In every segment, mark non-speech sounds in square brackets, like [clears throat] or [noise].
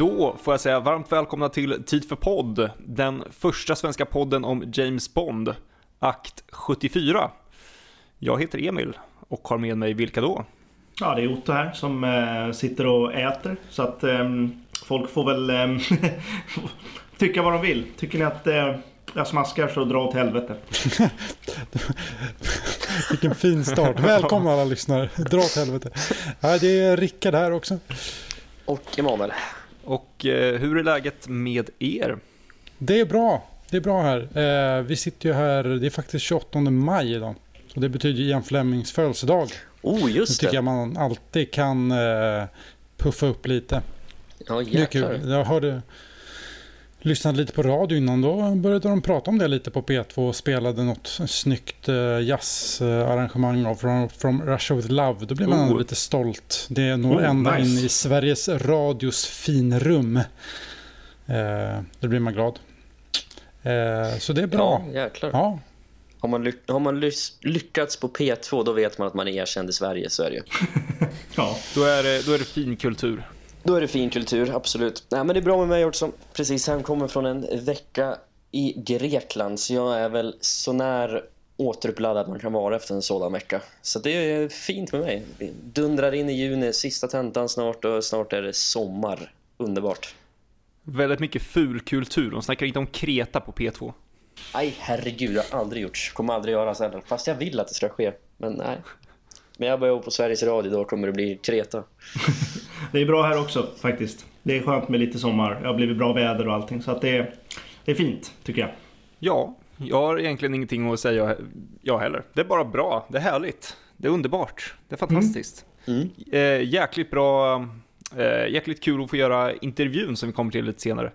Då får jag säga varmt välkomna till Tid för podd, den första svenska podden om James Bond, akt 74. Jag heter Emil och har med mig vilka då? Ja, det är Otto här som eh, sitter och äter. Så att eh, folk får väl eh, [laughs] tycka vad de vill. Tycker ni att eh, jag smaskar så dra åt helvete. [laughs] Vilken fin start. Välkomna alla lyssnare. Dra åt helvete. Ja, det är Rickard här också. Och Emanuel. Och eh, hur är läget med er? Det är bra. Det är bra här. Eh, vi sitter ju här, det är faktiskt 28 maj idag. Och det betyder Ian Flemings födelsedag. Oh, just det. tycker jag man alltid kan eh, puffa upp lite. Ja, jäklar. Det är kul. Jag hörde, lyssnade lite på radio innan. Då började de prata om det lite på P2 och spelade något snyggt uh, jazzarrangemang av From, From Russia With Love. Då blir man oh. lite stolt. Det når oh, ända nice. in i Sveriges Radios finrum. Uh, då blir man glad. Uh, så det är bra. Ja, jäklar. Ja. Har man, ly har man ly lyckats på P2 då vet man att man är erkänd i Sverige, så är det ju. [laughs] ja, då är det, då är det fin kultur. Då är det fin kultur, absolut. Nej, men det är bra med mig också. Precis, han kommer från en vecka i Grekland så jag är väl så när återuppladdad man kan vara efter en sådan vecka. Så det är fint med mig. Vi dundrar in i juni, sista tentan snart och snart är det sommar. Underbart. Väldigt mycket fulkultur. De snackar inte om Kreta på P2. Nej, herregud, jag har aldrig gjort. Kommer aldrig göra sen. Fast jag vill att det ska ske. Men nej. Men jag börjar på Sveriges Radio, då kommer det bli Kreta. [laughs] det är bra här också faktiskt. Det är skönt med lite sommar. Det har blivit bra väder och allting. Så att det, är, det är fint, tycker jag. Ja, jag har egentligen ingenting att säga jag heller. Det är bara bra. Det är härligt. Det är underbart. Det är fantastiskt. Mm. Mm. Eh, jäkligt bra. Eh, jäkligt kul att få göra intervjun som vi kommer till lite senare.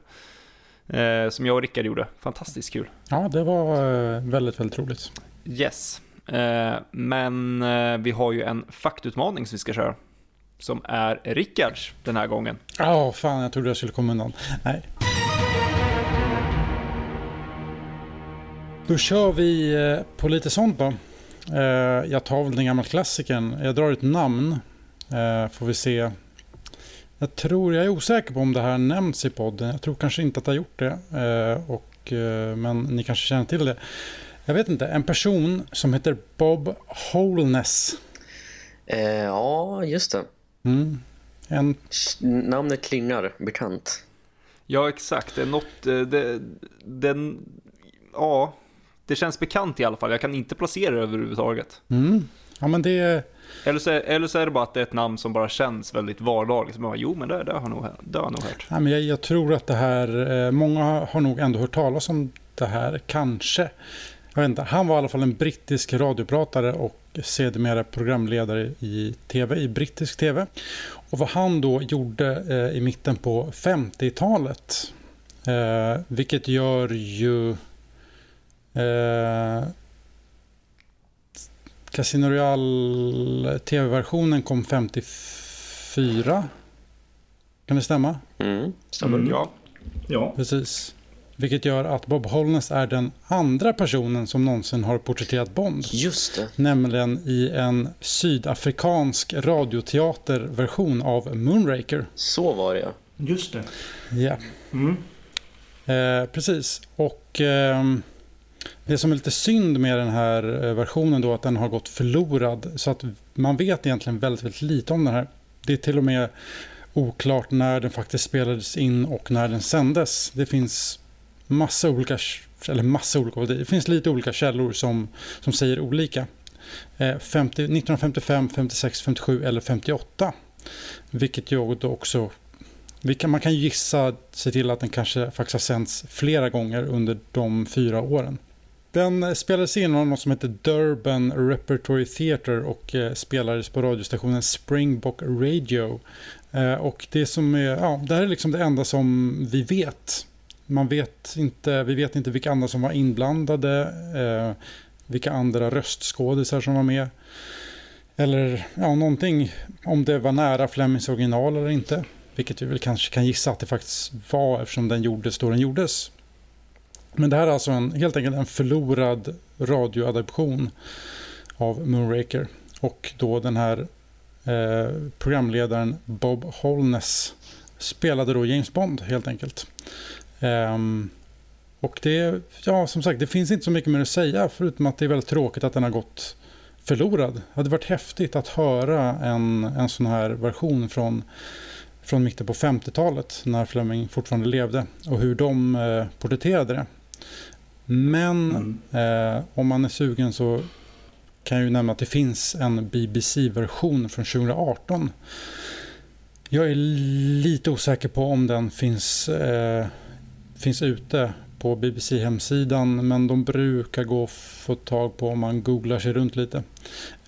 Eh, som jag och Rickard gjorde. Fantastiskt kul. Ja, det var eh, väldigt, väldigt roligt. Yes. Eh, men eh, vi har ju en faktutmaning som vi ska köra. Som är Rickards den här gången. Ja, oh, fan jag trodde jag skulle komma undan. Nej. Då kör vi eh, på lite sånt då. Jag tar väl den gamla klassikern. Jag drar ett namn. Får vi se. Jag tror, jag är osäker på om det här nämns i podden. Jag tror kanske inte att det har gjort det. Och, men ni kanske känner till det. Jag vet inte, en person som heter Bob Holness. Eh, ja, just det. Mm. En... Namnet klingar bekant. Ja, exakt. Det är något... Eh, det, den, ja, det känns bekant i alla fall. Jag kan inte placera det överhuvudtaget. Mm. Ja, men det... Eller så, eller så är det bara att det är ett namn som bara känns väldigt vardagligt. jo, men det, det, har jag nog, det har jag nog hört. Ja, men jag, jag tror att det här... Eh, många har nog ändå hört talas om det här, kanske. Jag vet inte, han var i alla fall en brittisk radiopratare och sedermera programledare i tv, i brittisk tv. Och vad han då gjorde eh, i mitten på 50-talet, eh, vilket gör ju eh, Casino Royale tv-versionen kom 54. Kan det stämma? Mm, stämmer. Mm. Ja. ja. Precis. Vilket gör att Bob Holness är den andra personen som någonsin har porträtterat Bond. Just det. Nämligen i en sydafrikansk radioteaterversion av Moonraker. Så var det ja. Just det. Ja. Mm. Eh, precis. Och eh, det som är lite synd med den här eh, versionen då att den har gått förlorad. Så att man vet egentligen väldigt, väldigt lite om den här. Det är till och med oklart när den faktiskt spelades in och när den sändes. Det finns massa olika, eller massa olika, det finns lite olika källor som, som säger olika. 50, 1955, 56, 57 eller 58. Vilket jag då också, man kan gissa sig till att den kanske faktiskt har sänts flera gånger under de fyra åren. Den eh, spelades in av något som heter Durban Repertory Theatre och eh, spelades på radiostationen Springbok Radio. Eh, och det som är, ja, det här är liksom det enda som vi vet man vet inte, vi vet inte vilka andra som var inblandade, eh, vilka andra röstskådisar som var med. Eller ja, någonting om det var nära Flemings original eller inte. Vilket vi väl kanske kan gissa att det faktiskt var eftersom den gjordes då den gjordes. Men det här är alltså en, helt enkelt en förlorad radioadaption av Moonraker. Och då den här eh, programledaren Bob Holness spelade då James Bond helt enkelt. Um, och det, ja som sagt, det finns inte så mycket mer att säga förutom att det är väldigt tråkigt att den har gått förlorad. Det hade varit häftigt att höra en, en sån här version från, från mitten på 50-talet när Fleming fortfarande levde och hur de eh, porträtterade det. Men mm. eh, om man är sugen så kan jag ju nämna att det finns en BBC-version från 2018. Jag är lite osäker på om den finns, eh, finns ute på BBC-hemsidan men de brukar gå att få tag på om man googlar sig runt lite.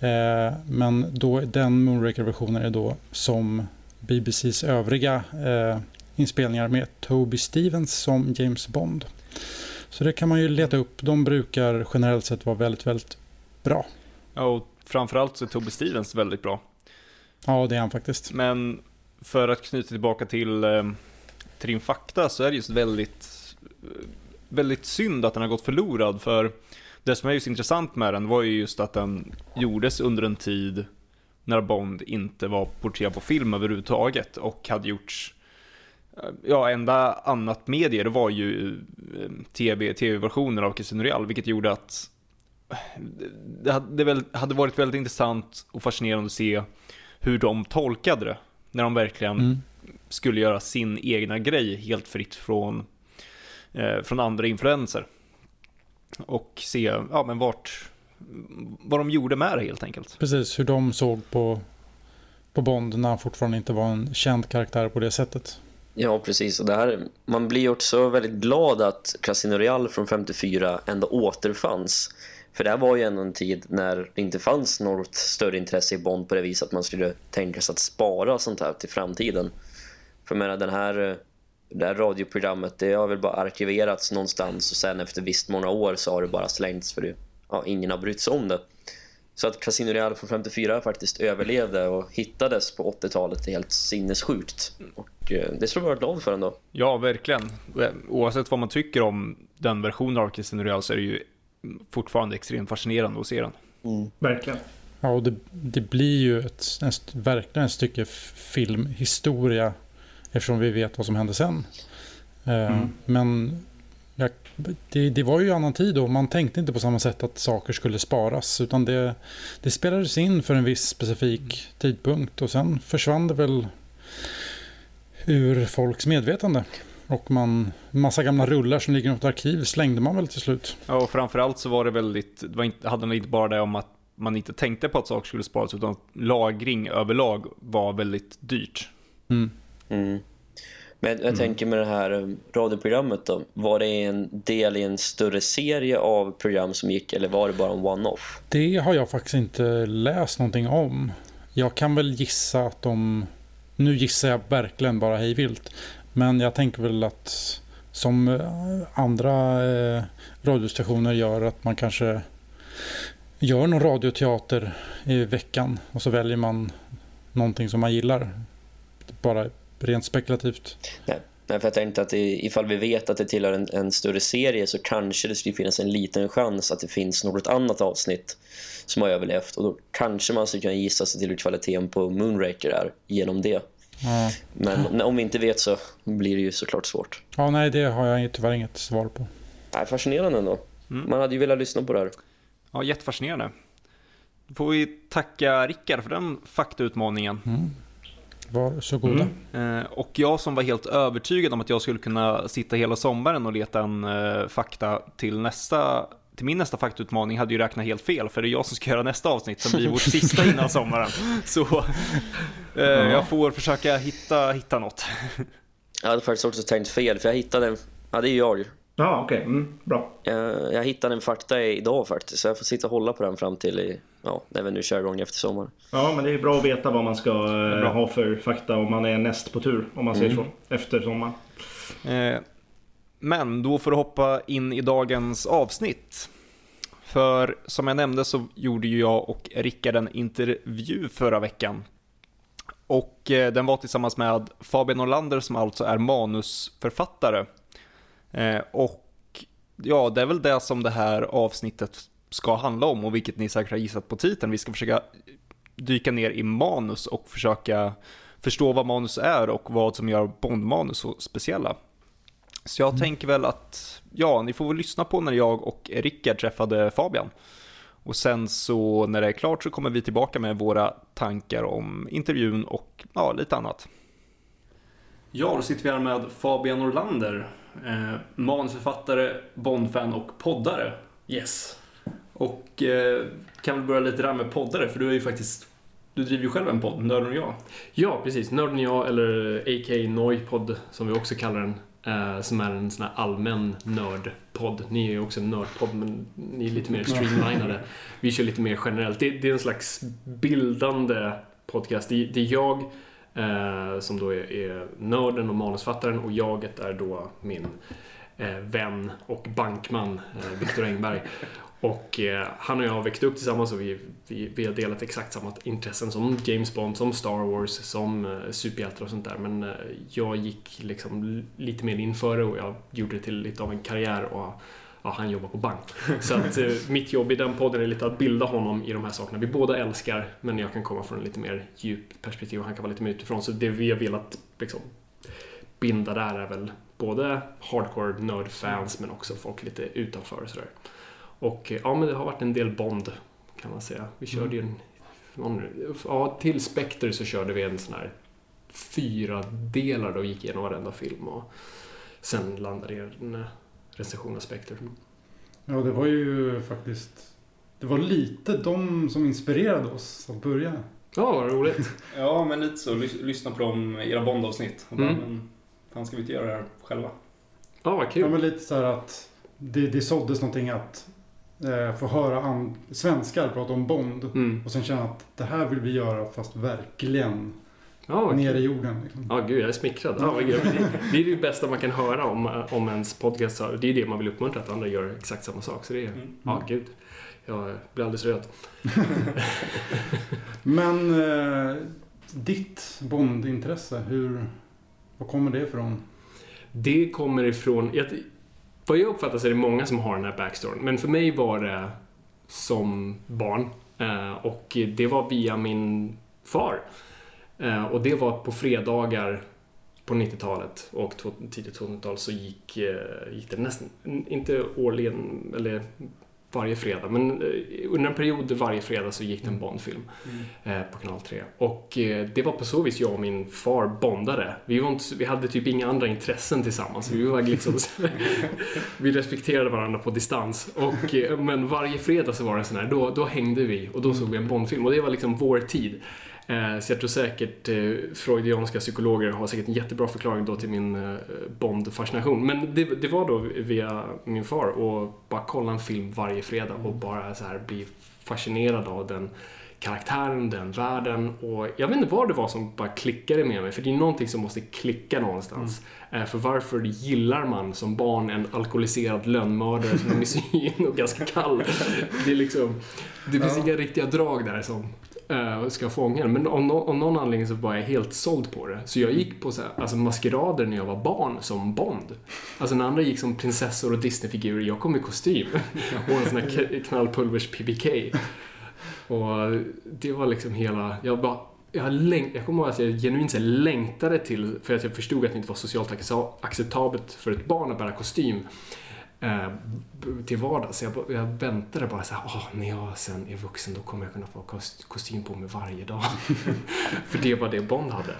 Eh, men då, den Moonraker-versionen är då som BBCs övriga eh, inspelningar med Toby Stevens som James Bond. Så det kan man ju leta upp. De brukar generellt sett vara väldigt, väldigt bra. Ja, och framförallt så är Toby Stevens väldigt bra. Ja, det är han faktiskt. Men för att knyta tillbaka till eh, Trimfakta så är det just väldigt, eh, väldigt synd att den har gått förlorad. För det som är just intressant med den var ju just att den gjordes under en tid när Bond inte var porträtterad på film överhuvudtaget och hade gjorts eh, Ja, enda annat medier var ju eh, TV, tv-versioner av Casino Real, vilket gjorde att det hade, hade varit väldigt intressant och fascinerande att se hur de tolkade det. När de verkligen mm skulle göra sin egna grej helt fritt från, eh, från andra influenser. Och se ja, men vart, vad de gjorde med det helt enkelt. Precis, hur de såg på, på Bond när han fortfarande inte var en känd karaktär på det sättet. Ja, precis. Och det här, man blir också väldigt glad att Casino Real från 54 ändå återfanns. För det här var ju ändå en tid när det inte fanns något större intresse i Bond på det viset att man skulle tänka sig att spara sånt här till framtiden. För jag menar, den här, det här radioprogrammet det har väl bara arkiverats någonstans och sen efter visst många år så har det bara slängts för det. Ja, ingen har brytt sig om det. Så att Casino Real från 54 faktiskt överlevde och hittades på 80-talet är helt sinnessjukt. Och eh, det ska vi vara glad för ändå. Ja, verkligen. Oavsett vad man tycker om den versionen av Casino Real så är det ju fortfarande extremt fascinerande att se den. Mm. Verkligen. Ja, och det, det blir ju ett, en, verkligen ett stycke filmhistoria eftersom vi vet vad som hände sen. Eh, mm. Men jag, det, det, var ju annan tid och man tänkte inte på samma sätt att saker skulle sparas utan det, det spelades in för en viss specifik tidpunkt och sen försvann det väl ur folks medvetande. Och man, massa gamla rullar som ligger i något arkiv slängde man väl till slut. Ja, och framförallt så var det väldigt, det var inte, hade man inte bara det om att man inte tänkte på att saker skulle sparas utan att lagring överlag var väldigt dyrt. Mm. Mm. Men jag mm. tänker med det här um, radioprogrammet då. Var det en del i en större serie av program som gick eller var det bara en one-off? Det har jag faktiskt inte läst någonting om. Jag kan väl gissa att de... Nu gissar jag verkligen bara hejvilt. Men jag tänker väl att som eh, andra eh, radiostationer gör att man kanske gör någon radioteater i veckan och så väljer man någonting som man gillar. Bara rent spekulativt. Nej. Nej, för jag tänkte att ifall vi vet att det tillhör en, en, större serie så kanske det skulle finnas en liten chans att det finns något annat avsnitt som har överlevt. Och då kanske man skulle kunna gissa sig till hur kvaliteten på Moonraker är genom det. Mm. Men om vi inte vet så blir det ju såklart svårt. Ja, nej, det har jag tyvärr inget svar på. Nej, fascinerande ändå. Mm. Man hade ju velat lyssna på det här. Ja, jättefascinerande. Då får vi tacka Rickard för den faktautmaningen. Mm. Varsågoda. Mm. Eh, och jag som var helt övertygad om att jag skulle kunna sitta hela sommaren och leta en uh, fakta till nästa till min nästa faktautmaning hade ju räknat helt fel för det är jag som ska göra nästa avsnitt som blir vårt [laughs] sista innan sommaren. Så eh, jag får försöka hitta, hitta något. Jag hade faktiskt också tänkt fel för jag hittade en, ja det är jag. Ja okej, okay. mm, bra. Jag, jag hittade en fakta idag faktiskt så jag får sitta och hålla på den fram till i, ja, när vi nu kör igång efter sommaren. Ja men det är bra att veta vad man ska eh, ha för fakta om man är näst på tur om man säger mm. så, efter sommaren. Eh, men då får du hoppa in i dagens avsnitt. För som jag nämnde så gjorde ju jag och Rickard en intervju förra veckan. Och eh, den var tillsammans med Fabian Norlander som alltså är manusförfattare. Eh, och ja, det är väl det som det här avsnittet ska handla om och vilket ni säkert har gissat på titeln. Vi ska försöka dyka ner i manus och försöka förstå vad manus är och vad som gör Bond-manus så speciella. Så jag tänker väl att, ja, ni får väl lyssna på när jag och Rickard träffade Fabian. Och sen så när det är klart så kommer vi tillbaka med våra tankar om intervjun och ja, lite annat. Ja, då sitter vi här med Fabian Orlander, eh, manusförfattare, Bondfan och poddare. Yes. Och eh, kan väl börja lite där med poddare, för du är ju faktiskt du driver ju själv en podd, Nörden och jag. Ja, precis. Nörden och jag, eller A.K. Noipod som vi också kallar den. Eh, som är en sån här allmän nördpodd. Ni är ju också en nördpodd, men ni är lite mer streamlinade. [laughs] Vi kör lite mer generellt. Det, det är en slags bildande podcast. Det, det är jag eh, som då är, är nörden och manusfattaren och jaget är då min eh, vän och bankman eh, Viktor Engberg. Och eh, han och jag har växt upp tillsammans och vi, vi, vi har delat exakt samma intressen som James Bond, som Star Wars, som eh, superhjältar och sånt där. Men eh, jag gick liksom lite mer inför det och jag gjorde det till lite av en karriär och ja, han jobbar på bank. [laughs] Så att eh, mitt jobb i den podden är lite att bilda honom i de här sakerna vi båda älskar, men jag kan komma från en lite mer djupt perspektiv och han kan vara lite mer utifrån. Så det vi har velat liksom, binda där är väl både hardcore nördfans men också folk lite utanför och sådär. Och eh, ja, men det har varit en del Bond kan man säga. Vi körde ju en... Ja, till Spectre så körde vi en sån här fyra delar och gick igenom varenda film och sen landade i en recension av Spectre. Ja, det var ju faktiskt... Det var lite de som inspirerade oss att börja. Ja, vad roligt. [laughs] ja, men lite så. Lys lyssna på dem, era Bond-avsnitt. Mm. men fan ska vi inte göra det här själva? Ja, vad kul. Ja, men lite så här att det, det såddes någonting att eh, få höra svenskar prata om Bond mm. och sen känna att det här vill vi göra fast verkligen ja, ner i jorden. Liksom. Ja, gud, jag är smickrad. Ja, det, det är det bästa man kan höra om, om ens podcast. Det är det man vill uppmuntra, att andra gör exakt samma sak. Så det är, mm. ja, gud. Jag blir alldeles röd. [laughs] Men eh, ditt Bondintresse, hur, var kommer det ifrån? Det kommer ifrån, jag, vad jag uppfattar så är det många som har den här backstoryn. Men för mig var det som barn. Eh, och det var via min far. Eh, och det var på fredagar på 90-talet och tidigt 2000-tal så gick, eh, gick det nästan, inte årligen, eller varje fredag. Men eh, under en period varje fredag så gick det en mm. Bondfilm mm. på kanal 3. Och det var på så vis jag och min far bondade. Vi, inte, vi hade typ inga andra intressen tillsammans. Vi, var liksom, [laughs] vi respekterade varandra på distans. Och, men varje fredag så var det sån här, då, då hängde vi och då såg vi en Bondfilm. Och det var liksom vår tid. Eh, så jag tror säkert eh, freudianska psykologer har säkert en jättebra förklaring då till min eh, Bond-fascination. Men det, det, var då via min far och bara kolla en film varje fredag och bara så här bli fascinerad av den karaktären, den världen och jag vet inte vad det var som bara klickade med mig för det är någonting som måste klicka någonstans. Mm. För varför gillar man som barn en alkoholiserad lönnmördare som är misogyn och ganska kall? Det är liksom, det finns ja. inga riktiga drag där som uh, ska fånga den. Men av, no av någon anledning så var jag helt såld på det. Så jag gick på så här, alltså maskerader när jag var barn som Bond. Alltså när andra gick som prinsessor och Disneyfigurer, jag kom i kostym. och en sån här knallpulvers PBK. Och det var liksom hela, jag bara jag, läng- jag kommer ihåg att jag genuint längtade till, för att jag förstod att det inte var socialt acceptabelt för ett barn att bära kostym eh, till vardags. Jag, jag väntade bara så här, oh, när jag sen är vuxen då kommer jag kunna få kostym på mig varje dag. [laughs] För det var det Bond hade.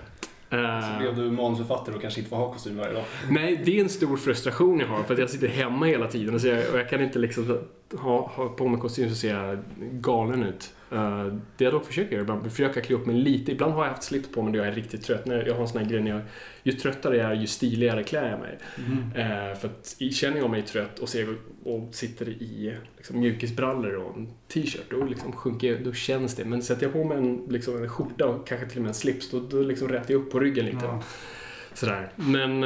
Så blev du manusförfattare och kanske inte får ha kostym varje dag? Nej, det är en stor frustration jag har för att jag sitter hemma hela tiden och, jag, och jag kan inte liksom ha, ha på mig kostym så ser jag galen ut. Uh, det jag dock försöker göra att försöka klä upp mig lite. Ibland har jag haft slips på mig när jag är riktigt trött. När jag har en sån här grej när jag, ju tröttare jag är, ju stiligare klär jag mig. Mm. Uh, för att känner jag mig trött och, ser, och sitter i liksom, mjukisbrallor och en t-shirt, då, liksom sjunker, då känns det. Men sätter jag på mig en, liksom, en skjorta och kanske till och med en slips, då, då liksom rätar jag upp på ryggen lite. Mm. Sådär. Men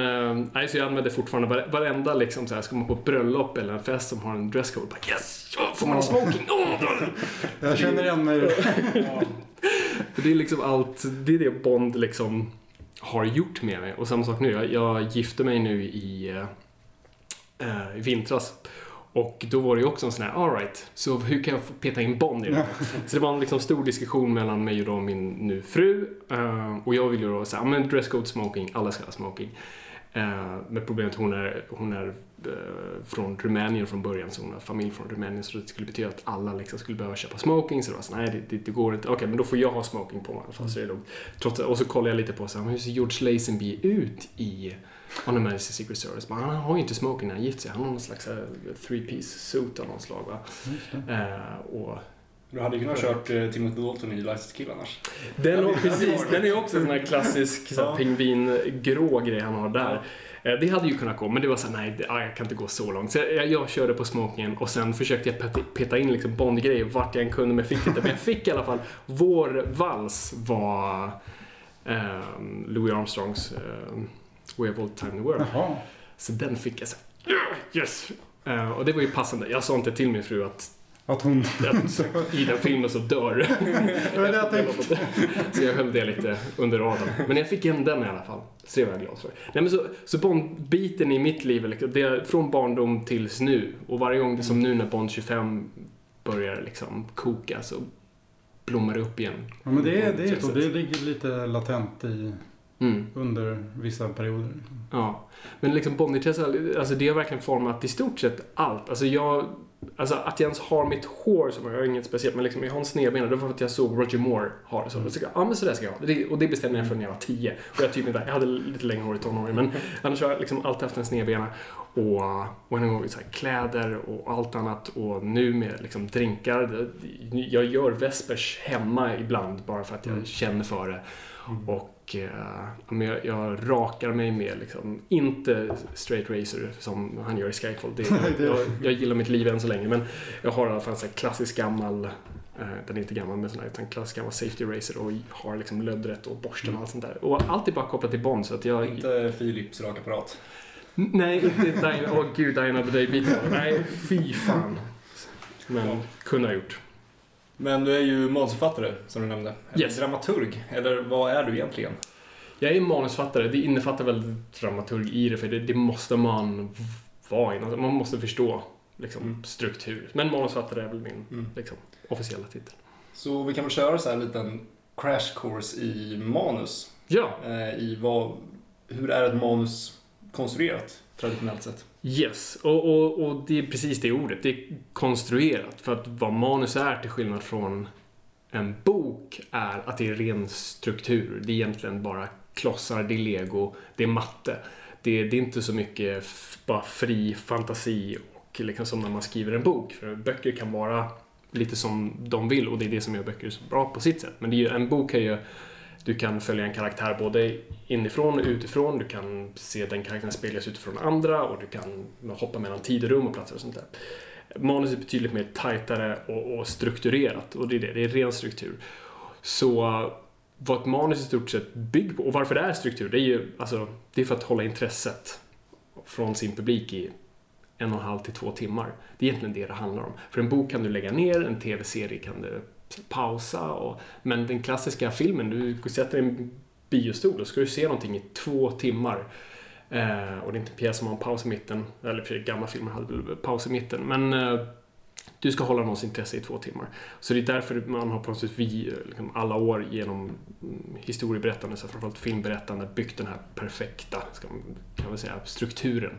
nej, så jag använder fortfarande varenda liksom såhär, ska man på ett bröllop eller en fest som har en dresscode, bara yes! Får man en smoking? Oh! Jag känner igen mig. ja. [laughs] För det är liksom allt, det är det Bond liksom har gjort med mig. Och samma sak nu, jag, jag gifte mig nu i, äh, i vintras. Och då var det ju också en sån här, alright, så hur kan jag peta in Bond i det? Så det var en liksom stor diskussion mellan mig och då min nu fru. eh, och jag ville ju då säga, men dresscode smoking, alla ska ha smoking. Uh, men problemet hon är, hon är eh, från Rumänien från början, så hon har familj från Rumänien. Så det skulle betyda att alla liksom skulle behöva köpa smoking. Så det var så, nej det, det, det går inte. Okej, men då får jag ha smoking på mig i alla fall. Så det är lugnt. Trots, och så kollade jag lite på så här, hur ser George Lazenby ut i On a Majesty's Secret Service? Men han har ju inte smoking när han gift sig. Han har någon slags eh, three-piece suit av någon slag. Va? Eh, och Du hade ju kunnat kört eh, Timothy Dalton i License Kill annars. Den, har, precis, den är också en sån här klassisk så här, pingvingrå grej han har där. Eh, Det hade ju kunnat gå, men det var så här, nej, det, ah, jag kan inte gå så långt. Så jag, jag körde på smokingen och sen försökte jag peta, peta in liksom Bond-grejer vart jag än kunde, men jag fick inte. Men jag fick i alla fall, vår vals var ehm, Louis Armstrongs of All Time in the World. Jaha. Så den fick jag så här, "Yeah, yes! Eh, och det var ju passande. Jag sa inte till min fru att, Att hon... att i den filmen så dör [laughs] det jag tänkte. så jag höll det lite under radarn. Men jag fick en den i alla fall. Så det var jag glad för. Nej, men så, så Bond-biten i mitt liv, liksom, det är från barndom tills nu. Och varje gång det som nu när Bond 25 börjar liksom koka så blommar det upp igen. Ja, men det, är, det, är så. Det ligger lite latent i, Mm. under vissa perioder. Ja, men liksom Bondintresse, alltså det har verkligen format i stort sett allt. Alltså jag, alltså att jag ens har mitt hår som jag har inget speciellt, men liksom jag har en snedbena, det var för att jag såg Roger Moore ha det så. så ja men sådär ska jag ha det. Och det bestämde jag för när jag var 10. Och jag typ inte, jag hade lite längre hår i tonåren, men [laughs] annars har jag liksom alltid haft en snedbena. Och, och en gång så här, kläder och allt annat och nu med liksom drinkar. Jag gör Vespers hemma ibland bara för att jag känner för det. Och eh, jag, jag rakar mig med liksom, inte straight racer som han gör i Skyfall. Det, [laughs] jag, jag gillar mitt liv än så länge men jag har i alla fall en sån här klassisk gammal, eh, den är inte gammal men sån här, en klassisk gammal safety racer och har liksom löddret och borsten och allt sånt där. Och allt är bara kopplat till Bond så att jag... Inte Philips rakapparat. Nej, inte Diana, åh gud, Diana the Day-biten. Nej, fy fan. Men kunde ha gjort. Men du är ju manusförfattare, som du nämnde. Eller Yes. Dramaturg, eller vad är du egentligen? Jag är manusfattare, det innefattar väl dramaturg i det, för det, det måste man vara innan. Man måste förstå liksom, Mm. struktur. Men manusfattare är väl min Mm. liksom, officiella titel. Så vi kan väl köra så här en liten crash course i manus. Ja, Eh, I vad, hur är ett manus konstruerat, traditionellt sett? Yes. Och, och, och det är precis det ordet. Det är konstruerat. För att vad manus är, till skillnad från en bok, är att det är ren struktur. Det är egentligen bara klossar, det är lego, det är matte. Det, det är inte så mycket bara fri fantasi och liksom som när man skriver en bok. För böcker kan vara lite som de vill och det är det som gör böcker så bra på sitt sätt. Men det är ju, en bok är ju du kan följa en karaktär både inifrån och utifrån. Du kan se den karaktären speglas utifrån andra och du kan hoppa mellan tid och rum och platser och sånt där. Manus är betydligt mer tajtare och, och strukturerat och det är det, det är ren struktur. Så vad ett manus i stort sett bygger på och varför det är struktur, det är ju alltså, det är för att hålla intresset från sin publik i en och en halv till två timmar. Det är egentligen det det handlar om. För en bok kan du lägga ner, en tv-serie kan du pausa. Och, men den klassiska filmen, du sätter dig i en biostol och ska du se någonting i två timmar. Eh, och det är inte en pjäs som har en paus i mitten. Eller för sig, gamla filmer hade väl paus i mitten. Men eh, du ska hålla någons intresse i två timmar. Så det är därför man har på något sätt vi, liksom alla år genom historieberättande, så framförallt filmberättande, byggt den här perfekta, ska man, kan man säga, strukturen.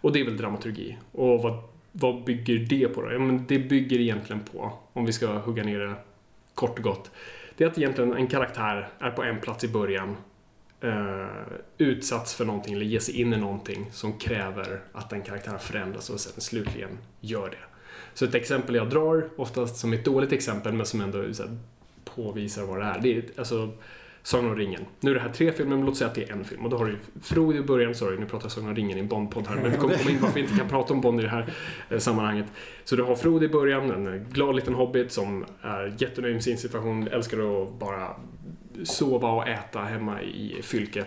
Och det är väl dramaturgi. Och vad, vad bygger det på då? Ja, men det bygger egentligen på, om vi ska hugga ner det kort och gott, det är att egentligen en karaktär är på en plats i början eh, utsatts för någonting eller ger sig in i någonting som kräver att den karaktären förändras och sen slutligen gör det. Så ett exempel jag drar, oftast som ett dåligt exempel men som ändå så här, påvisar vad det är. Det är alltså Sagan om ringen. Nu är det här tre filmer, men låt säga att det är en film. Och då har du Frodo i början, sorry nu pratar jag Sagan om ringen i en Bond-podd här, men vi kommer komma in varför vi inte kan prata om Bond i det här eh, sammanhanget. Så du har Frodo i början, en eh, glad liten hobbit som är jättenöjd med sin situation, älskar att bara sova och äta hemma i Fylke.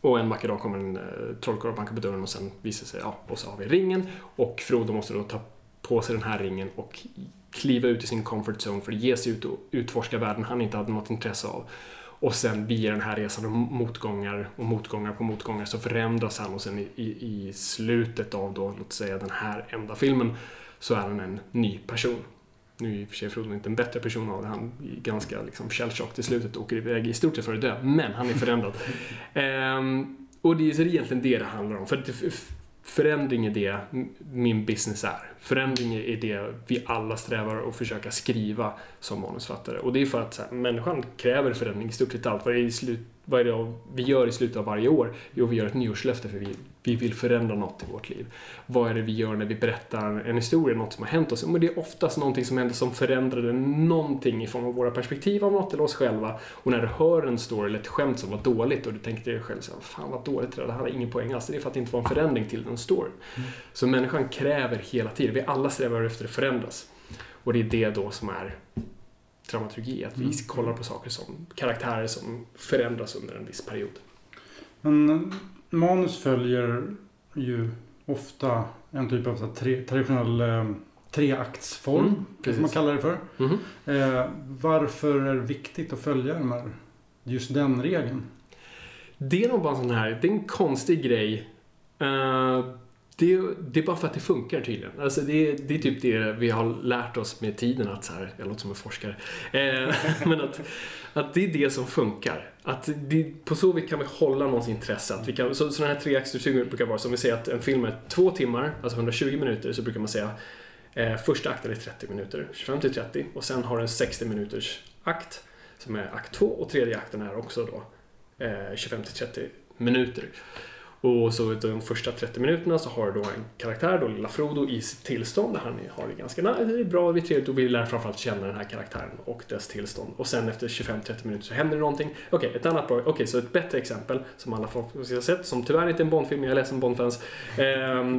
Och en vacker dag kommer en eh, trollkarl och bankar på dörren och sen visar sig, ja, och så har vi ringen. Och Frodo måste då ta på sig den här ringen och kliva ut i sin comfort zone för att ge sig ut och utforska världen han inte hade något intresse av. Och sen via den här resan och motgångar och motgångar på motgångar så förändras han och sen i, i, i slutet av då, låt säga den här enda filmen, så är han en ny person. Nu är i och för sig Frodo inte en bättre person av det. Han är ganska liksom shellshock till slutet och åker iväg i stort sett för att dö. Men han är förändrad. [laughs] ehm, och det är, egentligen det det handlar om. För förändring är det min business är. Förändring är det vi alla strävar att försöka skriva som manusfattare. Och det är för att här, människan kräver förändring i stort sett allt. Vad är, slut, vad är det vi gör i slutet av varje år? Jo, vi gör ett nyårslöfte för vi, vi vill förändra något i vårt liv. Vad är det vi gör när vi berättar en historia, något som har hänt oss? Men det är oftast någonting som händer som förändrade någonting i form av våra perspektiv av något eller oss själva. Och när du hör en story eller ett skämt som var dåligt och du tänker dig själv så här, fan vad dåligt det där, det hade ingen poäng alls. Det är för att det inte var en förändring till den storyn. Mm. Så människan kräver hela tiden, vi alla strävar efter att förändras. Och det är det då som är dramaturgi, att vi mm. kollar på saker som karaktärer som förändras under en viss period. Men manus följer ju ofta en typ av tre, traditionell eh, treaktsform, mm, som man kallar det för. Mm. Eh, varför är det viktigt att följa de här, just den regeln? Det är nog bara sån här, det är en konstig grej. Uh, det, det, är bara för att det funkar tydligen. Alltså det, det, är typ det vi har lärt oss med tiden att så här, jag låter som en forskare. Eh, [laughs] men att, att det är det som funkar. Att det, på så vis kan vi hålla någons intresse. Att vi kan, så, så den här treaktsstrukturen brukar vara som vi säger att en film är två timmar, alltså 120 minuter, så brukar man säga eh, första akten är 30 minuter, 25 till 30 och sen har du en 60 minuters akt som är akt 2 och tredje akten är också då eh, 25 till 30 minuter. Och så de första 30 minuterna så har du då en karaktär, då lilla Frodo, i sitt tillstånd där han har det ganska nej, det är bra, det är trevligt och vi lär framförallt känna den här karaktären och dess tillstånd. Och sen efter 25-30 minuter så händer det någonting. Okej, okay, ett annat bra, okej, okay, så ett bättre exempel som alla förhoppningsvis har sett, som tyvärr inte är en Bondfilm, jag är ledsen Bondfans, eh,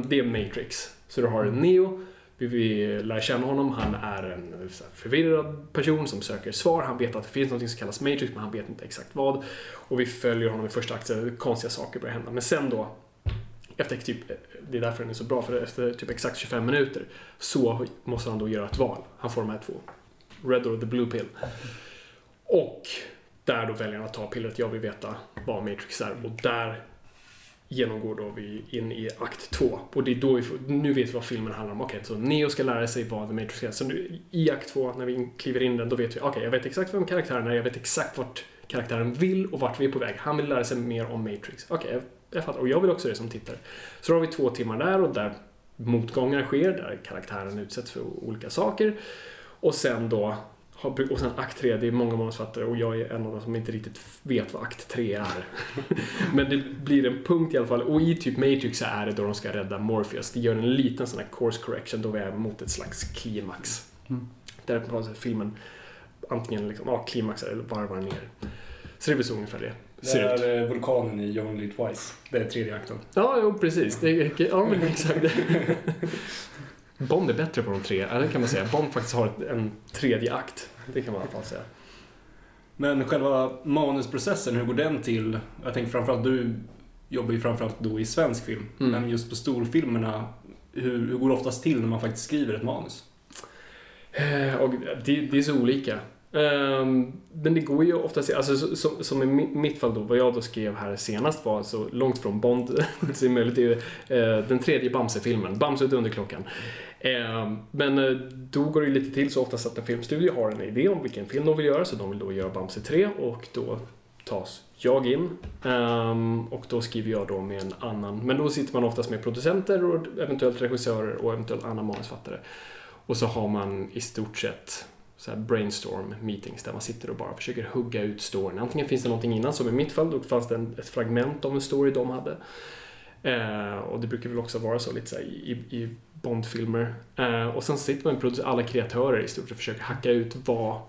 det är Matrix. Så du har Neo, vi, vi lär känna honom. Han är en eh, förvirrad person som söker svar. Han vet att det finns något som kallas Matrix, men han vet inte exakt vad. Och vi följer honom i första akten. Konstiga saker börjar hända. Men sen då, efter typ, eh, det är därför den är så bra, för efter typ exakt 25 minuter så måste han då göra ett val. Han får de här två. Red or the blue pill. Och där då väljer han att ta pillret. Jag vill veta vad Matrix är. Och där genomgår då vi in i akt två. Och det är då vi får, nu vet vi vad filmen handlar om. Okej, okay, så Neo ska lära sig vad The Matrix är. Så nu, i akt två, när vi kliver in den, då vet vi, okej, okay, jag vet exakt vem karaktären är, jag vet exakt vart karaktären vill och vart vi är på väg. Han vill lära sig mer om Matrix. Okej, okay, jag fattar. Och jag vill också det som tittare. Så då har vi två timmar där och där motgångar sker, där karaktären utsätts för olika saker. Och sen då och sen akt 3, det är många manusfattare och jag är en av dem som inte riktigt vet vad akt 3 är. [laughs] Men det blir en punkt i alla fall. Och i typ Matrix så är det då de ska rädda Morpheus. Det gör en liten sån här course correction då vi är mot ett slags klimax. Mm. Där på filmen antingen liksom, ja, klimaxar eller varvar ner. Så det är väl så ungefär det det är ut. vulkanen i Young Only Twice. Det är tredje akten. Ja, jo, precis. Det, ja, men exakt. [laughs] Bond är bättre på de tre, det kan man säga. Bond faktiskt har en tredje akt. Det kan man i alla fall säga. Men själva manusprocessen, hur går den till? Jag tänker framförallt, du jobbar ju framförallt då i svensk film. Mm. Men just på storfilmerna, hur, hur går det oftast till när man faktiskt skriver ett manus? Eh, och det, det är så olika. Um, men det går ju oftast, alltså som, som i mitt fall då, vad jag då skrev här senast var så långt från Bond [laughs] som möjligt, det är uh, den tredje Bamse-filmen, Bamse och Dunderklockan. Uh, ehm, men uh, då går det ju lite till så oftast att en filmstudio har en idé om vilken film de vill göra, så de vill då göra Bamse 3 och då tas jag in um, och då skriver jag då med en annan, men då sitter man oftast med producenter och eventuellt regissörer och eventuellt annan manusfattare. Och så har man i stort sett så brainstorm meetings där man sitter och bara försöker hugga ut storyn. Antingen finns det någonting innan, som i mitt fall, då fanns det en, ett fragment av en story de hade. Eh, och det brukar väl också vara så lite så i, i Bondfilmer. Eh, och sen sitter man med alla kreatörer i stort och försöker hacka ut vad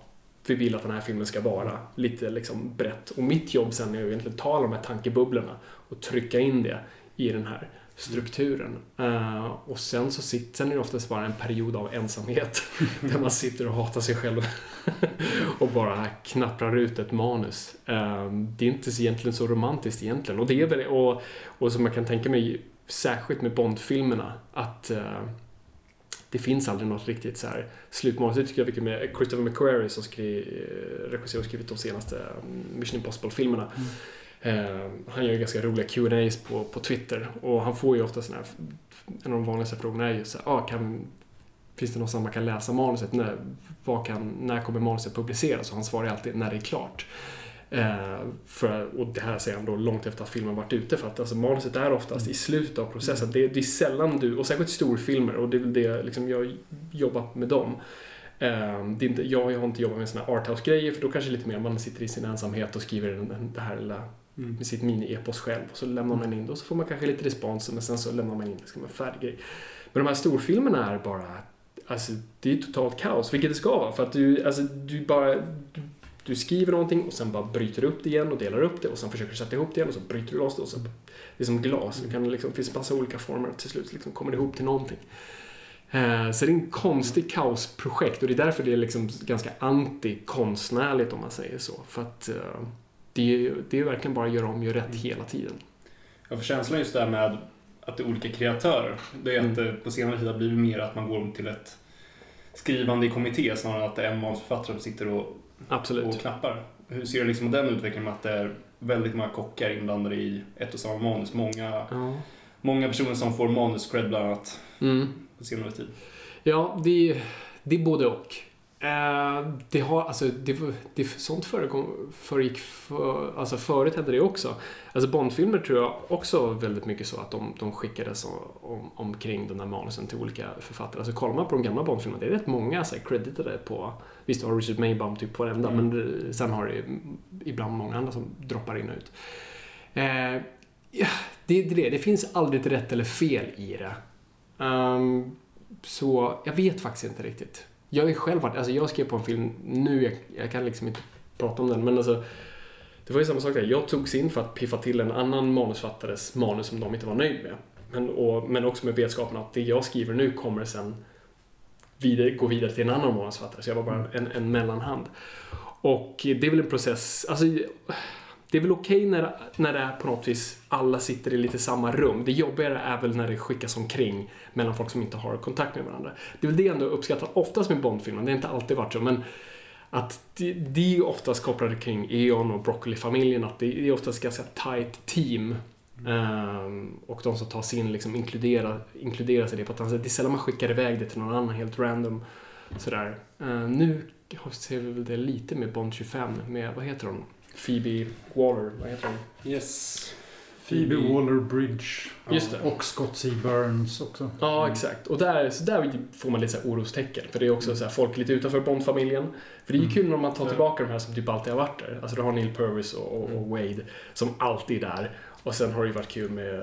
vi vill att den här filmen ska vara. Lite liksom brett. Och mitt jobb sen är att egentligen ta alla de här tankebubblorna och trycka in det i den här strukturen. Uh, och sen så sitter, det oftast bara en period av ensamhet [laughs] där man sitter och hatar sig själv [laughs] och bara knapprar ut ett manus. Uh, det är inte så egentligen så romantiskt egentligen. Och, det är väl, och, och som man kan tänka mig, särskilt med Bondfilmerna, att uh, det finns aldrig något riktigt så här slutmanus. Det tycker jag mycket med Christopher McQuarrie som skrev, regisserat och skrivit de senaste mm, Mission Impossible-filmerna. Eh, han gör ju ganska roliga Q&As på, på Twitter och han får ju ofta sådana här, en av de vanligaste frågorna är ju så här, ah, kan, finns det någonstans man kan läsa manuset? När, vad kan, när kommer manuset publiceras? Och han svarar alltid när det är klart. Eh, för, och det här säger han då långt efter att filmen varit ute för att alltså, manuset är oftast i slutet av processen. Det, det är sällan du, och särskilt storfilmer och det är väl det liksom, jag jobbat med dem. Eh, det är inte, jag, jag har inte jobbat med såna arthouse-grejer för då kanske lite mer man sitter i sin ensamhet och skriver den, den, det här lilla Mm. med sitt mini-epos själv och så lämnar man in det och så får man kanske lite respons men sen så lämnar man in det som en färdig. Men de här storfilmerna är bara, alltså det är totalt kaos, vilket det ska vara för att du, alltså du bara, du, du skriver någonting och sen bara bryter du upp det igen och delar upp det och sen försöker du sätta ihop det igen och så bryter du loss det och så, det är som glas, det kan liksom, finns massa olika former och till slut liksom kommer det ihop till någonting. Eh, Så det är en konstig kaosprojekt och det är därför det är liksom ganska anti-konstnärligt om man säger så. För att eh, det är ju det är verkligen bara att göra om, göra rätt hela tiden. Ja, för känslan just det här med att det är olika kreatörer, det är att det på senare tid har blivit mer att man går till ett skrivande i kommitté snarare än att det är en manusförfattare som sitter och, Absolut. och knappar. Hur ser du liksom den utvecklingen med att det är väldigt många kockar inblandade i ett och samma manus? Många, Ja. många personer som får manus-cred bland annat Mm. på senare tid. Ja, det, det är både och. Eh, det har, alltså, det, det, sånt förekom, föregick, för, alltså förut hände det också. Alltså Bondfilmer tror jag också väldigt mycket så att de, de skickades om, omkring de där manusen till olika författare. Alltså kollar man på de gamla Bondfilmerna, det är rätt många så här, creditade på, visst har Richard Maybaum typ på varenda, Mm. men det- sen har du ibland många andra som droppar in och ut. Eh, ja, det är det, det finns aldrig ett rätt eller fel i det. Ehm, så jag vet faktiskt inte riktigt. Jag är själv varit, alltså jag skrev på en film nu, jag, jag kan liksom inte prata om den, men alltså det var ju samma sak där. Jag togs in för att piffa till en annan manusfattares manus som de inte var nöjd med. Men, och, men också med vetskapen att det jag skriver nu kommer sen vidare, gå vidare till en annan manusfattare. Så jag var bara en, en mellanhand. Och det är väl en process, alltså det är väl okej när, när det är på något vis alla sitter i lite samma rum. Det jobbigare är väl när det skickas omkring mellan folk som inte har kontakt med varandra. Det är väl det jag ändå uppskattar oftast med Bondfilmer. Det har inte alltid varit så, men att det, det är oftast kopplade kring E.ON och Broccoli-familjen. Att det är oftast ganska tight team. Ehm, och de som tar sig in liksom inkludera, inkluderas i det på ett annat sätt. Det är sällan man skickar iväg det till någon annan helt random. Sådär. Ehm, nu ser vi väl det lite med Bond 25 med, vad heter hon? Phoebe Waller, vad heter hon? Yes. Phoebe Waller-Bridge. Just det. Och Scott C. Burns också. Ja, exakt. Och där, så där får man lite så här orostecken. För det är också så här, folk lite utanför Bond-familjen. För det är ju kul när man tar tillbaka de här som typ alltid har varit där. Alltså du har Neil Purvis och, och, och Wade som alltid är där. Och sen har det ju varit kul med eh,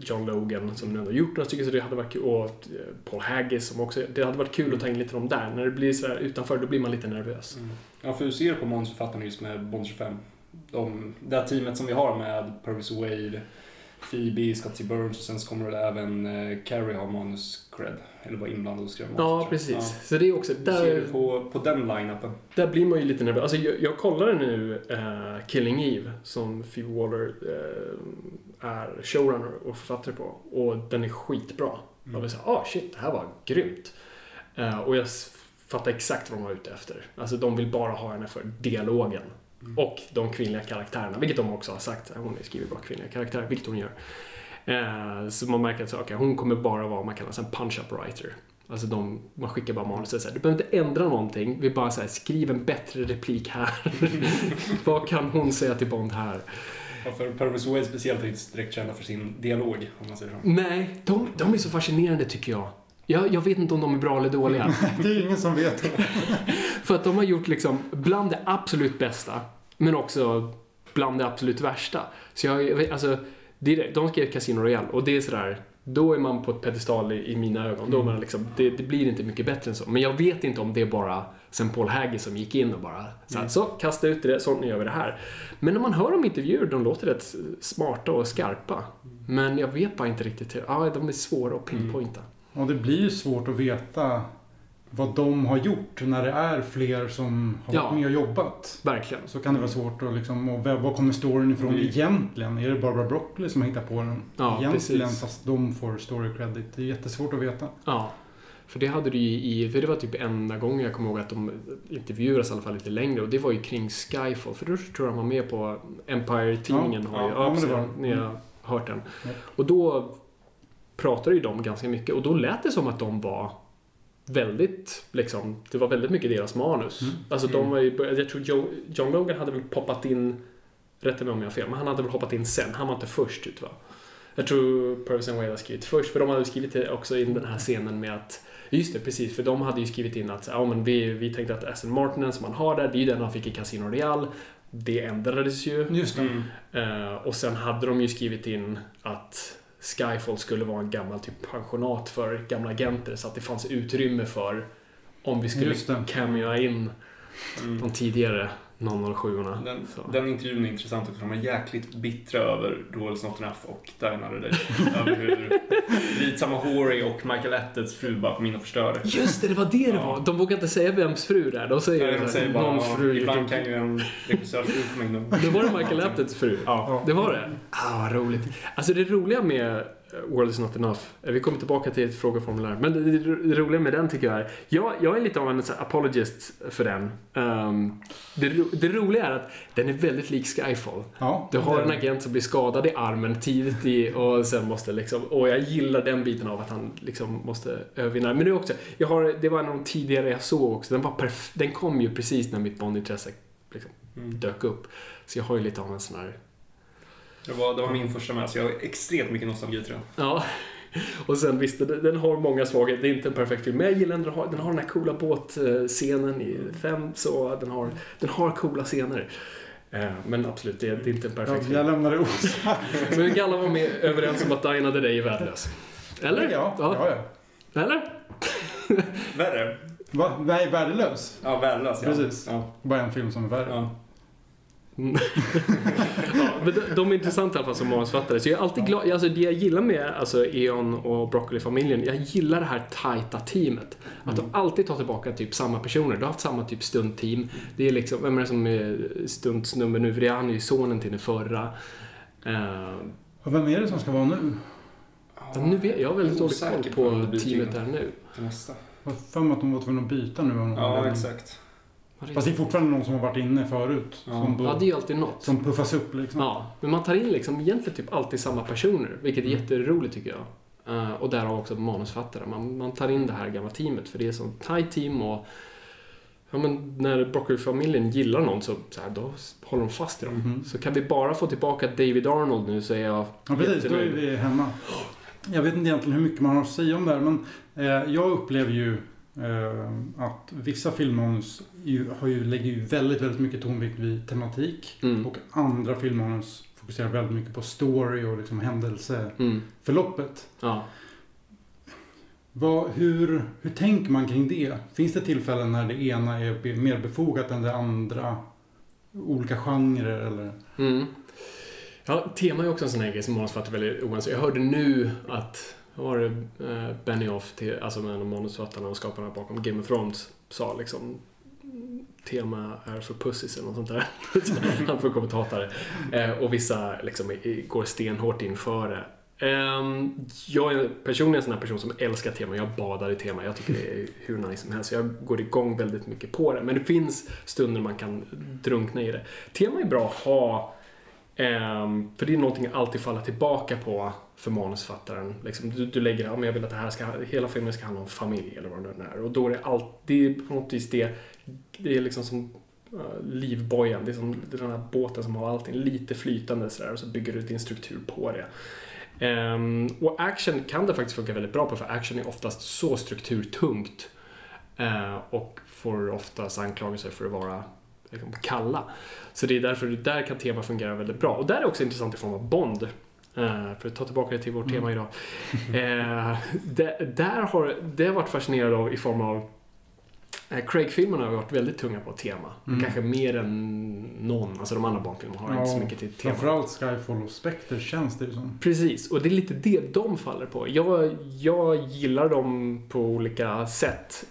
John Logan som nu ändå gjort några stycken så det hade varit kul. Och eh, Paul Haggis som också, det hade varit kul att ta in lite de där. När det blir så här utanför då blir man lite nervös. Mm. Ja, för hur ser du på manusförfattarna just med Bond 25? De, det här teamet som vi har med Purvis Wade, Phoebe, Scott C. Burns och sen så kommer det även eh, Carrie ha manus-cred. Eller vara inblandad och skriva manus. Ja, precis. Så det är också, Hur ser där, du på, på den line-upen? Där blir man ju lite nervös. Alltså jag, jag kollade nu eh, Killing Eve som Phoebe Waller eh, är showrunner och författare på. Och den är skitbra. Jag var såhär, ah shit, det här var grymt. Eh, och jag fattar exakt vad de var ute efter. Alltså de vill bara ha henne för dialogen. Och de kvinnliga karaktärerna, vilket de också har sagt. Hon skriver bra kvinnliga karaktärer, vilket hon gör. Eh, så man märker att så, okay, hon kommer bara vara vad man kallar en punch-up writer. Alltså de, man skickar bara manuset så här, du behöver inte ändra någonting, vi bara så här, skriv en bättre replik här. [laughs] vad kan hon säga till Bond här? Ja, för Purvis Wade speciellt är inte direkt kända för sin dialog, om man säger så. Nej, de, de är så fascinerande tycker jag. jag. Jag vet inte om de är bra eller dåliga. [laughs] Det är ingen som vet. [laughs] För att de har gjort liksom bland det absolut bästa, men också bland det absolut värsta. Så jag, alltså, det de skrev Casino Royale och det är sådär, då är man på ett pedestal i, i mina ögon. Då man liksom, det, det blir inte mycket bättre än så. Men jag vet inte om det är bara sen Paul Haggis som gick in och bara så, så kasta ut det, så nu gör vi det här. Men när man hör dem i intervjuer, de låter rätt smarta och skarpa. Men jag vet bara inte riktigt, ja, de är svåra att pinpointa. Och det blir ju svårt att veta vad de har gjort när det är fler som har Ja. varit med och jobbat. Verkligen. Så kan det vara svårt att liksom, och vad vad kommer storyn ifrån Mm. egentligen? Är det Barbara Broccoli som har hittat på den? Ja, egentligen, precis. fast de får story credit. Det är jättesvårt att veta. Ja. För det hade du ju i, för det var typ enda gången jag kommer ihåg att de intervjuades i alla fall lite längre och det var ju kring Skyfall. För då tror jag han var med på Empire-tidningen. Ja, har ju, ja, det var- ni har hört den. Ja. Och då pratade ju de ganska mycket och då lät det som att de var väldigt, liksom, det var väldigt mycket deras manus. Mm. Alltså de var ju, jag tror Joe, John Logan hade väl poppat in, rätta mig om jag har fel, men han hade väl hoppat in sen. Han var inte först ut va? Jag tror Purvis and Wade har skrivit först, för de hade skrivit också in den här scenen med att Just det, precis. För de hade ju skrivit in att ja, men vi, vi tänkte att Aston Martinen som han har där, det är ju den han fick i Casino Royale. Det ändrades ju. Just det. Eh, och sen hade de ju skrivit in att Skyfall skulle vara en gammal typ pensionat för gamla agenter så att det fanns utrymme för om vi skulle camea in Mm. de tidigare 007orna. Den, Så. den intervjun är intressant också. De är jäkligt bittra över Duels Not Enough och Die Another Day. [laughs] över hur Reed Samahori och Michael Atteds fru bara kom in och förstörde. Just det, det var det det var. De vågade inte säga vems fru det är. De säger, Nej, de säger bara, någons ja, fru. ibland kan ju en regissörs fru komma in och... Det var det Michael Appteds fru? Ja. Det var det? Ah, vad roligt. Alltså det roliga med World is not enough, eh, vi kommer tillbaka till ett frågeformulär, men det, roliga med den tycker jag är, jag, jag är lite av en så apologist för den. Ehm, det, det roliga är att den är väldigt lik Skyfall. Ja, Du har en agent som blir skadad i armen tidigt i och sen måste liksom, och jag gillar den biten av att han liksom måste övervinna. Men är också, jag har, det var en av de tidigare jag såg också, den var perf- den kom ju precis när mitt Bond-intresse liksom Mm. dök upp. Så jag har ju lite av en sån här Det, var, det var min första med, så jag har extremt mycket nostalgi tror jag. Ja. Och sen visst, den, den har många svagheter. Det är inte en perfekt film. Men jag gillar ändå den har, den har den här coola båtscenen i fem så den har, den har coola scener. Eh, Men absolut, det är, det är inte en perfekt Ja, jag film. lämnar det osagt. [laughs] Men vi alla var med överens om att Diana the Day är värdelös. Eller? Ja, ja, ja. Eller? Värre? Va? Nej, värdelös. Ja, värdelös ja. Precis. Ja. Bara en film som är värre. Ja. Mm. ja, [laughs] men de, de är intressanta i alla fall som manusfattare. Så jag är alltid glad. Alltså det jag gillar med alltså, Eon och Broccoli-familjen, jag gillar det här tajta teamet. Att de alltid tar tillbaka typ samma personer. Du har haft samma typ stuntteam. Det är liksom, vem är det som är stuntsnubben nu? För det är han är ju sonen till den förra. Uh, Och vem är det som ska vara nu? nu vet, jag har väldigt dålig Osäker koll på teamet där nu. Till nästa. Jag har att de var tvungna att byta nu. av någon Ja, exakt. Fast det är fortfarande någon som har varit inne förut. Ja. Som, då, Ja, det är ju alltid något. som puffas upp liksom. Ja, men man tar in liksom egentligen typ alltid samma personer, vilket är Mm. jätteroligt tycker jag. Eh, och därav också manusfattare. Man, man tar in det här gamla teamet, för det är som tight team och Ja, men när Broccoli-familjen gillar någon så, så här, då håller de fast i dem. Mhm. Så kan vi bara få tillbaka David Arnold nu så är jag Ja, precis. Då är vi hemma. Jag vet inte egentligen hur mycket man har att säga om det här, men eh, jag upplever ju att vissa filmmanus har ju, lägger ju väldigt, väldigt mycket tonvikt vid tematik. Mm. Och andra filmmanus fokuserar väldigt mycket på story och liksom händelseförloppet. Mm. Ja. Vad, hur, hur tänker man kring det? Finns det tillfällen när det ena är mer befogat än det andra? Olika genrer eller? Mm. Ja, tema är också en sån här grej som manusförfattare är väldigt oense. Jag hörde nu att var det eh, Benioff, till, alltså en av manusförfattarna och skaparna bakom Game of Thrones, sa liksom tema är för pussies eller något sånt där. [laughs] Han får kommentatare. Eh, och vissa liksom går stenhårt inför det. Eh, jag är personligen en sån här person som älskar tema. Jag badar i tema. Jag tycker det är hur nice som helst. Jag går igång väldigt mycket på det. Men det finns stunder man kan drunkna i det. Tema är bra att ha Um, för det är någonting att alltid falla tillbaka på för manusfattaren. Liksom, du, du lägger, ja, men jag vill att det här ska, hela filmen ska handla om familj eller vad det nu är. Och då är det alltid på något vis det, det är liksom som uh, livbojen. Det är som den här båten som har allting lite flytande sådär och så bygger du din struktur på det. Um, och action kan det faktiskt funka väldigt bra på för action är oftast så strukturtungt. uh, och får oftast anklagelser för att vara liksom, kalla. Så det är därför där kan tema fungera väldigt bra. Och där är också intressant i form av Bond. Eh, för att ta tillbaka det till vårt Mm. tema idag. Eh, det, där har det varit fascinerad av i form av eh, Craig-filmerna har varit väldigt tunga på tema. Mm. Kanske mer än någon. Alltså de andra Bondfilmerna har inte så mycket till tema. Framförallt Skyfall och Spectre känns det ju som. Precis, och det är lite det de faller på. Jag, jag gillar dem på olika sätt.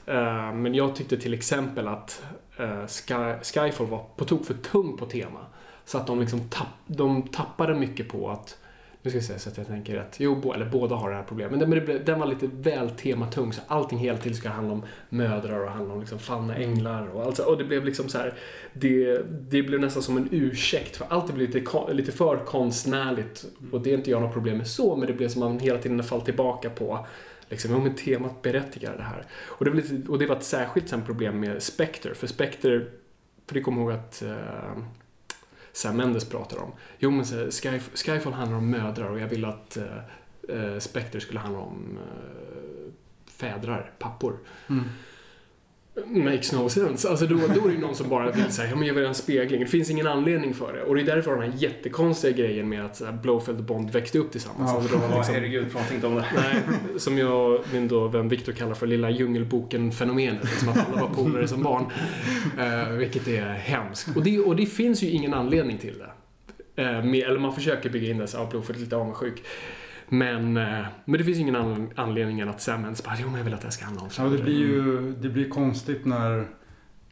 Men jag tyckte till exempel att Eh, Sky, Skyfall var på tok för tung på tema. Så att de liksom tapp, de tappade mycket på att Nu ska jag säga så att jag tänker att, jo, bo, eller båda har det här problemet. Men den, den var lite väl tematung, så allting hela tiden ska handla om mödrar och handla om liksom fallna änglar och alltså, Och det blev liksom så här, det, det blev nästan som en ursäkt, för allt blev lite, lite för konstnärligt. Och det är inte jag något problem med så, men det blev som att man hela tiden fall tillbaka på Liksom, jo men temat berättigar det här. Och det, var lite, och det var ett särskilt sen problem med Spectre, för Spectre, för det kommer jag ihåg att eh, Sam Mendes pratar om. Jo men så, Sky, Skyfall handlar om mödrar och jag ville att eh, eh, Spectre skulle handla om eh, fädrar, pappor. Mm. Makes no sense. Alltså då, då är det ju någon som bara vill säga, ja men jag vill ha en spegling. Det finns ingen anledning för det. Och det är därför den här jättekonstiga grejen med att så här, och Bond växte upp tillsammans. Ja. Alltså, de liksom, herregud, prata inte om det. Nej, som jag, min då vän Viktor kallar för lilla djungelboken-fenomenet. Som att alla var polare som barn. Eh, vilket är hemskt. Och det, och det finns ju ingen anledning till det. Eh, med, eller man försöker bygga in det så att Blofeld är lite avundsjuk. Men, eh, men det finns ingen an, anledning än att Sam Mendes bara, jo men jag vill att det ska handla om Ja, det blir ju det blir konstigt när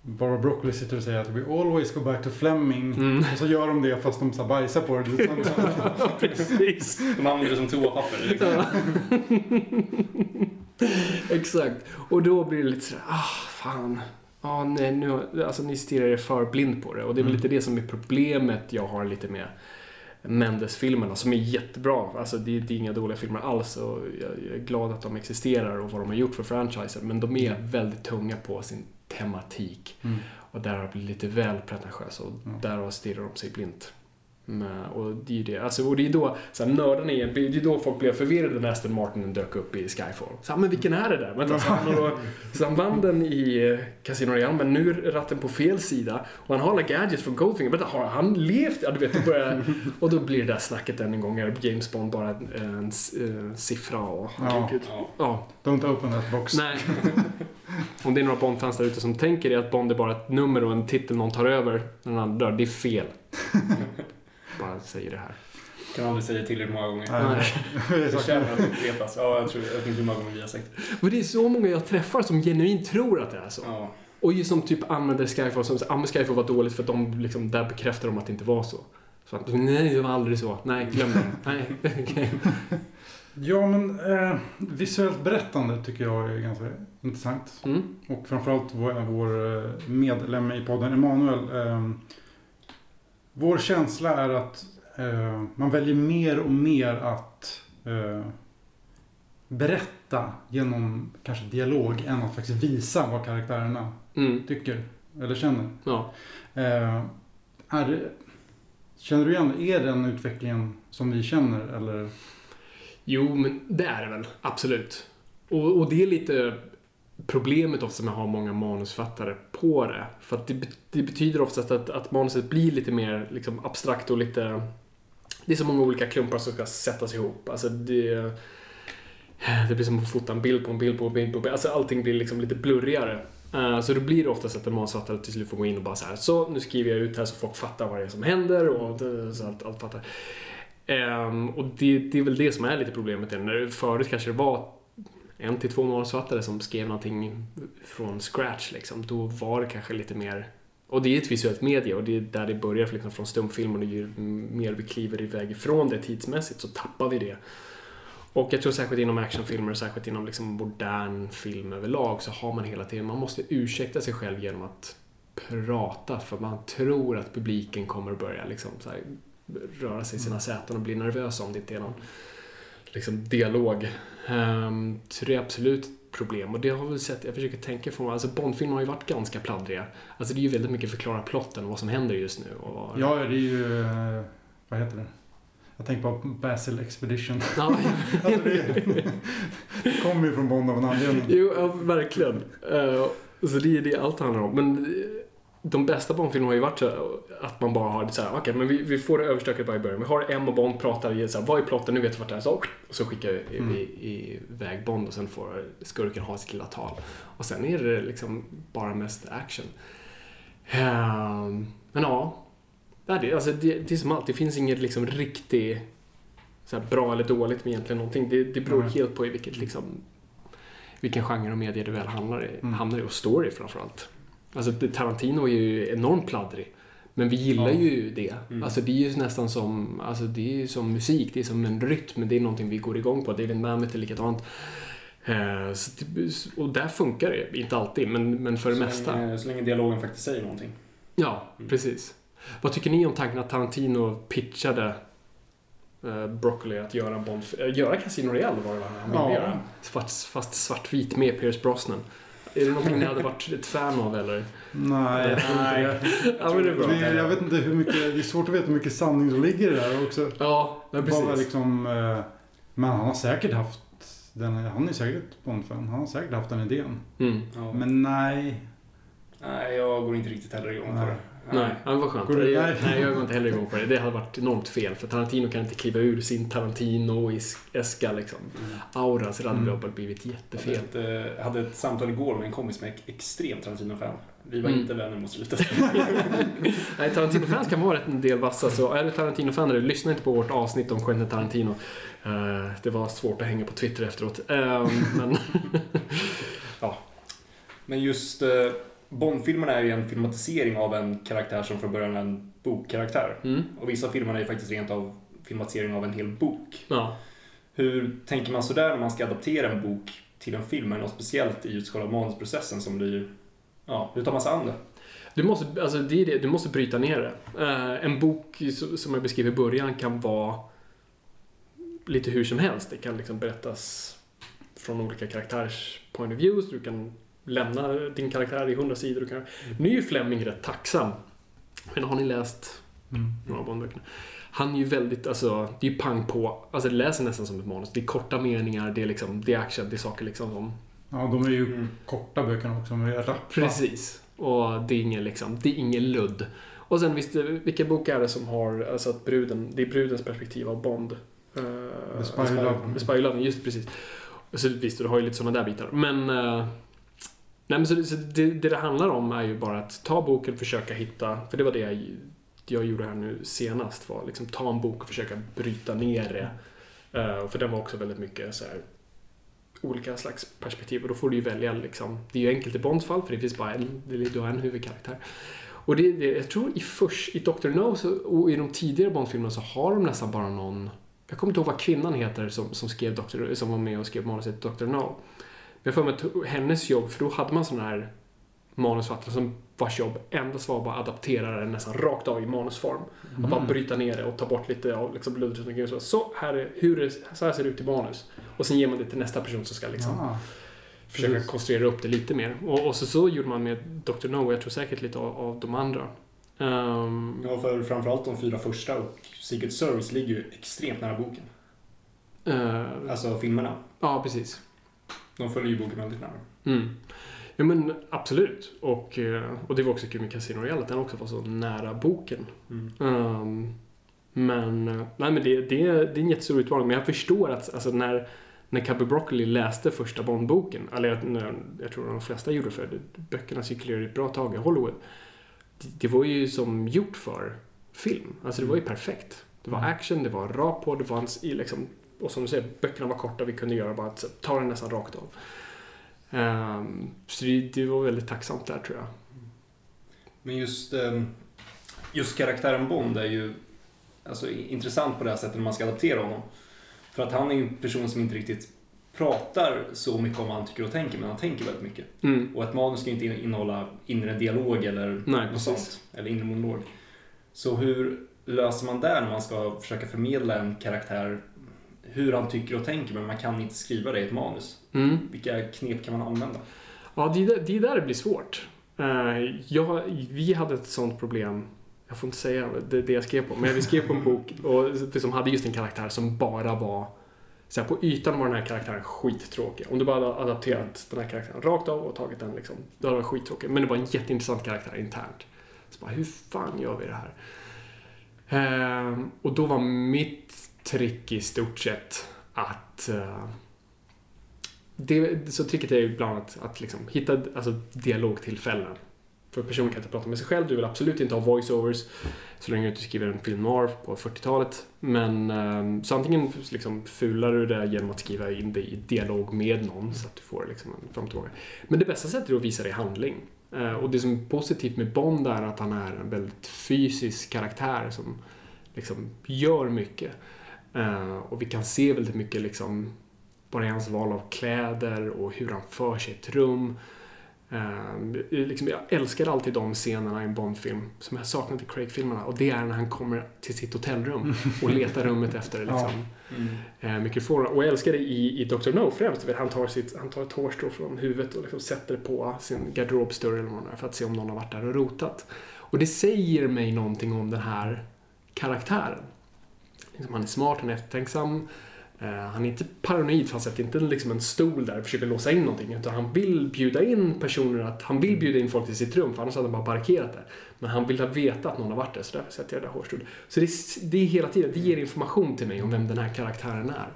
Barbara Broccoli sitter och säger att we always go back to Fleming. Mm. Och så gör de det fast de så här bajsar på det. [laughs] Precis. De använder det som toapapper. [laughs] Liksom. Exakt. Och då blir det lite sådär, ah, fan. Ja, nej, nu, alltså ni stirrar er för blind på det. Och det är väl Mm. lite det som är problemet jag har lite med Mendes-filmerna, som är jättebra. Alltså det, det är inga dåliga filmer alls och jag, är glad att de existerar och vad de har gjort för franchisen. Men de är väldigt tunga på sin tematik. Mm. Och där har blivit lite väl pretentiösa och Ja. där stirrar de sig blint. Men, och det är ju det. Alltså, och det är då, så här, nördarna är, det är då folk blev förvirrade när Aston Martin dök upp i Skyfall. Så, här, men vilken är det där? Vänta, så han, har, då- [laughs] så han vann den i eh, Casino Royale, men nu är ratten på fel sida. Och han har alla gadgets från Goldfinger. Vänta, har han levt? Ja, du vet, det börjar, [laughs] och då blir det där snacket än en gång. Är James Bond bara en, en, s- eh, siffra och... Ja. ja. Don't open that box. Nej. [laughs] Om det är några Bond-fans där ute som tänker det att Bond är bara ett nummer och en titel någon tar över när den andra dör, det är fel. Bara säger det här. Kan aldrig säga tillräckligt många gånger. Nej. [laughs] Det Det så- förtjänar att upprepas. Ja, jag tror, jag vet inte hur många gånger vi har sagt. Men det är så många jag träffar som genuint tror att det är så. Ja. Och just som typ använder Skyfall som säger att Skyfall var dåligt för att de liksom, där bekräftar de att det inte var så. så att, nej, det var aldrig så. Nej, glöm det. Nej, [laughs] okej. Ja, men eh, visuellt berättande tycker jag är ganska intressant. Mm. Och framförallt vår, vår eh, medlem i podden, Emanuel. Eh, vår känsla är att eh, man väljer mer och mer att eh, berätta genom kanske dialog än att faktiskt visa vad karaktärerna Mm. tycker eller känner. Ja. Eh, är känner du igen, är den utvecklingen som vi känner eller? Jo, men det är det väl. Absolut. Och, och det är lite problemet ofta med att ha många manusfattare på det. För att det, det betyder oftast att, att manuset blir lite mer liksom, abstrakt och lite... Det är så många olika klumpar som ska sättas ihop. Alltså det... Det blir som att fota en bild på en bild på en bild på en bild. Alltså allting blir liksom lite blurrigare. Uh, Så då blir det oftast att en manusfattare till slut får gå in och bara så här. Så, nu skriver jag ut här så folk fattar vad det är som händer och så allt, allt fattar. Um, och det, det är väl det som är lite problemet. Förut kanske det var en till två manusförfattare som skrev någonting från scratch. Liksom. Då var det kanske lite mer... Och det är ett visuellt media och det är där det börjar liksom, från stumfilm och ju mer vi kliver iväg ifrån det tidsmässigt så tappar vi det. Och jag tror särskilt inom actionfilmer och särskilt inom liksom modern film överlag så har man hela tiden, man måste ursäkta sig själv genom att prata för man tror att publiken kommer börja liksom röra sig i sina säten och bli nervösa om det inte är någon liksom, dialog. Um, så det är absolut ett problem och det har vi sett, jag försöker tänka från, alltså Bondfilmer har ju varit ganska pladdriga. Alltså det är ju väldigt mycket förklara plotten och vad som händer just nu. Och. Ja, det är ju, vad heter det? Jag tänker på Basil Expedition. [laughs] Ja, Alltså det, det kommer ju från Bond av en anledning. Jo, ja, verkligen. Uh, så det är det allt handlar om. Men de bästa Bondfilmerna har ju varit så att man bara har det så här, okej, men vi, vi får det överstökat bara i början. Vi har en och Bond pratar, så här, vad är plotten, nu vet vi vart det är, så, och så skickar vi Mm. i- iväg Bond och sen får skurken ha sitt lilla tal. Och sen är det liksom bara mest action. Ehm, men ja, det. Alltså, det, det är som allt, det finns inget liksom riktigt så här, bra eller dåligt med egentligen någonting. Det, det beror Nej. helt på i vilket liksom vilken genre och media det väl handlar i, Mm. hamnar i och story framförallt. Alltså Tarantino är ju enormt pladdrig. Men vi gillar Ja. ju det. Mm. Alltså det är ju nästan som, alltså det är som musik, det är som en rytm, det är någonting vi går igång på. David Mamet är likadant. Eh, så det, och där funkar det, inte alltid, men, men för det så mesta. Länge, så länge dialogen faktiskt säger någonting. Ja, Mm. precis. Vad tycker ni om tanken att Tarantino pitchade eh, Broccoli att göra, Bond, äh, göra Casino Royale var det vad han ville Ja. göra? Svart, fast svartvit med Pierce Brosnan. Är det någonting ni hade varit ett fan av eller? Nej, jag tror inte det. Ja, men det är bra. det. Jag vet inte hur mycket, det är svårt att veta hur mycket sanning som ligger i det här också. Ja, men Bara precis. liksom, eh, men han har säkert haft den, han är säkert Bond-fan. Han har säkert haft den idén. Mm. Ja. Men nej. Nej, jag går inte riktigt heller igång på det. Nej, ja, men vad skönt. Du- Jag- nej. Jag går inte heller igång på det. Det hade varit enormt fel. För Tarantino kan inte kliva ur sin Tarantino-eska liksom. Aura, så det hade Mm. blivit Jag jättefel. hade ett, eh, hade ett samtal igår med en kompis med ett extremt Tarantino-fan. Vi var Mm. inte vänner mot slutet. [laughs] Nej, Tarantino-fans kan vara en del vassa. Så är du Tarantino-fan, eller lyssna inte på vårt avsnitt om Quentin Tarantino. Eh, det var svårt att hänga på Twitter efteråt. Eh, men [laughs] Men just eh, Bond-filmerna är ju en filmatisering av en karaktär som från början är en bokkaraktär. mm, Och vissa av filmerna är ju faktiskt rent av filmatisering av en hel bok. ja. Hur tänker man sådär när man ska adaptera en bok till en film? Är det något speciellt i just själva manusprocessen som blir... Ja, hur tar man sig an det? Du måste, alltså det är det, du måste bryta ner det. Eh, en bok som jag beskrev i början kan vara lite hur som helst. Det kan liksom berättas från olika karaktärers point of views. Du kan lämna din karaktär i hundra sidor. Du kan... Nu är ju Fleming rätt tacksam. Men har ni läst Mm. några av Bondböckerna? Han är ju väldigt, alltså, det är ju pang på. Alltså det läser nästan som ett manus. Det är korta meningar, det är liksom, det är action, det är saker liksom som Ja, de är ju Mm. korta böckerna också. De är rappa. Precis. Och det är ingen liksom, det är ingen ludd. Och sen visst, vilka böcker är det som har, alltså att bruden, det är brudens perspektiv av Bond. Uh, The Spy Spy Me, just precis. Så visst, du har ju lite sådana där bitar. Men, eh, nej men så, det- så det, det det handlar om är ju bara att ta boken och försöka hitta, för det var det jag, jag gjorde här nu senast, var liksom ta en bok och försöka bryta ner det. Uh, för den var också väldigt mycket så här olika slags perspektiv och då får du ju välja liksom. Det är ju enkelt i Bonds fall för det finns bara en, du har en huvudkaraktär. Och det, det, jag tror i först, i Dr. No så, och i de tidigare Bond-filmerna så har de nästan bara någon jag kommer inte ihåg vad kvinnan heter som, som, skrev Dr. som var med och skrev manuset Dr. No. Jag får mig att hennes jobb, för då hade man sådana här manusförfattare som vars jobb endast var att bara adaptera det nästan rakt av i manusform. Att bara bryta ner det och ta bort lite av liksom omkring. Så, så här, är, hur är, så här ser det ut i manus. Och sen ger man det till nästa person som ska liksom Ah. försöka Precis. konstruera upp det lite mer. Och, och så, så gjorde man med Dr. No, och jag tror säkert lite av, av de andra. Ehm, Ja, för framförallt de fyra första och Secret Service ligger ju extremt nära boken. eh, Alltså filmerna. ja, precis. De följer ju boken väldigt nära. Mm. Ja men absolut. Och, eh, och det var också kul med Casino Royale, att den också var så nära boken. Ehm, men, eh, nej men det, det, det är en jättestor utmaning. Men jag förstår att alltså, när, när Cubby Broccoli läste första Bond-boken, eller jag, när, jag tror de flesta gjorde för böckerna cirkulerade ett bra tag i Hollywood. Det, det var ju som gjort för film. Alltså det var ju perfekt. Det var action, det var rakt på, det var i liksom, och som du säger, böckerna var korta, vi kunde göra bara att ta den nästan rakt av. Ehm, så det, det var väldigt tacksamt där tror jag. Men just, ehm, just karaktären Bond är ju alltså, intressant på det här sättet när man ska adaptera honom. För att han är ju en person som inte riktigt pratar så mycket om vad han tycker och tänker, men han tänker väldigt mycket. Mm. Och ett manus ska inte innehålla inre dialog eller Nej, något sånt. Eller inre monolog. Så hur löser man där när man ska försöka förmedla en karaktär hur han tycker och tänker, men man kan inte skriva det i ett manus? Mm. Vilka knep kan man använda? Ja, det är där det, är där blir svårt. Eh, jag, vi hade ett sånt problem, jag får inte säga det, det jag skrev på, men vi skrev på en bok och, som hade just en karaktär som bara var så här, på ytan var den här karaktären skittråkig. Om du bara hade adapterat den här karaktären rakt av och tagit den liksom, då hade den varit skittråkig. Men det var en jätteintressant karaktär internt. Så bara, hur fan gör vi det här? Ehm, och då var mitt trick i stort sett att uh, det, så tricket är ju ibland att, att liksom hitta alltså, dialogtillfällen. För personen kan inte prata med sig själv, du vill absolut inte ha voiceovers så länge du inte skriver en film noir på 40-talet. Men um, så antingen liksom fular du det genom att skriva in det i dialog med någon så att du får liksom en fram tillbaka. Men det bästa sättet är att visa det i handling. Uh, och det som är positivt med Bond är att han är en väldigt fysisk karaktär som liksom gör mycket. Eh, och vi kan se väldigt mycket liksom bara i hans val av kläder och hur han för sig i ett rum. Uh, liksom, jag älskar alltid de scenerna i en Bond-film som jag saknat i Craig-filmerna. Och det är när han kommer till sitt hotellrum och [laughs] letar rummet efter liksom, ja. uh, mikrofoner. Och jag älskar det i, i Dr. No främst. Han tar, sitt, han tar ett hårstrå från huvudet och liksom sätter det på sin garderobsdörr eller vad för att se om någon har varit där och rotat. Och det säger mig någonting om den här karaktären. Liksom, han är smart, han är eftertänksam. Eh, han är inte paranoid för han sätter inte liksom en stol där och försöker låsa in någonting. Utan han vill bjuda in personer, att, han vill bjuda in folk till sitt rum för annars hade han bara parkerat där. Men han vill veta att någon har varit där så därför sätter jag det där hårstolen. Så det, det är hela tiden, det ger information till mig om vem den här karaktären är.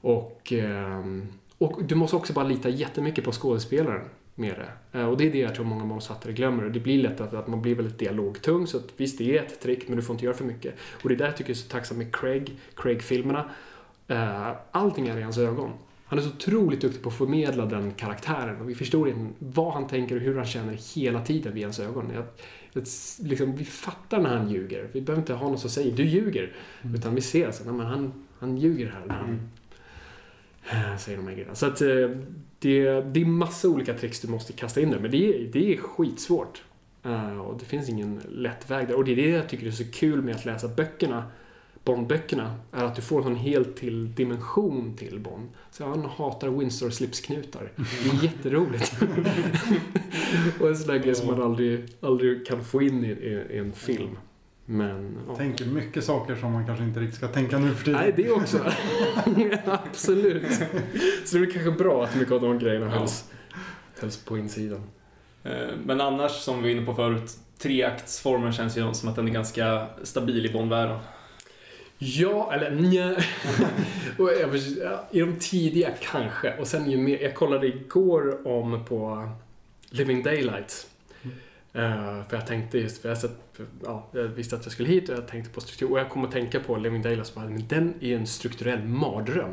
Och, ehm, och du måste också bara lita jättemycket på skådespelaren med det. Eh, och det är det jag tror många manusfattare glömmer. Det blir lätt att, att man blir väldigt dialogtung, så att visst det är ett trick, men du får inte göra för mycket. Och det är där jag tycker jag är så tacksam med Craig, Craig-filmerna. Eh, allting är i hans ögon. Han är så otroligt duktig på att förmedla den karaktären och vi förstår inte vad han tänker och hur han känner hela tiden vid hans ögon. Jag, jag, liksom, vi fattar när han ljuger. Vi behöver inte ha någon som säger du ljuger. Mm. Utan vi ser alltså, men han, han ljuger här när han mm. säger de här grejerna. Så att eh, det, det är massa olika tricks du måste kasta in där, men det är, det är skitsvårt. Uh, och det finns ingen lätt väg där. Och det är det jag tycker är så kul med att läsa böckerna Bondböckerna är att du får en helt till dimension till Bond. Så han hatar Windsor-slipsknutar. Det är jätteroligt. [laughs] och en sån där grej som man aldrig, aldrig kan få in i, i, i en film. Men, ja. Tänker mycket saker som man kanske inte riktigt ska tänka nu för tiden. Nej, det också. [laughs] Absolut. Så det är kanske bra att mycket av de grejerna ja. hölls, hölls på insidan. Eh, men annars, som vi var inne på förut, treaktsformen känns ju som att den är ganska stabil i Bondvärlden. Ja, eller nja. [laughs] I de tidiga kanske. Och sen ju mer, jag kollade igår om på Living Daylights. Uh, för jag tänkte just, för jag, sett, för, ja, jag visste att jag skulle hit och jag tänkte på struktur. Och jag kom att tänka på Living Daylights, men den är en strukturell mardröm.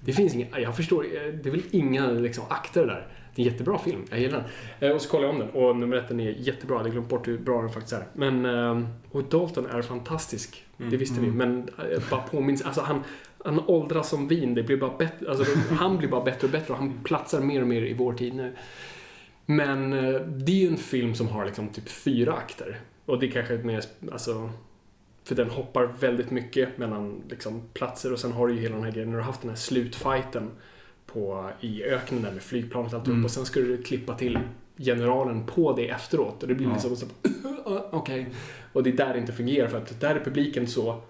Det finns inga, jag förstår, det är väl inga liksom, akter där. Det är en jättebra film, jag gillar den. Uh, och så kollade jag om den och nummer ett den är jättebra, jag hade glömt bort hur bra den faktiskt är. Men, uh, och Dalton är fantastisk. Mm. Det visste vi, mm. men jag bara påminns, alltså han, han åldras som vin. Det blir bara bättre, alltså, han blir bara bättre och bättre och han platsar mer och mer i vår tid nu. Men eh, det är ju en film som har liksom typ fyra akter. Och det är kanske mer, alltså, för den hoppar väldigt mycket mellan liksom, platser och sen har du ju hela den här grejen, när du har haft den här slutfighten på, i öknen där med flygplanet och alltihop mm. och sen ska du klippa till generalen på det efteråt och det blir ja. liksom så okej. Okay. Och det är där det inte fungerar för att där är publiken så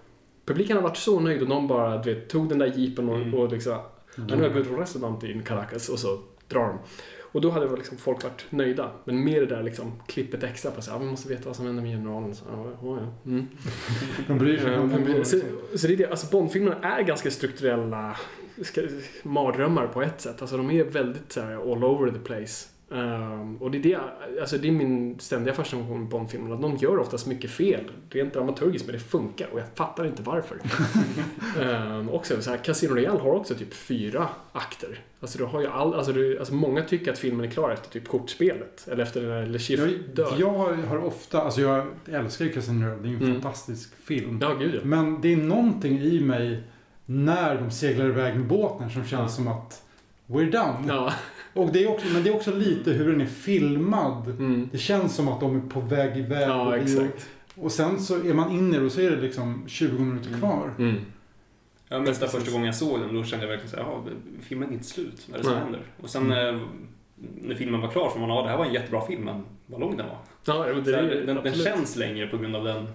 Publiken har varit så nöjd och någon bara du vet, tog den där jeepen och, mm. och liksom mm. nu har jag gått på restaurang i Caracas och så drar de. Och då hade liksom folk varit nöjda. Men med det där liksom, klippet extra på sig. Ja, vi måste veta vad som händer med generalen. Så, ja, ja. Mm. De bryr sig. så, så det är det. Alltså Bondfilmerna är ganska strukturella mardrömmar på ett sätt. Alltså de är väldigt så här, all over the place. Um, och det är, det, alltså det är min ständiga fascination med Bondfilmerna. De gör oftast mycket fel, rent dramaturgiskt, men det funkar och jag fattar inte varför. [laughs] um, också så här, Casino Royale har också typ fyra akter. Alltså, du har ju all, alltså, du, alltså många tycker att filmen är klar efter typ kortspelet. Eller efter när Le Chiffre dör. Jag har ofta, alltså jag älskar ju Casino Royale, det är en mm. fantastisk film. Ja, gud ja. Men det är någonting i mig när de seglar iväg med båten som känns ja. som att we're done. Ja. Och det är också, men det är också lite hur den är filmad. Mm. Det känns som att de är på väg iväg. Ja, och, exakt. och sen så är man inne och så är det liksom 20 minuter mm. kvar. Mm. Ja, nästa första gången jag såg den, då kände jag verkligen så här, filmen är inte slut. Vad är det som händer? Och sen mm. när filmen var klar så var man, ja det här var en jättebra film, men vad lång den var. Ja, det, det, den, den, känns längre på grund av den,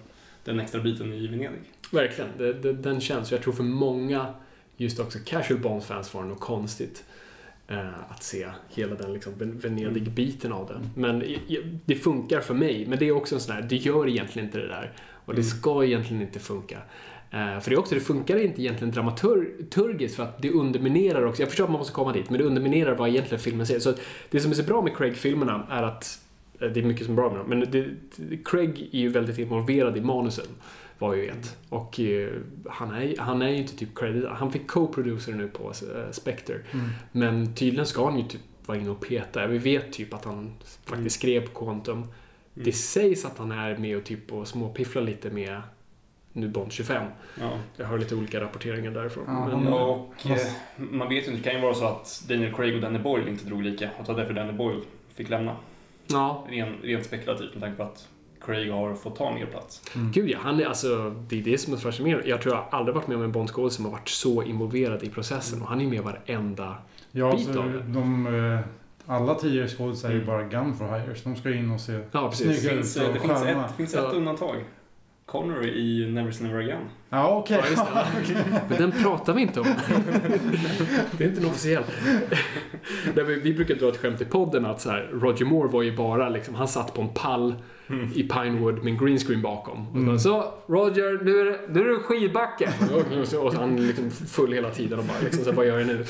den extra biten i Venedig. Verkligen, det, den känns. Jag tror för många, just också casual Bond-fans var det nog konstigt Eh, att se hela den liksom Venedig-biten av det. Men det funkar för mig, men det är också en sån här, det gör egentligen inte det där. Och det mm. ska egentligen inte funka. Eh, för det också, det funkar inte egentligen dramaturgiskt för att det underminerar också, jag förstår att man måste komma dit, men det underminerar vad egentligen filmen säger. Så det som är så bra med Craig-filmerna är att, eh, det är mycket som är bra med dem, men det, Craig är ju väldigt involverad i manusen var ju ett. Och uh, han, är, han är ju inte typ credit, han fick co-producer nu på uh, Spectre. Mm. Men tydligen ska han ju typ vara inne och peta. Vi vet typ att han faktiskt skrev på Quantum. Det sägs att han är med och typ och småpifflar lite med nu Bond 25. Ja. Jag har lite olika rapporteringar därifrån. Ja, men, han- Och eh, man vet ju inte, det kan ju vara så att Daniel Craig och Danny Boyle inte drog lika. Att det var därför Danny Boyle fick lämna. ja, Ren, rent spekulativt med tanke på att Craig har fått ta mer plats. Gud ja, han är alltså, det är det som är fascinerande. Jag tror jag aldrig varit med om en Bondskådis som har varit så involverad i processen och han är med varenda... Ja, bit så av det. de, eh, alla tio skådisar är ju Mm. bara gun for hire, så de ska in och se Ja, precis. Snygga finns, ut eh, och det finns ett, det finns Ja. ett undantag. Connery i Never Say Never Again. Ja, okej. Ja, just det. [laughs] Men den pratar vi inte om. Det är inte en officiell. Vi brukar dra ett skämt i podden att så här, Roger Moore var ju bara liksom, han satt på en pall i Pinewood med en green screen bakom. Och Mm. så, Roger, nu är det, nu är det skidbacke. Och, han är liksom full hela tiden och bara liksom, så, här, vad gör jag nu?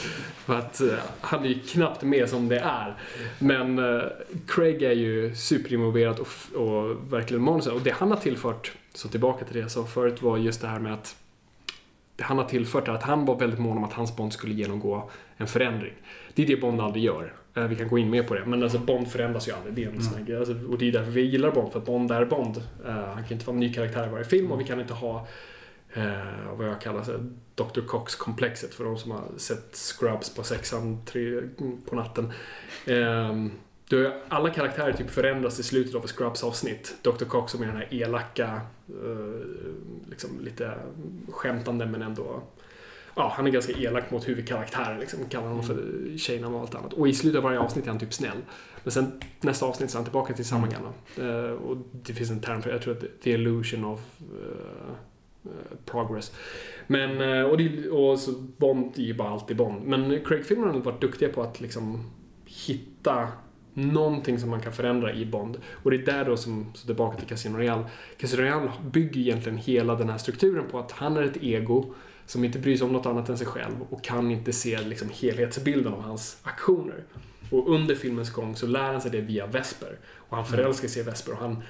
För att uh, han är ju knappt med som det är. Men uh, Craig är ju superinvolverad och, och verkligen manuset. Och det han har tillfört, så tillbaka till det jag sa förut, var just det här med att det han har tillfört är att han var väldigt mån om att hans Bond skulle genomgå en förändring. Det är det Bond aldrig gör. Eh, Vi kan gå in mer på det. Men alltså Bond förändras ju aldrig. Det är en sån här grej. Alltså, och det är därför vi gillar Bond. För att Bond är Bond. Eh, han kan inte vara en ny karaktär i varje film och vi kan inte ha eh, vad jag kallar så, Dr. Cox-komplexet för de som har sett Scrubs på sexan tre, på natten. Eh, då är alla karaktärer typ förändras i slutet av ett Scrubs-avsnitt. Dr. Cox som är den här elaka, eh, liksom lite skämtande men ändå Ja, han är ganska elak mot huvudkaraktären liksom. Kallar honom för tjejnamn och allt annat. Och i slutet av varje avsnitt är han typ snäll. Men sen nästa avsnitt så är han tillbaka till samma gamla. Eh, och det finns en term för det. Jag tror att det är the illusion of eh, progress. Men, och, det, och så Bond är ju bara alltid Bond. Men Craig-filmerna har varit duktiga på att liksom hitta någonting som man kan förändra i Bond. Och det är där då som, så tillbaka till Casino Royale. Casino Royale bygger egentligen hela den här strukturen på att han är ett ego som inte bryr sig om något annat än sig själv och kan inte se liksom helhetsbilden av hans aktioner. Och under filmens gång så lär han sig det via Vesper. Och han förälskar sig i Vesper och han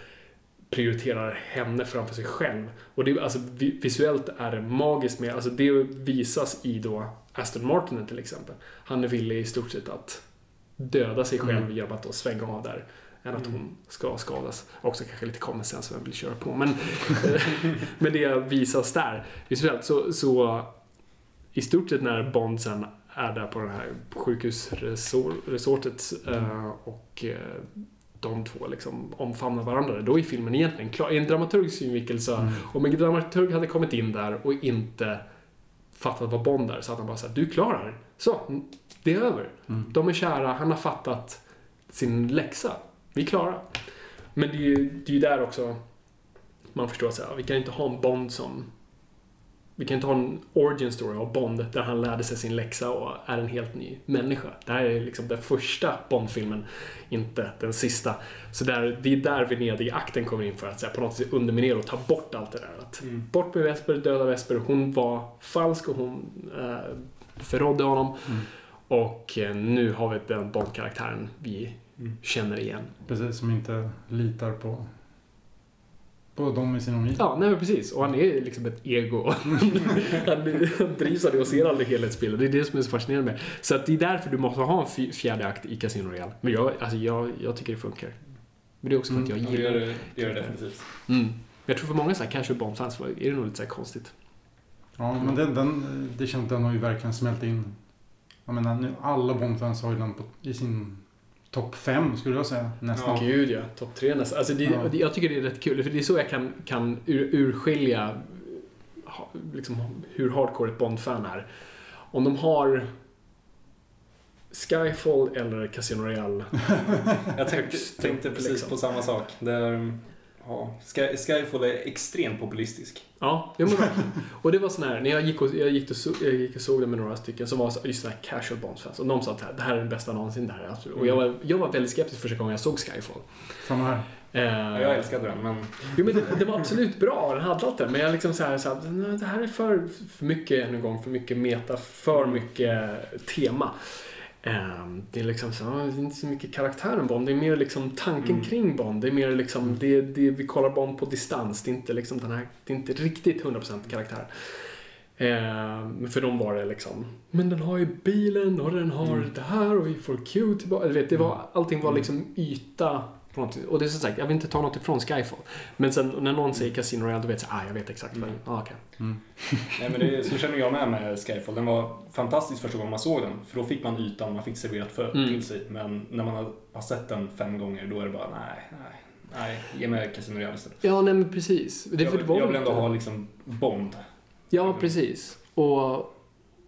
prioriterar henne framför sig själv. Och det, alltså, vi- visuellt är det magiskt med, alltså det visas i då Aston Martin till exempel. Han är villig i stort sett att döda sig själv genom att då svänga av där än att hon ska skadas. Också kanske lite common sense som jag vill köra på. Men, [laughs] men det visas där visuellt. Så, så i stort sett när Bond sen är där på det här sjukhusresortet eh, och eh, de två liksom omfamnar varandra. Då är filmen egentligen klar. I en dramaturgisk synvinkel så, om en dramaturg hade kommit in där och inte fattat vad Bond är, så hade han bara sagt du klarar Så, det är över. De är kära, han har fattat sin läxa. Vi är klara. Men det är ju, det är ju där också man förstår att så här, vi kan inte ha en Bond som... Vi kan inte ha en origin story av Bond där han lärde sig sin läxa och är en helt ny människa. Det här är liksom den första Bond-filmen, inte den sista. Så där, det är där Venedig-akten kommer in för att så här, på något sätt underminera och ta bort allt det där. Att Bort med Vesper, döda Vesper. Hon var falsk och hon eh, förrådde honom. Och eh, nu har vi den Bond-karaktären vi känner igen. Precis, som inte litar på, på dem i sin omgivning. Ja, nej men precis. Och han är liksom ett ego. [laughs] han, han drivs av det och ser aldrig helhetsbilden. Det är det som är så fascinerande med Så att det är därför du måste ha en fj- fjärde akt i Casino Royale. Men jag, alltså jag, jag tycker det funkar. Men det är också för att jag Ja, det gillar gör det, det gör det definitivt. Mm. Jag tror för många så här casual Bond-fans är det nog lite så konstigt. Ja, men den, den, det känns den har ju verkligen smält in. Jag menar, nu, alla Bond-fans har ju den på, i sin topp fem skulle jag säga. Nästan. Ja. Gud ja, topp tre nästan. Alltså det, Ja. det, jag tycker det är rätt kul, för det är så jag kan, kan ur, urskilja liksom, hur hardcore ett Bond-fan är. Om de har Skyfall eller Casino Royale. [laughs] Jag tänkte, tänkte precis liksom. på samma sak. Där, ja, Sky, Skyfall är extremt populistisk. Ja, ja men verkligen. Och det var sån här, när jag gick och, jag gick och, så, jag gick och såg det med några stycken som var så- just såna här casual Bond-fans. Och de sa att det här- det är den bästa någonsin. Det här. är absolut- Och jag var, jag var väldigt skeptisk första gången jag såg Skyfall. Samma här. Ja, jag älskade den, men Jo, men det, det var absolut bra, den hade allt det. Men jag liksom så här, så här, "Nej, det här är för, för mycket, än en gång, för mycket meta, för mycket tema. Ehm, det är liksom så, "Ah, det är inte så mycket karaktären Bond, det är mer liksom tanken Mm. kring Bond. Det är mer liksom, det, det, vi kollar Bond på distans, det är inte liksom den här, det är inte riktigt 100% karaktär. Eh, för de var det liksom, men den har ju bilen och den har det här och vi får Q tillbaka. Du vet, det var, allting var liksom yta. Och det är som sagt, jag vill inte ta något ifrån Skyfall. Men sen när någon säger Casino Royale, då vet jag, ah, jag vet exakt vad är. Ah, okej. [laughs] Nej, men det, så känner jag med med Skyfall. Den var fantastisk första gången man såg den. För då fick man ytan, man fick serverat för, Mm. till sig. Men när man har, har sett den fem gånger, då är det bara nej, nej, nej. Ge mig Casino Royale istället. Ja, nej men precis. Det, jag, för vill- jag vill ändå ha liksom Bond. Ja, precis. Och,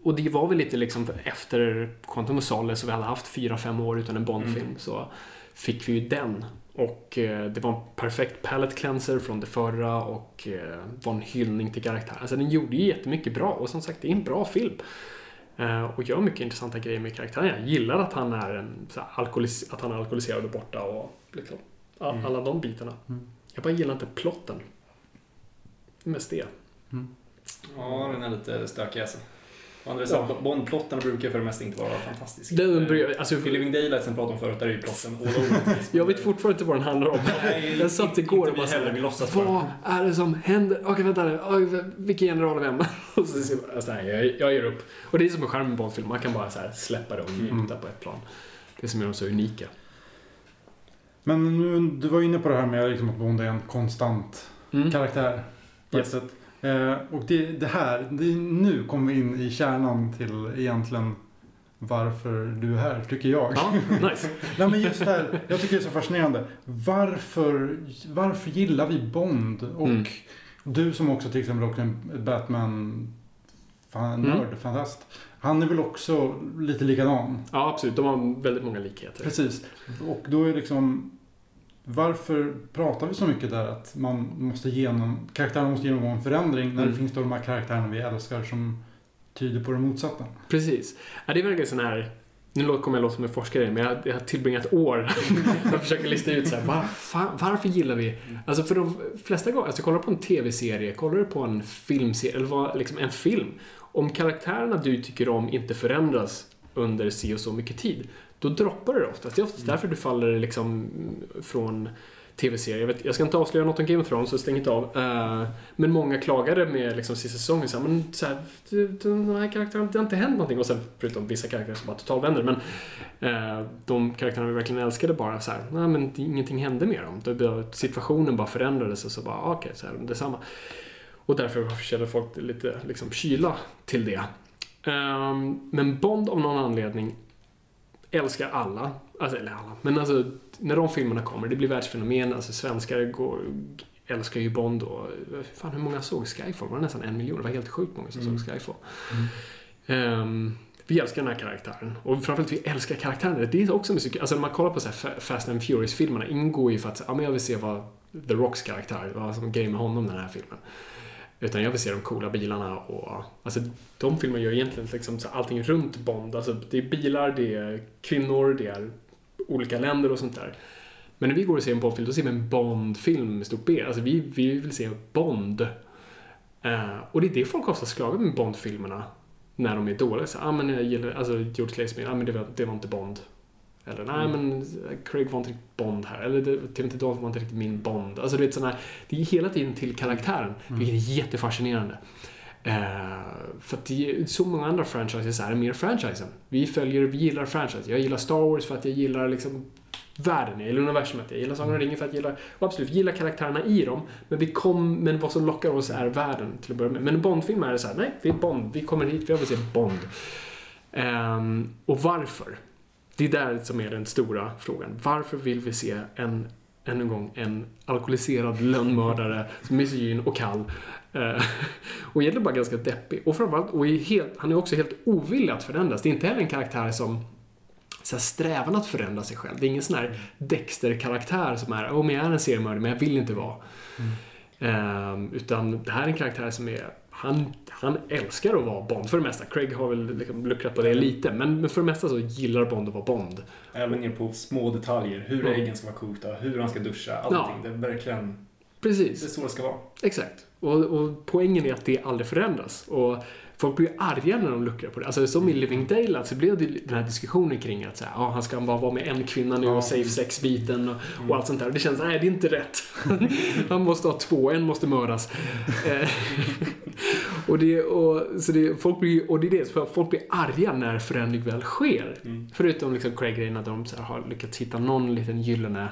och det var väl lite liksom efter Quantum of Solace, så vi hade haft fyra, fem år utan en Bond-film, Mm. så fick vi ju den. Och eh, det var en perfekt palette cleanser från det förra och eh, var en hyllning till karaktären. Alltså den gjorde ju jättemycket bra och som sagt, det är en bra film. Eh, och gör mycket intressanta grejer med karaktären. Jag gillar att han är, en, så här, alkoholis- att han är alkoholiserad och borta och liksom, Mm. alla de bitarna. Mm. Jag bara gillar inte plotten. Mest det. Ja, den är lite stökig alltså. Å andra sidan, Bond-plottarna brukar för det mesta inte vara fantastiska. Den bryr, alltså, I Living Daylights, som pratade om förut, där är ju plotten. [laughs] Jag vet fortfarande inte vad den handlar om. Nej, [laughs] Jag satt igår och bara heller, vi låtsas bara. vad är det som händer? Okej, vänta nu. Vilken general man, [laughs] alltså, nej, jag, jag ger upp. Och det är som en charm med Bondfilm, man kan bara så här släppa det och njuta på ett plan. Det som gör dem så unika. Men nu, du var inne på det här med liksom att Bond är en konstant Mm. karaktär. På ett Yes. sätt. Eh, och det, det här, det, nu kommer vi in i kärnan till egentligen varför du är här, tycker jag. Ja, nice. [laughs] Nej men just det här, jag tycker det är så fascinerande. Varför, varför gillar vi Bond? Och Mm. du som också till exempel också är en Batman Mm. nörd, fantast. Han är väl också lite likadan? Ja, absolut. De har väldigt många likheter. Precis. Och då är liksom varför pratar vi så mycket där att man måste genom, karaktären måste genomgå en förändring när Mm. det finns då de här karaktärerna vi älskar som tyder på det motsatta? Precis. Ja, det är verkligen sån här... Nu kommer jag låta som en forskare, men jag, jag har tillbringat år [laughs] och försöker lista ut så här, var, fan, varför gillar vi... Alltså för de flesta gånger, alltså kollar du på en TV-serie, kollar du på en filmserie, eller vad, liksom en film. Om karaktärerna du tycker om inte förändras under si och så mycket tid, då droppar du det oftast. Det är oftast därför du faller liksom från tv-serier. Jag, vet, jag ska inte avslöja något om Game of Thrones, så stäng inte av. Eh, men många klagade med liksom, sista säsongen, så här, men så här, den här karaktären, det har inte hänt någonting. Och sen förutom vissa karaktärer som bara totalvänder. Men eh, de karaktärerna vi verkligen älskade bara så här, nej men ingenting hände med dem. Situationen bara förändrades och så bara, ah, okej, så här, detsamma. Och därför kände folk lite liksom, kyla till det. Ehm, men Bond av någon anledning älskar alla. Alltså, eller alla. Men alltså, när de filmerna kommer, det blir världsfenomen. Alltså svenskar går, älskar ju Bond och... Fan, hur många såg Skyfall? Var det nästan en miljon? Det var helt sjukt många som Mm. såg Skyfall. Ehm, vi älskar den här karaktären. Och framförallt vi älskar karaktären. Det är också musik. Alltså när man kollar på så Fast and Furious-filmerna ingår ju för att ja, men jag vill se vad The Rocks karaktär, vad som är grejen med honom den här filmen. Utan jag vill se de coola bilarna och... Alltså de filmerna gör egentligen liksom så allting runt Bond. Alltså det är bilar, det är kvinnor, det är olika länder och sånt där. Men när vi går och ser en Bondfilm, då ser vi en Bond-film med stort B. Alltså vi, vi vill se Bond. Uh, och det är det folk oftast klagar med Bond-filmerna. När de är dåliga. Så, ah, men jag gillar, alltså George Lazenby, ah, men det var, det var inte Bond. Eller nej men Craig var inte riktigt Bond här. Eller Timothy Dalton var inte riktigt min Bond. Alltså du vet sådana det är hela tiden till karaktären. Vilket är jättefascinerande. Eh, för att det är så många andra franchises är mer franchisen. Vi följer, vi gillar franchise. Jag gillar Star Wars för att jag gillar liksom världen, jag gillar universumet, jag gillar Sagan om ringen för att jag gillar, och absolut, vi gillar karaktärerna i dem, men vi kom, men vad som lockar oss är världen till att börja med. Men en Bond-film är det så här, nej, det är Bond, vi kommer hit jag vill se Bond. Ehm, och varför? Det är där som är den stora frågan. Varför vill vi se en, än en gång, en alkoholiserad lönnmördare, misogyn och kall, Eh, [laughs] och egentligen bara ganska deppig. Och framförallt, och är helt, han är också helt ovillig att förändras. Det är inte heller en karaktär som så här, strävan att förändra sig själv. Det är ingen sån här Dexter-karaktär som är, åh men jag är en seriemördare men jag vill inte vara. Ehm, utan det här är en karaktär som är, han, han älskar att vara Bond för det mesta. Craig har väl liksom luckrat på det lite, men, men för det mesta så gillar Bond att vara Bond. Även ner på små detaljer. Hur Mm. äggen ska vara kokta, hur han ska duscha, allting. Det är verkligen, det är Precis. så det ska vara. Exakt. Och, och poängen är att det aldrig förändras. Och folk blir arga när de luckrar på det. Alltså som i Living Daylight så blev det den här diskussionen kring att så här, ah, han ska bara vara med en kvinna nu och safe sex-biten och, och allt sånt där. Och det känns, nej det är inte rätt. [laughs] han måste ha två, en måste mördas. [laughs] Eh, [laughs] Och det, och, så det, folk blir, och det är det, för folk blir arga när förändring väl sker. Mm. Förutom liksom Craig-grejerna där de har lyckats hitta någon liten gyllene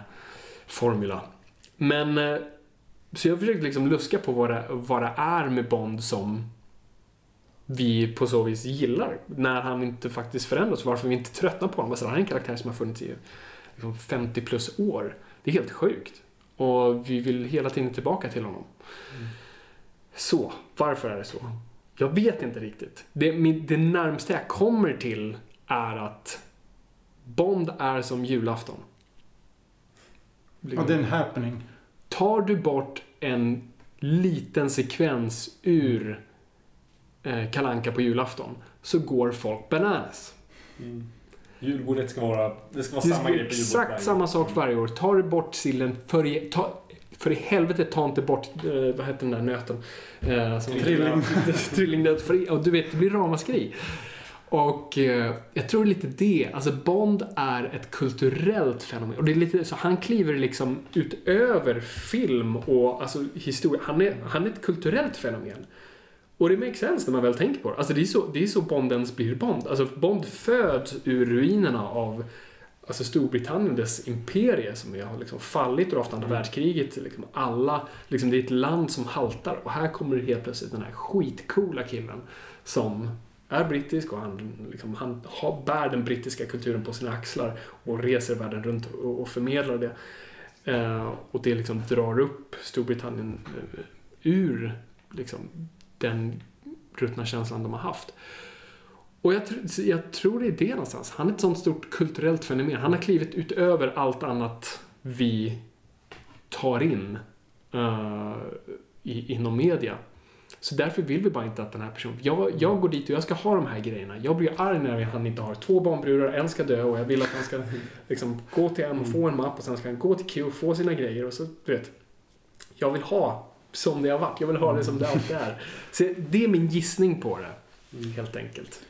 formula. Men, eh, så jag försökte liksom luska på vad det, vad det är med Bond som vi på så vis gillar. När han inte faktiskt förändras. Varför vi inte tröttnar på honom. Alltså, han är en karaktär som har funnits i liksom 50 plus år. Det är helt sjukt. Och vi vill hela tiden tillbaka till honom. Så, varför är det så? Jag vet inte riktigt. Det, min- det närmsta jag kommer till är att Bond är som julafton. Ja, det är en happening. Tar du bort en liten sekvens ur eh, Kalanka på julafton så går folk bananas. Mm. Julbordet ska vara, det ska vara Det samma grej på julbordet exakt samma sak varje år. Tar du bort sillen, för ta, för i helvete ta inte bort, eh, vad heter den där nöten? Eh, som. Trillingnöt. [laughs] Och du vet, det blir ramaskri. Och eh, jag tror lite det. Alltså Bond är ett kulturellt fenomen. Och det är lite så han kliver liksom utöver film och alltså historia. Han är, han är ett kulturellt fenomen. Och det makes sense när man väl tänker på det. Alltså det är så, det är så Bond ens blir Bond. Alltså Bond föds ur ruinerna av alltså Storbritannien, dess imperie som har liksom fallit och haft andra världskriget. Liksom alla, liksom det är ett land som haltar och här kommer det helt plötsligt den här skitcoola killen som är brittisk och han, liksom, han har, bär den brittiska kulturen på sina axlar och reser världen runt och, och förmedlar det. Eh, och det liksom drar upp Storbritannien eh, ur liksom, den ruttna känslan de har haft. Och jag, tr- jag tror det är det någonstans. Han är ett sånt stort kulturellt fenomen. Han har klivit utöver allt annat vi tar in uh, i, inom media. Så därför vill vi bara inte att den här personen... Jag, jag går dit och jag ska ha de här grejerna. Jag blir arg när han inte har två barnbrudar, en ska dö och jag vill att han ska liksom, gå till M och få en mapp och sen ska han gå till Q och få sina grejer och så, du vet. Jag vill ha som det har varit. Jag vill ha det som det alltid är. [laughs] Så det är min gissning på det, helt enkelt.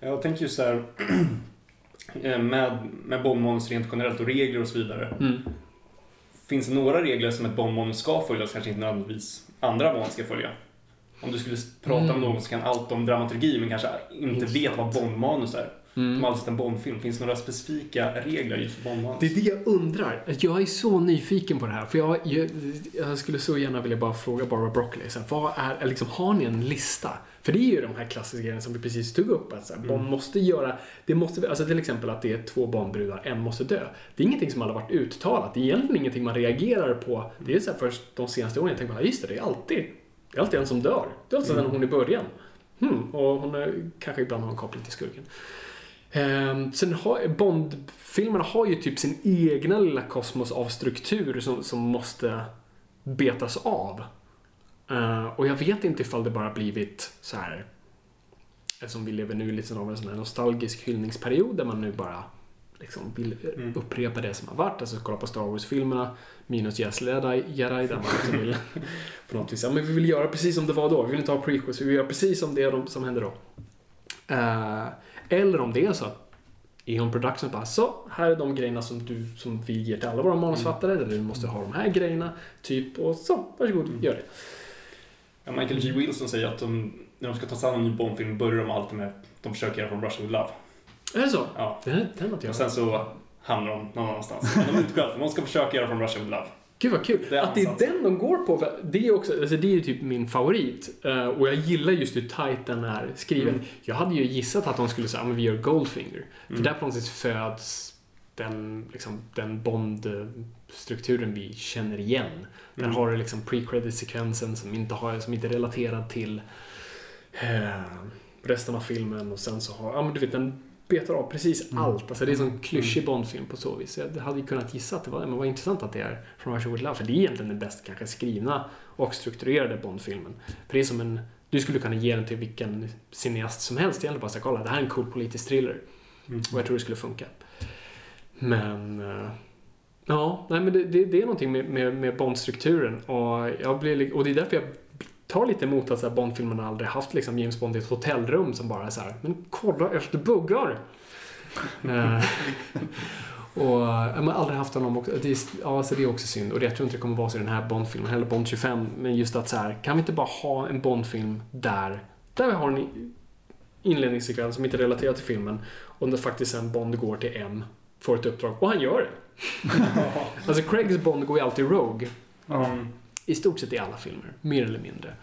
Jag tänker just så här [clears throat] eh, med, med bombmanus rent generellt och regler och så vidare. Mm. Finns det några regler som ett bombmanus ska följa som kanske inte nödvändigtvis andra manus ska följa? Om du skulle prata Mm. med någon som kan allt om dramaturgi men kanske inte Intressant. vet vad Bondmanus är. Mm. Som aldrig sett en Bondfilm. Finns det några specifika regler just för Bondmanus? Det är det jag undrar. Jag är så nyfiken på det här. För jag, jag, jag skulle så gärna vilja bara fråga Barbara Broccoli. Så här, vad är, liksom, har ni en lista? För det är ju de här klassiska grejerna som vi precis tog upp. Att så här, Bond måste göra, det måste, alltså till exempel att det är två Bondbrudar, en måste dö. Det är ingenting som aldrig varit uttalat. Det är egentligen ingenting man reagerar på. Det är så här först de senaste åren jag tänker bara, just det, det är alltid, det är alltid en som dör. Det är alltid mm. hon i början. Hmm, och hon är, kanske ibland har en koppling till skurken. Ehm, sen har, Bond-filmerna har ju typ sin egna lilla kosmos av struktur som, som måste betas av. Eh, och jag vet inte ifall det bara blivit så här eftersom vi lever nu av en sån här nostalgisk hyllningsperiod där man nu bara liksom vill Mm. upprepa det som har varit. Alltså kolla på Star Wars-filmerna minus Yes Jedi, Jedi där man liksom vill [laughs] på något vis, ja men vi vill göra precis som det var då. Vi vill inte ha prequels, vi vill göra precis som det de- som hände då. Eh, eller om det är så att Eon Production bara, så här är de grejerna som, du, som vi ger till alla våra manusfattare, där du måste ha de här grejerna, typ, och så, varsågod, gör det. Ja, Michael G. Wilson säger att de, när de ska ta sig an en ny Bondfilm börjar de alltid med att de försöker göra från Russia with Love. Är det så? Ja. Den, den har inte jag Och sen så hamnar de någon annanstans. Men de är inte själva, de ska försöka göra från Russia with Love. Gud vad kul. Det att det är den de går på. Det är också, alltså det är ju typ min favorit. Eh, och jag gillar just hur tight den är skriven. Mm. Jag hade ju gissat att de skulle säga, men vi gör Goldfinger. För Mm. där på något sätt föds den, liksom, den Bond-strukturen vi känner igen. Där Mm. har du liksom pre-credit-sekvensen som inte, har, som inte är relaterad till eh, resten av filmen och sen så har, ja men du vet den betar av precis allt. Alltså det är en sån klyschig Bondfilm på så vis. Jag hade ju kunnat gissa att det var, men vad intressant att det är från Russia with Love. För det är egentligen den bäst kanske skrivna och strukturerade Bondfilmen. För det är som en, du skulle kunna ge den till vilken cineast som helst egentligen. Bara säga, kolla det här är en cool politisk thriller. Mm. Och jag tror det skulle funka. Men... eh, Ja, nej men det, det, det är någonting med, med, med Bond-strukturen. Och, jag blir, li- och det är därför jag tar lite emot att så här, Bond-filmerna aldrig haft liksom, James Bond i ett hotellrum som bara är så här, men kolla efter buggar! [laughs] Eh, Och jag har aldrig haft honom också. Det är, ja, så det är också synd. Och jag tror inte det kommer vara så i den här Bond-filmen, heller Bond 25. Men just att så här, kan vi inte bara ha en Bond-film där, där vi har en inledningssekvens som inte relaterar till filmen och där faktiskt en Bond går till M, får ett uppdrag och han gör det. [laughs] alltså Craigs Bond går ju alltid Rogue. Ja. I stort sett i alla filmer, mer eller mindre.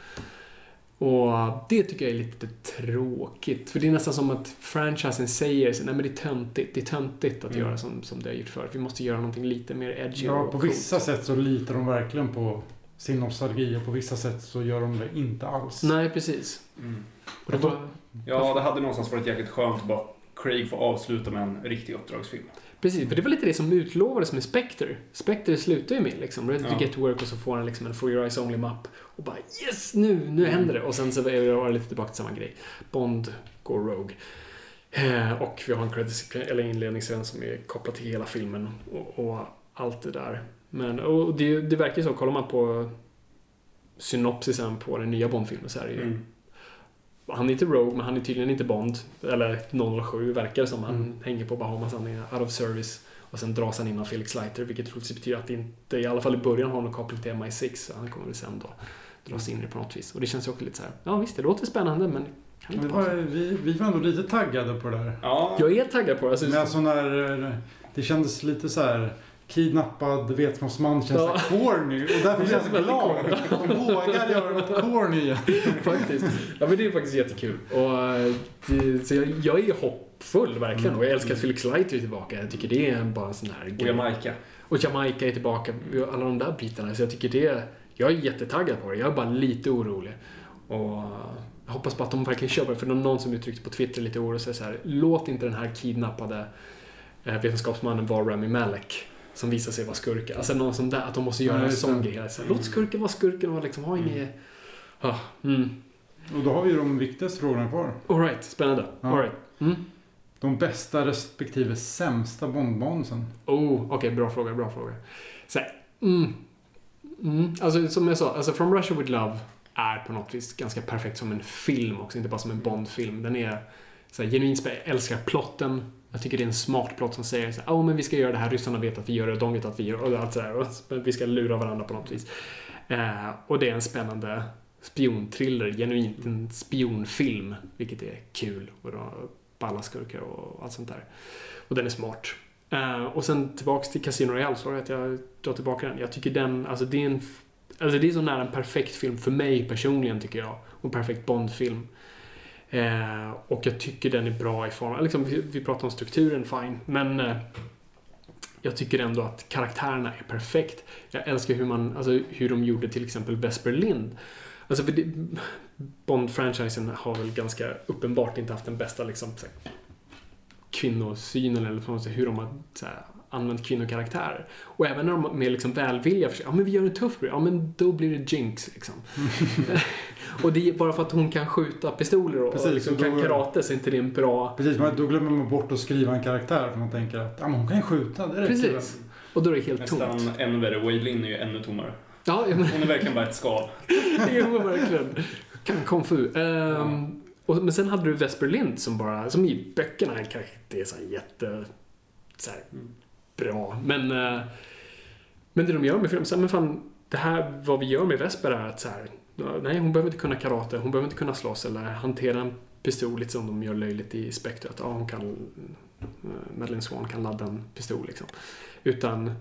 Och det tycker jag är lite tråkigt. För det är nästan som att franchisen säger nej men det är töntigt. Det är töntigt att Mm. göra som, som det har gjort förut. Vi måste göra någonting lite mer edgy ja, på coolt. vissa sätt så litar de verkligen på sin nostalgi och på vissa sätt så gör de det inte alls. Nej, precis. Mm. Och det var, Ja, det hade någonstans varit jäkligt skönt att bara Craig får avsluta med en riktig uppdragsfilm. Precis, för det var lite det som utlovades med Spectre. Spectre slutar ju med liksom, Ready to Ja. get to work och så får han liksom en For your eyes only mapp. Och bara yes, nu, nu Mm. händer det. Och sen så är det var det lite tillbaka till samma grej. Bond går Rogue. Eh, och vi har en credit, eller inledningsscen som är kopplad till hela filmen och, och allt det där. Men och det, det verkar ju så, kollar man på synopsisen på den nya Bond-filmen så är det ju Mm. Han är inte Rogue, men han är tydligen inte Bond. Eller 007 verkar det som. Han Mm. hänger på Bahamas, han är out of service. Och sen dras han in av Felix Leiter, vilket troligtvis betyder att det inte, i alla fall i början, har någon koppling till MI6. Så han kommer väl sen då dras in i det på något vis. Och det känns ju också lite så här, ja visst, det låter spännande, men Vi var, vi, vi var ändå lite taggade på det där. Ja, Jag är taggad på det. Alltså, Men alltså när eh, det kändes lite så här kidnappad vetenskapsman känns Ja. corny och därför Det känns jag glad. De vågar göra något corny igen. [laughs] faktiskt. Ja, men det är faktiskt jättekul. Och, eh, det, så jag, jag är hoppfull, verkligen. Och jag älskar att Felix Leiter är tillbaka. Jag tycker det är bara en sån här och grej. Jamaica. Och Jamaica är tillbaka, alla de där bitarna. Så jag tycker det... Jag är jättetaggad på det. Jag är bara lite orolig. Och jag hoppas på att de verkligen kör på det. För det var någon som uttryckte på Twitter lite oro så här. Låt inte den här kidnappade eh, vetenskapsmannen vara Rami Malek. Som visar sig vara skurken. Alltså någon sån där, att de måste göra Ja, en sån grej hela tiden. Låt skurken vara skurken och liksom ha inget... Ah, mm. Och då har vi ju de viktigaste frågorna kvar. Alright, spännande. Ja. All right. Mm. De bästa respektive sämsta Bondmanusen. Oh, okej, bra fråga, bra fråga. Så här, mm, mm, alltså som jag sa, alltså From Russia With Love är på något vis ganska perfekt som en film också, inte bara som en Bond-film. Den är så här, genuint älskar plotten. Jag tycker det är en smart plott som säger så oh, men vi ska göra det här, ryssarna vet att vi gör det, de vet att vi gör det, och allt sådär. vi ska lura varandra på något vis. Eh, och det är en spännande spionthriller, genuint en spionfilm, vilket är kul. Och då balla skurkar och allt sånt där. Och den är smart. Eh, och sen tillbaks till Casino Royale, sorry att jag drar tillbaka den. Jag tycker den, alltså det är en... Alltså det är så nära en perfekt film för mig personligen tycker jag. Och en perfekt Bond-film. Eh, och jag tycker den är bra i form, liksom, vi, vi pratar om strukturen, fine. Men eh, jag tycker ändå att karaktärerna är perfekt. Jag älskar hur man, alltså hur de gjorde till exempel Vesper Lind. Alltså Bond-franchisen har väl ganska uppenbart inte haft den bästa liksom, så här, kvinnosynen eller på något sätt, hur de har så här, använt kvinnokaraktärer. Och även när de med liksom välvilja försöker, ja men vi gör en tuff bro. ja men då blir det Jinx liksom. [laughs] och det är bara för att hon kan skjuta pistoler och, Precis, och liksom och då- kan karate så är inte det en bra... Precis, men då glömmer man bort att skriva en karaktär för man tänker att ah, men hon kan ju skjuta, det väl. Precis. Och då är det helt Nästan tomt. ännu värre. Wei Lin är ju ännu tommare. Ja, ja, men, Hon är verkligen bara ett skal. [laughs] det är hon verkligen. Kan kung fu. Ehm, och, men sen hade du Vesper Lind som bara, som i böckerna, kanske inte är så här jätte... Så här, bra. Men, eh, men det de gör med filmen, så här, men fan, det här, vad vi gör med Vesper är att så här, nej hon behöver inte kunna karate, hon behöver inte kunna slåss eller hantera en pistol lite som de gör löjligt i Spectre. Att ja, hon kan, eh, Madeleine Swan kan ladda en pistol liksom. Utan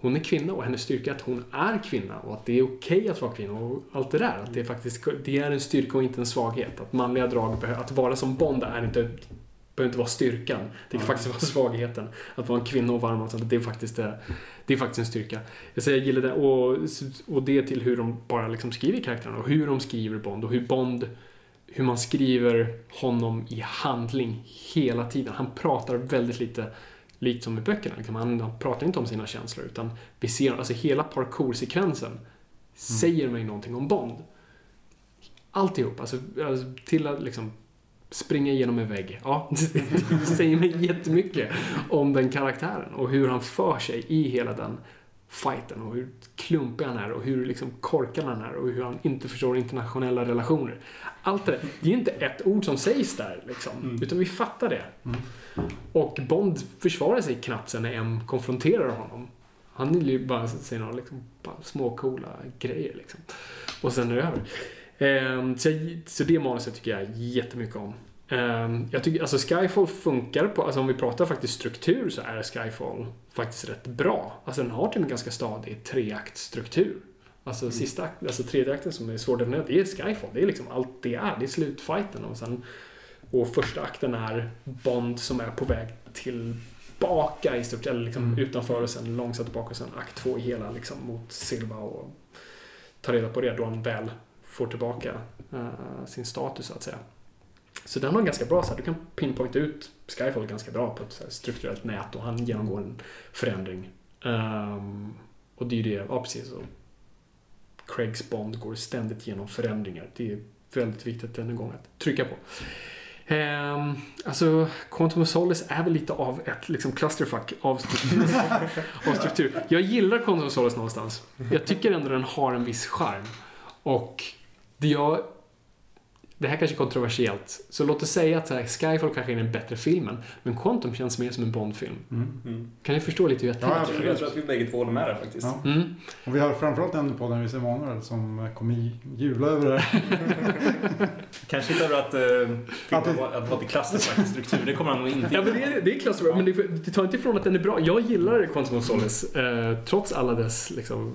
hon är kvinna och hennes styrka är att hon är kvinna och att det är okej att vara kvinna och allt det där. Att det, är faktiskt, det är en styrka och inte en svaghet. Att manliga drag, att vara som Bond är inte, behöver inte vara styrkan. Det kan faktiskt vara svagheten. Att vara en kvinna och varm och sånt, det är faktiskt, det är faktiskt en styrka. Jag säger jag gillar det och, och det till hur de bara liksom skriver karaktärerna och hur de skriver Bond och hur Bond hur man skriver honom i handling hela tiden. Han pratar väldigt lite likt som i böckerna. Liksom, Han, han pratar inte om sina känslor utan vi ser, alltså hela parkour-sekvensen säger mig någonting om Bond. Alltihop, alltså, alltså till att liksom springa igenom en vägg. Ja, [laughs] det säger mig jättemycket om den karaktären och hur han för sig i hela den fighten och hur klumpig han är och hur liksom korkad han är och hur han inte förstår internationella relationer. Allt det där. Det är inte ett ord som sägs där liksom, Mm. utan vi fattar det. Och Bond försvarar sig knappt sen när M konfronterar honom. Han vill ju bara säga några liksom, bara små coola grejer liksom. Och sen är det över. Ehm, så det manuset tycker jag jättemycket om. Ehm, jag tycker, alltså Skyfall funkar på, alltså om vi pratar faktiskt struktur så är Skyfall faktiskt rätt bra. Alltså den har till en ganska stadig treaktstruktur. Alltså sista akt, alltså tredje akten som är svårdefinierad, det är Skyfall. Det är liksom allt det är. Det är slutfighten och sen och första akten är Bond som är på väg tillbaka i stort eller liksom Mm. utanför och sen långsamt tillbaka och sen akt två hela liksom mot Silva och ta reda på det då han väl får tillbaka eh, sin status så att säga. Så den har ganska bra, så här, du kan pinpointa ut Skyfall ganska bra på ett så här, strukturellt nät och han genomgår en förändring. Ehm, och det är ju det, ja precis. Och Craigs Bond går ständigt genom förändringar. Det är väldigt viktigt än en gång att trycka på. Ehm, alltså, Quantum of Solace är väl lite av ett liksom, clusterfuck av struktur. [laughs] av struktur. Jag gillar Quantum of Solace någonstans. Jag tycker ändå den har en viss charm. Och det jag... Det här kanske är kontroversiellt, så låt oss säga att så här, Skyfall kanske är den bättre filmen, men Quantum känns mer som en Bond-film. Mm. Kan ni förstå lite hur jag Ja, tänker? absolut. Jag tror att vi bägge två håller med där faktiskt. Ja. Mm. Och vi har framförallt en på den vid Emanuel som kommer jubla över det. [laughs] Kanske inte över att, uh, Att det- att, vara till klassisk struktur, det kommer han nog inte Ja, men det är, det är klassbra, men det, det tar inte ifrån att den är bra. Jag gillar Quantum of Solace, eh, trots alla dess liksom,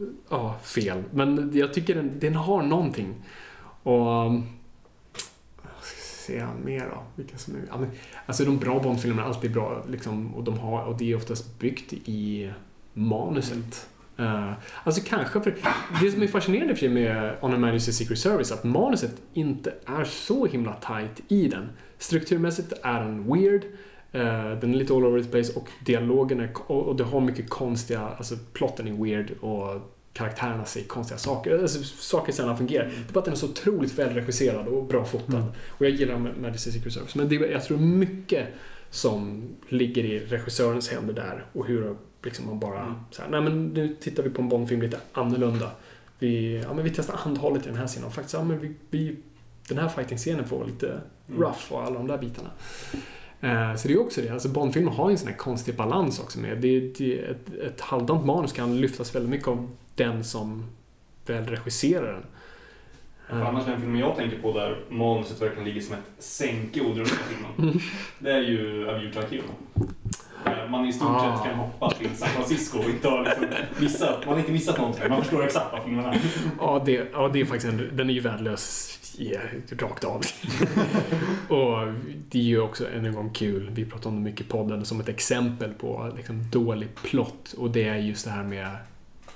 eh, ja, fel. Men jag tycker den, den har någonting. Och... jag säga mer då? Vilka som är, ja, men, alltså de bra Bond-filmerna är alltid bra, liksom, och, de har, och det är oftast byggt i manuset. Eh, alltså kanske för... Det som är fascinerande för med On a Majesty's Secret Service att manuset inte är så himla tight i den. Strukturmässigt är den weird. eh, den är lite all over the place och dialogen är... Och och det har mycket konstiga... Alltså plotten är weird och karaktärerna säger konstiga saker. Alltså, saker sällan fungerar. Det är bara att den är så otroligt välregisserad och bra fotad. Mm. Och jag gillar Majesty's Secret Service. Men det, jag tror mycket som ligger i regissörens händer där och hur liksom man bara Mm. så här, nej men nu tittar vi på en Bondfilm lite annorlunda. Vi, ja, men vi testar handhållet i den här scenen och faktiskt, ja, men vi, vi, den här fighting-scenen får lite Mm. rough och alla de där bitarna. Eh, så det är också det, alltså Bondfilmer har en sån här konstig balans också med. Det, det, ett, ett halvdant manus kan lyftas väldigt mycket av den som väl regisserar den. För annars den filmen jag tänker på där manuset verkligen ligger som ett sänke drar upp filmen. Mm. [laughs] Det är ju A View to a Kill. Där Man i stort Ah. sett kan hoppa till San Francisco och inte har liksom missat, man har inte missat någonting. Man förstår exakt vad filmen är. Ja, det, ja, det är faktiskt en, den är ju värdelös ja, rakt av. [laughs] och det är ju också än en gång kul, vi pratar om det mycket i podden, som ett exempel på liksom, dålig plott. Och det är just det här med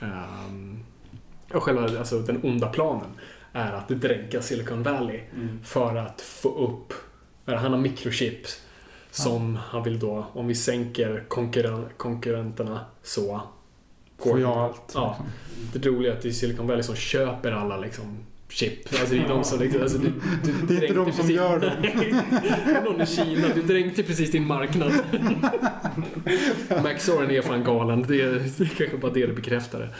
um, själva alltså, den onda planen är att dränka Silicon Valley för att få upp, han har mikrochips som han vill då, om vi sänker konkurren, konkurrenterna så Får jag allt. Ja. Det roliga är att det är Silicon Valley som köper alla liksom chip. Alltså det är de som liksom, alltså, du, du Det är inte de som precis- gör dem. [laughs] Någon i Kina. Du dränkte precis din marknad. [laughs] Max Soren är fan galen. Det är, kanske bara det det bekräftar.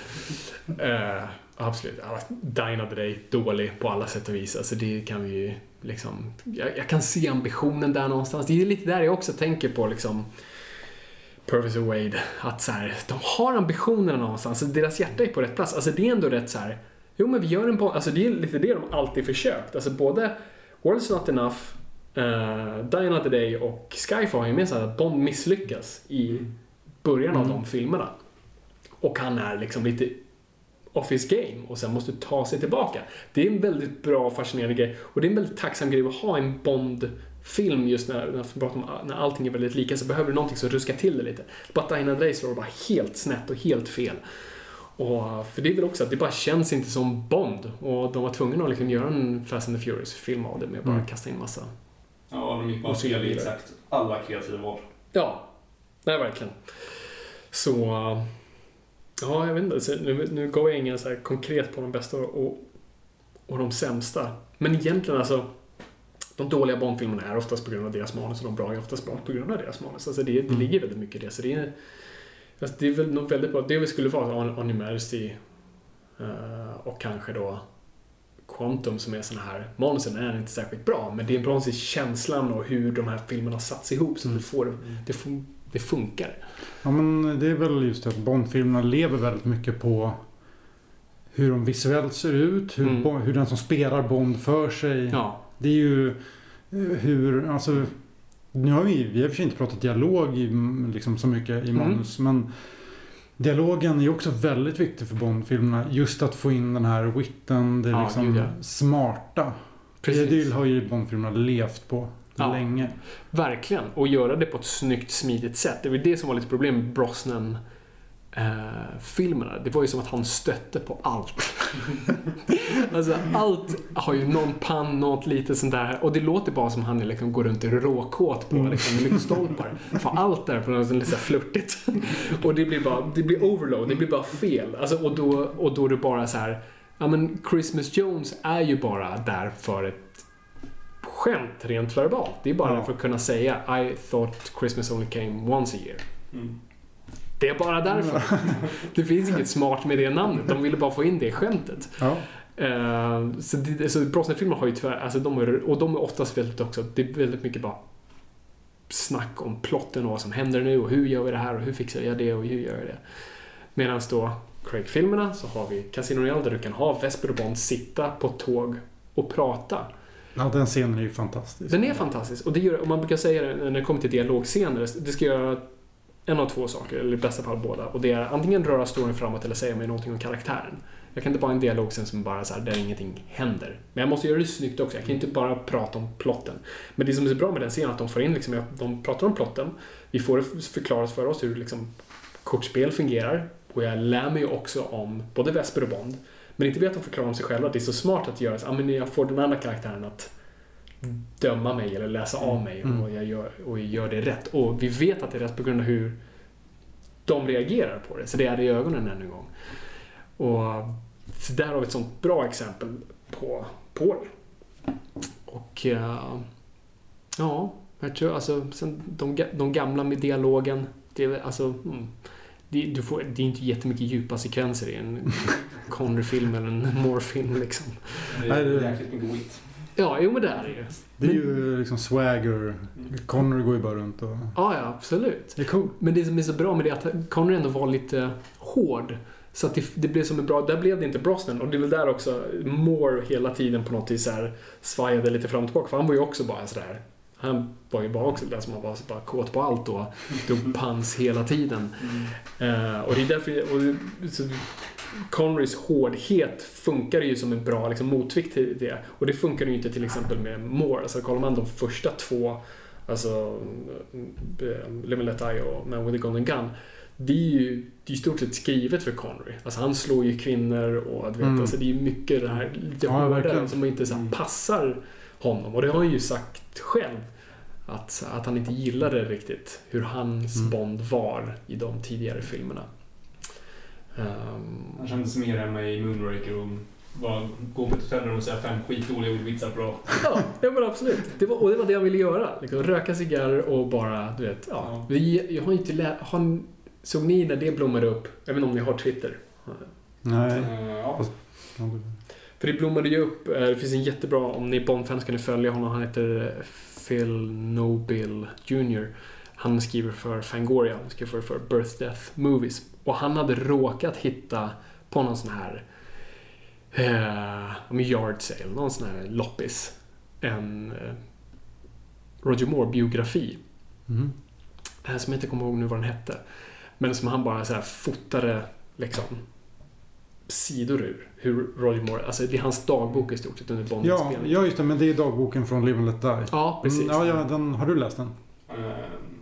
Eh, absolut. Dine of the Day, dålig på alla sätt och vis. Alltså det kan vi ju liksom... Jag, jag kan se ambitionen där någonstans. Det är lite där jag också tänker på liksom... Purvis och Wade, att så här, de har ambitionerna någonstans. Deras hjärta är på rätt plats. Alltså det är ändå rätt så här. Jo men vi gör en alltså det är lite det de alltid försökt. Alltså både World's Not Enough, uh, Die Another Day och Skyfall har gemensamt att Bond misslyckas i början av Mm. de filmerna. Och han är liksom lite office game och sen måste ta sig tillbaka. Det är en väldigt bra fascinerande grej och det är en väldigt tacksam grej att ha en Bond-film just när, när, när allting är väldigt lika så behöver du någonting som ruskar till det lite. But Another Day slår bara helt snett och helt fel. Och för det är väl också att det bara känns inte som Bond och de var tvungna att liksom göra en Fast and the Furious-film av det med att bara Mm. kasta in massa Ja, de gick bara Och så fel i exakt alla kreativa val. Ja, nej verkligen. Så, ja jag vet inte. Så nu, nu gav jag ingen så här konkret på de bästa och, och de sämsta. Men egentligen alltså, de dåliga Bondfilmerna är oftast på grund av deras manus och de bra är oftast bra på grund av deras manus. Alltså det, det Mm. ligger väldigt mycket i det. Så det är, Alltså, det är väl nog väldigt bra. Det skulle vara On, Majesty eh, och kanske då Quantum som är såna här, manusen är inte särskilt bra men det är bra se känslan och hur de här filmerna satts ihop så att du får, det, fun- det funkar. Ja, men det är väl just det att Bond-filmerna lever väldigt mycket på hur de visuellt ser ut, hur, Mm. Hur den som spelar Bond för sig. Ja, Det är ju eh, hur, alltså, nu har vi, vi har för sig inte pratat dialog i, mm, liksom, så mycket i Mm. manus, men dialogen är också väldigt viktig för Bond-filmerna. Just att få in den här witten, det Ja, liksom gud, ja. smarta. precis. Det har ju Bond-filmerna levt på Ja. länge. Verkligen. Och göra det på ett snyggt, smidigt sätt. Det var det som var lite problem med Brosnan eh, filmerna. Det var ju som att han stötte på allt. [laughs] alltså allt har ju någon pann, något lite sånt där. Och det låter bara som han liksom går runt i råkåt på liksom, lyktstolpar. För allt där på något sätt lite flörtigt. [laughs] och det blir bara, det blir overload, det blir bara fel. Alltså, och, då, och då är det bara så här, ja men Christmas Jones är ju bara där för ett skämt rent verbalt. Det är bara Ja. för att kunna säga I thought Christmas only came once a year. Mm. Det är bara därför. [laughs] Det finns inget smart med det namnet. De ville bara få in det skämtet. Ja. Eh, så det, så Brosnan-filmer har ju tyvärr, alltså de är, och de är oftast väldigt också, det är väldigt mycket bara snack om plotten och vad som händer nu och hur gör vi det här och hur fixar jag det och hur gör jag det. Medan då Craig-filmerna så har vi Casino Royale där du kan ha Vesper och Bond sitta på tåg och prata ja, den scenen är ju fantastisk. Den är fantastisk och det gör, och man brukar säga det när det kommer till dialogscener, det ska göra en av två saker, eller i bästa fall båda. Och det är antingen röra storyn framåt eller säga mig någonting om karaktären. Jag kan inte bara ha en dialogscen som bara så här, där ingenting händer. Men jag måste göra det snyggt också, jag kan inte bara prata om plotten. Men det som är så bra med den scenen är att de får in liksom, de pratar om plotten, vi får det förklarat för oss hur liksom kortspel fungerar. Och jag lär mig också om både Vesper och Bond. Men inte vet att de förklarar om sig själva. Det är så smart att göra så. Ah, men jag får den andra karaktären att döma mig eller läsa av mig Mm. och, jag gör, och gör det rätt. Och vi vet att det är rätt på grund av hur de reagerar på det. Så det är det i ögonen än en gång. Och så där har vi ett sånt bra exempel på, på det. Och eh, ja, jag tror alltså sen de, de gamla med dialogen. Det är alltså mm, det, du får, det är inte jättemycket djupa sekvenser i en Connery-film eller en Moore-film liksom. Det är jäkligt mycket wit. Ja, jo men det är det ju. Det är Men- ju liksom swagger. Connery går ju bara runt och... Ja, ja, absolut. Det är coolt. Men det som är så bra med det är att Connery ändå var lite hård. Så att det, det blev som en bra, där blev det inte Brosnan. Och det är väl där också Moore hela tiden på något vis så här svajade lite fram och tillbaka. För han var ju också bara sådär. Han var ju bara också där som var så bara kåt på allt och drog [laughs] pans hela tiden. Eh, och det är därför, och, så, Connerys hårdhet funkar ju som en bra liksom, motvikt till det. Och det funkar ju inte till exempel med Moore. Alltså kollar man de första två, alltså eh, and Let och Man with a Golden Gun. Det är ju i stort sett skrivet för Connery. Alltså han slår ju kvinnor och du vet, Mm. alltså det är ju mycket det här lite Ja, hårdare som inte så här, passar honom. Och det har han ju sagt själv. Att, att han inte gillade riktigt hur hans Mm. Bond var i de tidigare filmerna. Ehm, Han kände sig mer hemma i Moonraker och bara gå på ett hotellrum och säga fem skitdåliga ordvitsar på rad. Ja, ja men absolut. Det var, och det var det jag ville göra. Liksom, röka cigarrer och bara, du vet. Ja. Ja. Vi, jag har inte lä- har, Såg ni när det blommade upp? Jag vet inte om ni har Twitter? Nej. Eh, ja. För det blommade ju upp. eh, Det finns en jättebra, om ni är Bond-fans kan ni följa honom. Han heter Phil Nobile Jr. Han skriver för Fangoria. Han skriver för Birth Death Movies. Och han hade råkat hitta på någon sån här eh, yard sale, någon sån här loppis. En eh, Roger Moore-biografi. Mm. Som jag inte kommer ihåg nu vad den hette. Men som han bara så här fotade liksom sidor ur. Hur Roger Moore, alltså det är hans dagbok i stort sett under Ja, Bond-inspelningen. ja, just det. Men det är dagboken från Live and Let Die. Ja, precis. Mm, ja, ja, den, har du läst den? Eh,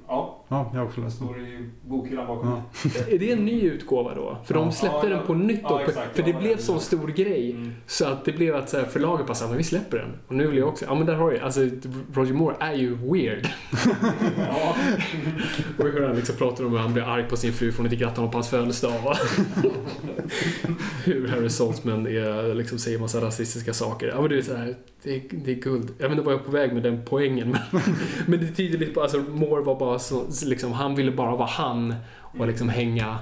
ja, Ja, jag har också läst den. står i bokhyllan bakom Ja. mig. Är det en ny utgåva då? För Ja. de släppte Ja, ja. den på nytt då. Ja, för- exakt. för det Ja, blev sån stor grej. Mm. Så att det blev att så här, förlaget bara men vi släpper den. Och nu vill jag också. Ja men där har du Alltså Roger Moore är ju weird. [laughs] Ja. [laughs] Och hur han liksom pratar om hur han blir arg på sin fru för hon inte grattar honom på hans födelsedag. [laughs] hur Harry Saltzman är, liksom säger massa rasistiska saker. Ja men det är så här, det är, det är guld. Jag vet inte vad jag är på väg med den poängen. Men, [laughs] men det tyder lite på, alltså Moore var bara så, liksom, han ville bara vara han. och liksom hänga,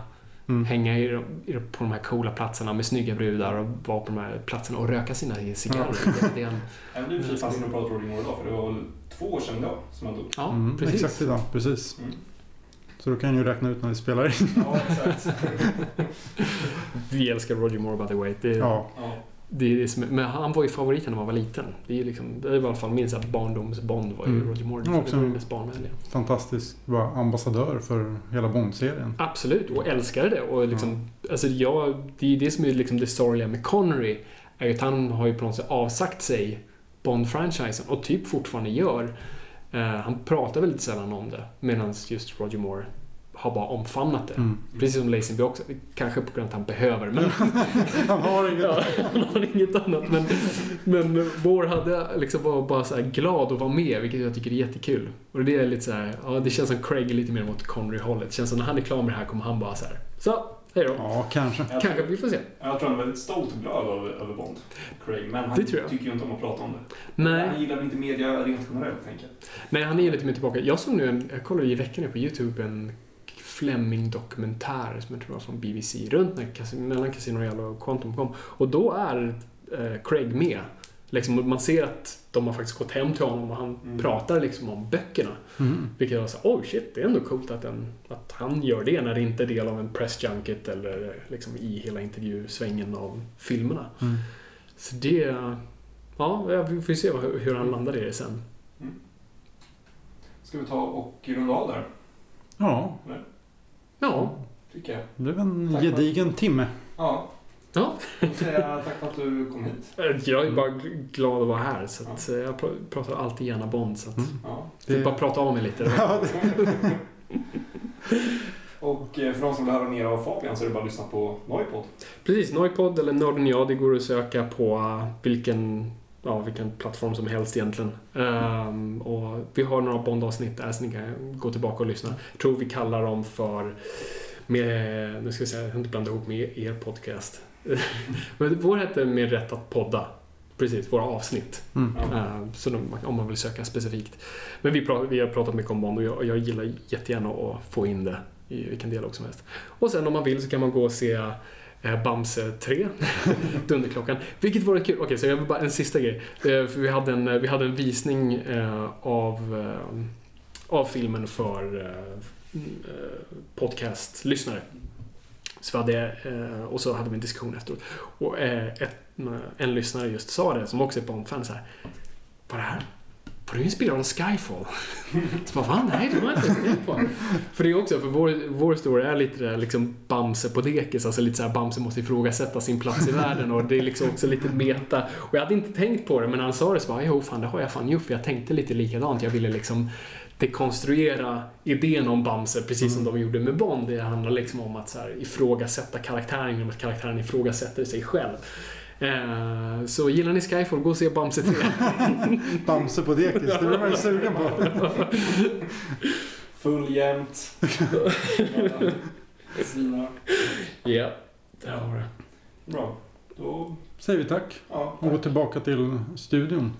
Mm. hänga i, i, på de här coola platserna med snygga brudar och vara på de här platserna och röka sina cigarrer. Det, det är en, [laughs] Även du precis passade att prata Roger Moore idag, för det var väl två år sedan idag som han dog. ja, Mm, precis. exakt idag, precis. Mm. Så då kan jag ju räkna ut när vi spelar in. Ja. [laughs] Vi älskar Roger Moore by the way. Det, Ja, ja. det är det som, men han var ju favoriten när man var liten. Det är, liksom, det är i alla fall min barndomsbond var ju Mm. Roger Moore. Ja, för också. Det var det mest barnvänliga. fantastisk ambassadör för hela Bond-serien. Absolut, och älskade det. Och liksom, alltså jag, det är det som är liksom det sorgliga med Connery. Är att han har ju på något sätt avsagt sig Bond-franchisen och typ fortfarande gör. Eh, han pratar väldigt sällan om det. Medan just Roger Moore har bara omfamnat det. Mm. Precis som Lazenby också. Kanske på grund av att han behöver. Men [laughs] Han har inget... [laughs] Ja, han har inget annat. Men, men Moore hade liksom var bara så glad att vara med, vilket jag tycker är jättekul. Och det är lite så här, ja det känns som Craig är lite mer mot Connery-hållet. Det känns som när han är klar med det här kommer han bara så här, så, hej då. Ja, kanske. Jag, Kanske vi får se. jag tror han är väldigt stolt och glad över, över Bond, Craig. Men han Det tror jag. tycker ju inte om att prata om det. Nej, Han gillar väl inte media rent generellt, tänker jag. nej han är lite mer tillbaka. Jag såg nu en, jag kollade i veckan på YouTube en Fleming-dokumentär som jag tror var från BBC runt när mellan Casino Royale och Quantum kom. Och då är eh, Craig med. Liksom, man ser att de har faktiskt gått hem till honom och han Mm. pratar liksom om böckerna. Mm. Vilket var så här, oh shit, det är ändå coolt att, en, att han gör det när det inte är del av en press junket eller liksom i hela intervjusvängen av filmerna. Mm. Så det... Ja, vi får ju se hur, han landar i det sen. Ska vi ta och runda av där, Ja, Ja, tycker jag. det blev en Tack. gedigen timme. Ja, ja. jag tack för att du kom hit. jag är bara gl- glad att vara här. Så att, eh, jag pr- pratar alltid gärna Bond. Så att, Mm. Ja. det... Det- bara prata av mig lite. [laughs] Ja, det- Och eh, för de som vill höra mer av Fabian så är det bara att lyssna på Noipod. Precis, Noipod eller Nörden jag, det går att söka på vilken, ja, vilken plattform som helst egentligen. Ehm, och vi har några Bond-avsnitt där så ni kan gå tillbaka och lyssna. Jag tror vi kallar dem för, med, nu ska vi säga, jag inte blandat ihop med er podcast. [laughs] Men vår hette Med rätt att podda. Precis, våra avsnitt. Mm. Ehm, så de, om man vill söka specifikt. Men vi, pratar, vi har pratat mycket om Bond och jag, jag gillar jättegärna att få in det i vilken dialog som helst. Och sen om man vill så kan man gå och se eh, Bamse 3, [laughs] Dunderklockan. Vilket vore kul. Okej, så jag vill bara en sista grej. Eh, för vi, hade en, vi hade en visning eh, av, eh, av filmen för eh, eh, podcastlyssnare. Så vi hade, eh, och så hade vi en diskussion efteråt. Och eh, ett, eh, en lyssnare just sa det, som också är Bond-fan, så här. Var det här var du inspirerad av Skyfall? [laughs] Så bara, va? Nej, det var inte tänkt på. För det är också, för vår, vår story är lite där liksom Bamse på dekis, alltså lite så här Bamse måste ifrågasätta sin plats i världen och det är liksom också lite meta. Och jag hade inte tänkt på det, men när han sa det så bara, jo fan det har jag fan gjort, för jag tänkte lite likadant. Jag ville liksom dekonstruera idén om Bamse, precis som de gjorde med Bond. Det handlar liksom om att så här, ifrågasätta karaktären genom att karaktären ifrågasätter sig själv. Eh, så gillar ni Skyfall, gå och se Bamse 3. [laughs] Bamse på dekis, det blir man ju sugen på. [laughs] Full jämt. [laughs] Ja, där har det. Bra. Då, Säger vi tack ja, och går tillbaka till studion.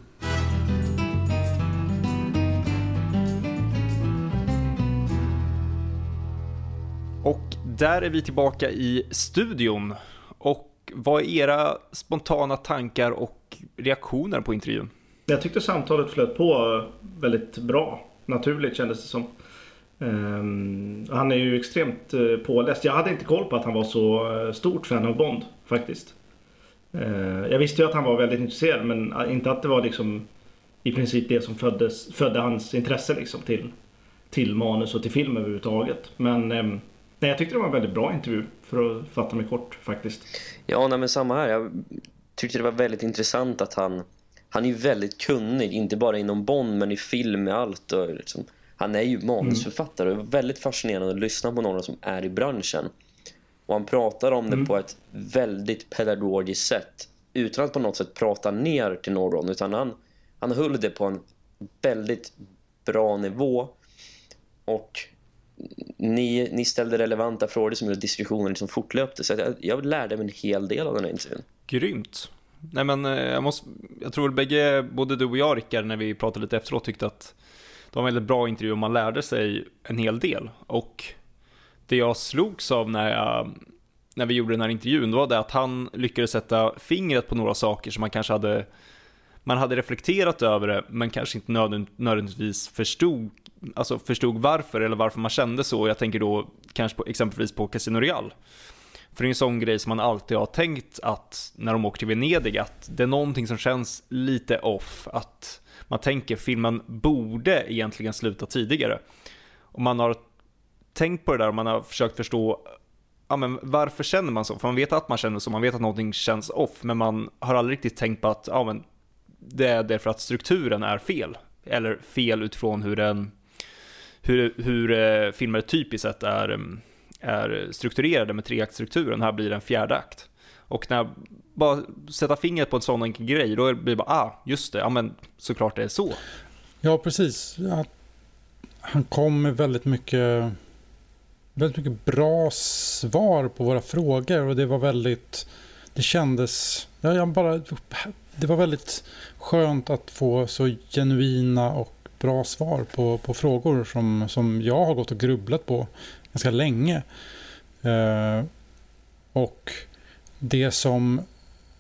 Där är vi tillbaka i studion. Och vad är era spontana tankar och reaktioner på intervjun? Jag tyckte samtalet flöt på väldigt bra. Naturligt kändes det som. Um, han är ju extremt uh, påläst. Jag hade inte koll på att han var så uh, stort fan av Bond faktiskt. Uh, jag visste ju att han var väldigt intresserad men eh, inte att det var liksom i princip det som föddes, födde hans intresse liksom till, till manus och till film överhuvudtaget. Men um, nej, jag tyckte det var en väldigt bra intervju för att fatta mig kort faktiskt. Ja, nej, men samma här. Jag tyckte det var väldigt intressant att han... Han är ju väldigt kunnig, inte bara inom Bond men i film med allt. Och liksom, han är ju manusförfattare och det var väldigt fascinerande att lyssna på någon som är i branschen. Och han pratar om det på ett väldigt pedagogiskt sätt. Utan att på något sätt prata ner till någon. Utan han, han höll det på en väldigt bra nivå. Och ni, ni ställde relevanta frågor som gjorde diskussionen liksom fortlöpte. Så jag, jag lärde mig en hel del av den här intervjun. Grymt. Nej men eh, jag, måste, jag tror bägge, både du och jag Rickard, när vi pratade lite efteråt tyckte att det var en väldigt bra intervju och man lärde sig en hel del. Och det jag slogs av när, jag, när vi gjorde den här intervjun, var det att han lyckades sätta fingret på några saker som man kanske hade man hade reflekterat över det, men kanske inte nödvändigtvis förstod, alltså förstod varför eller varför man kände så. Jag tänker då kanske på, exempelvis på Casino Real. För det är en sån grej som man alltid har tänkt att när de åker till Venedig, att det är någonting som känns lite off. Att man tänker filmen borde egentligen sluta tidigare. Och man har tänkt på det där och man har försökt förstå ja, men varför känner man så? För man vet att man känner så, man vet att någonting känns off, men man har aldrig riktigt tänkt på att ja, men det är därför att strukturen är fel. Eller fel utifrån hur, den, hur, hur eh, filmer typiskt sett är, mm, är strukturerade med treaktstrukturen. Här blir det en fjärde akt. Och när bara sätter fingret på en sån enkel grej, då blir det bara, ah, just det, ja men såklart det är så. Ja, precis. Han kom med väldigt mycket, väldigt mycket bra svar på våra frågor och det var väldigt, det kändes, ja, jag bara, det var väldigt skönt att få så genuina och bra svar på, på frågor som, som jag har gått och grubblat på ganska länge. Eh, och det som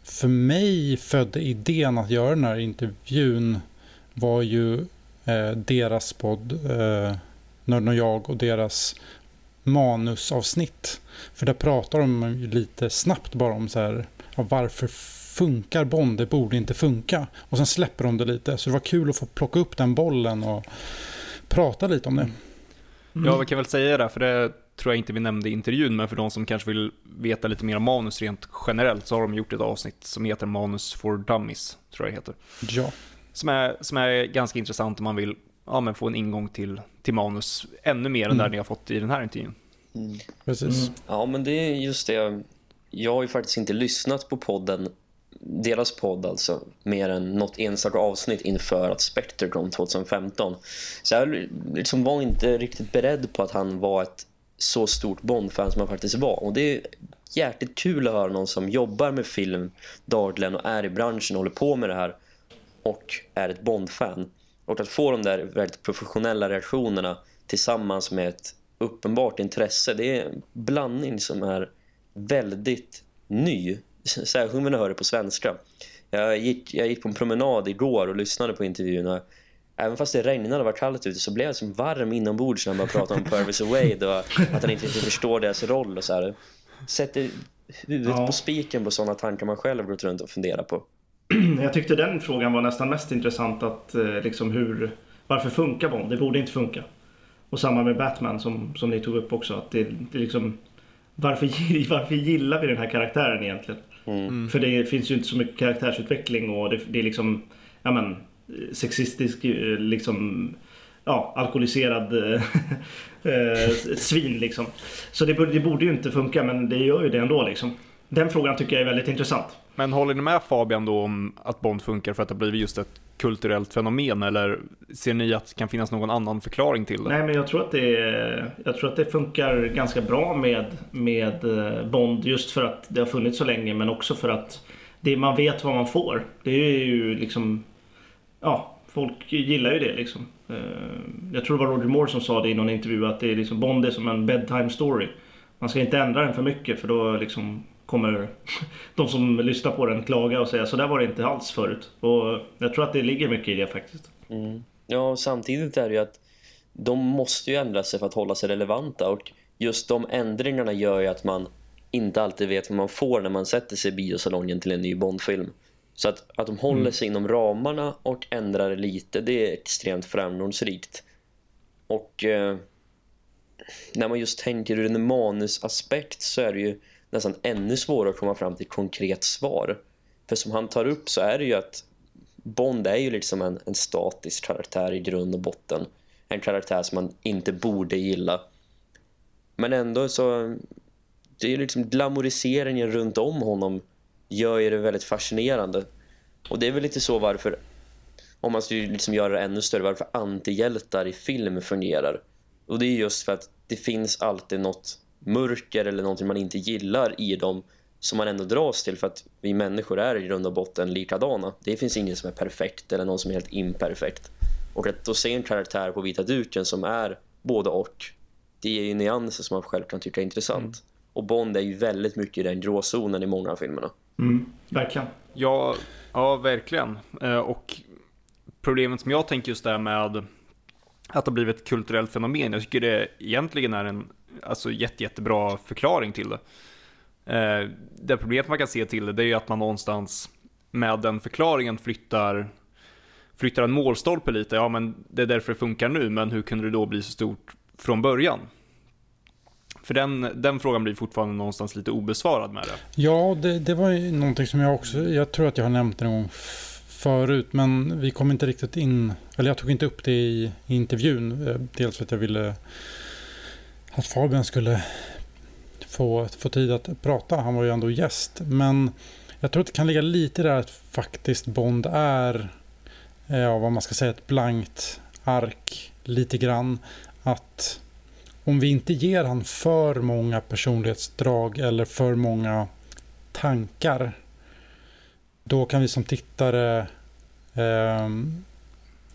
för mig födde idén att göra den här intervjun var ju eh, deras podd eh, Nörden och jag och deras manusavsnitt. För där pratar de lite snabbt bara om så här, ja, varför funkar Bond, det borde inte funka. Och sen släpper de det lite, så det var kul att få plocka upp den bollen och prata lite om det. Mm. Ja, vi kan väl säga det, för det tror jag inte vi nämnde i intervjun, men för de som kanske vill veta lite mer om manus rent generellt så har de gjort ett avsnitt som heter Manus for Dummies, tror jag det heter. Ja. Som är, som är ganska intressant om man vill ja, men få en ingång till, till manus ännu mer mm. än där ni har fått i den här intervjun. Mm. Precis. Mm. Ja, men det är just det. Jag har ju faktiskt inte lyssnat på podden deras podd alltså mer än något enstaka avsnitt inför att Spectre kom 2015. Så jag liksom var inte riktigt beredd på att han var ett så stort Bond-fan som han faktiskt var. Och det är jäkligt kul att höra någon som jobbar med film dagligen och är i branschen och håller på med det här och är ett Bond-fan. Och att få de där väldigt professionella reaktionerna tillsammans med ett uppenbart intresse, det är en blandning som är väldigt ny [laughs] särskilt om man hör det på svenska. Jag gick, jag gick på en promenad igår och lyssnade på intervjuerna. Även fast det regnade och var kallt ute så blev jag som varm inombords när man pratade om Purvis och Wade och att han inte riktigt förstår deras roll och så här. Sätter huvudet ja. på spiken på sådana tankar man själv gått runt och funderar på. [clears throat] Jag tyckte den frågan var nästan mest intressant att eh, liksom hur varför funkar Bond? Det borde inte funka. Och samma med Batman som, som ni tog upp också att det, det liksom varför, [laughs] varför gillar vi den här karaktären egentligen? Mm. För det finns ju inte så mycket karaktärsutveckling och det, det är liksom ja men, sexistisk eh, liksom ja, alkoholiserad äh, [laughs] svin liksom. Så det, det, borde ju inte funka men det gör ju det ändå liksom. Den frågan tycker jag är väldigt intressant. Men håller ni med Fabian då om att Bond funkar för att det har blivit just ett kulturellt fenomen eller ser ni att det kan finnas någon annan förklaring till det? Nej men jag tror att det, jag tror att det funkar ganska bra med, med eh, Bond just för att det har funnits så länge men också för att det, man vet vad man får. Det är ju liksom, ja folk gillar ju det liksom. Eh, jag tror det var Roger Moore som sa det i någon intervju att det är liksom Bond är som en bedtime story. Man ska inte ändra den för mycket för då liksom kommer de som lyssnar på den klaga och säga så där var det inte alls förut. Och jag tror att det ligger mycket i det faktiskt. Mm. Ja, samtidigt är det ju att de måste ju ändra sig för att hålla sig relevanta och just de ändringarna gör ju att man inte alltid vet vad man får när man sätter sig i biosalongen till en ny Bondfilm. Så att, att de håller mm. sig inom ramarna och ändrar lite, det är extremt framgångsrikt. Och eh, när man just tänker ur en manusaspekt så är det ju nästan ännu svårare att komma fram till konkret svar. För som han tar upp så är det ju att Bond är ju liksom en, en statisk karaktär i grund och botten. En karaktär som man inte borde gilla. Men ändå så det är ju liksom glamoriseringen runt om honom gör ju det väldigt fascinerande. Och det är väl lite så varför om man skulle liksom göra det ännu större varför antihjältar i film fungerar. Och det är just för att det finns alltid något mörker eller någonting man inte gillar i dem som man ändå dras till för att vi människor är i grund och botten likadana. Det finns ingen som är perfekt eller någon som är helt imperfekt. Och att då se en karaktär på vita duken som är både och det är ju nyanser som man själv kan tycka är intressant. Mm. Och Bond är ju väldigt mycket i den gråzonen i många av filmerna. Mm, verkligen. Ja, ja, verkligen. Eh, och problemet som jag tänker just där med att det har blivit ett kulturellt fenomen. Jag tycker det egentligen är en alltså, jätte, jättebra förklaring till det. Eh, det problemet man kan se till det, det är ju att man någonstans med den förklaringen flyttar, flyttar en målstolpe lite. Ja, men det är därför det funkar nu, men hur kunde det då bli så stort från början? För den, den frågan blir fortfarande någonstans lite obesvarad med det. Ja, det, det var ju någonting som jag också, jag tror att jag har nämnt det någon gång förut, men vi kom inte riktigt in, eller jag tog inte upp det i, i intervjun. Eh, dels för att jag ville att Fabian skulle få, få tid att prata. Han var ju ändå gäst. Men jag tror att det kan ligga lite där att faktiskt Bond är, eh, ja, vad man ska säga, ett blankt ark lite grann. Att om vi inte ger han för många personlighetsdrag eller för många tankar då kan vi som tittare eh,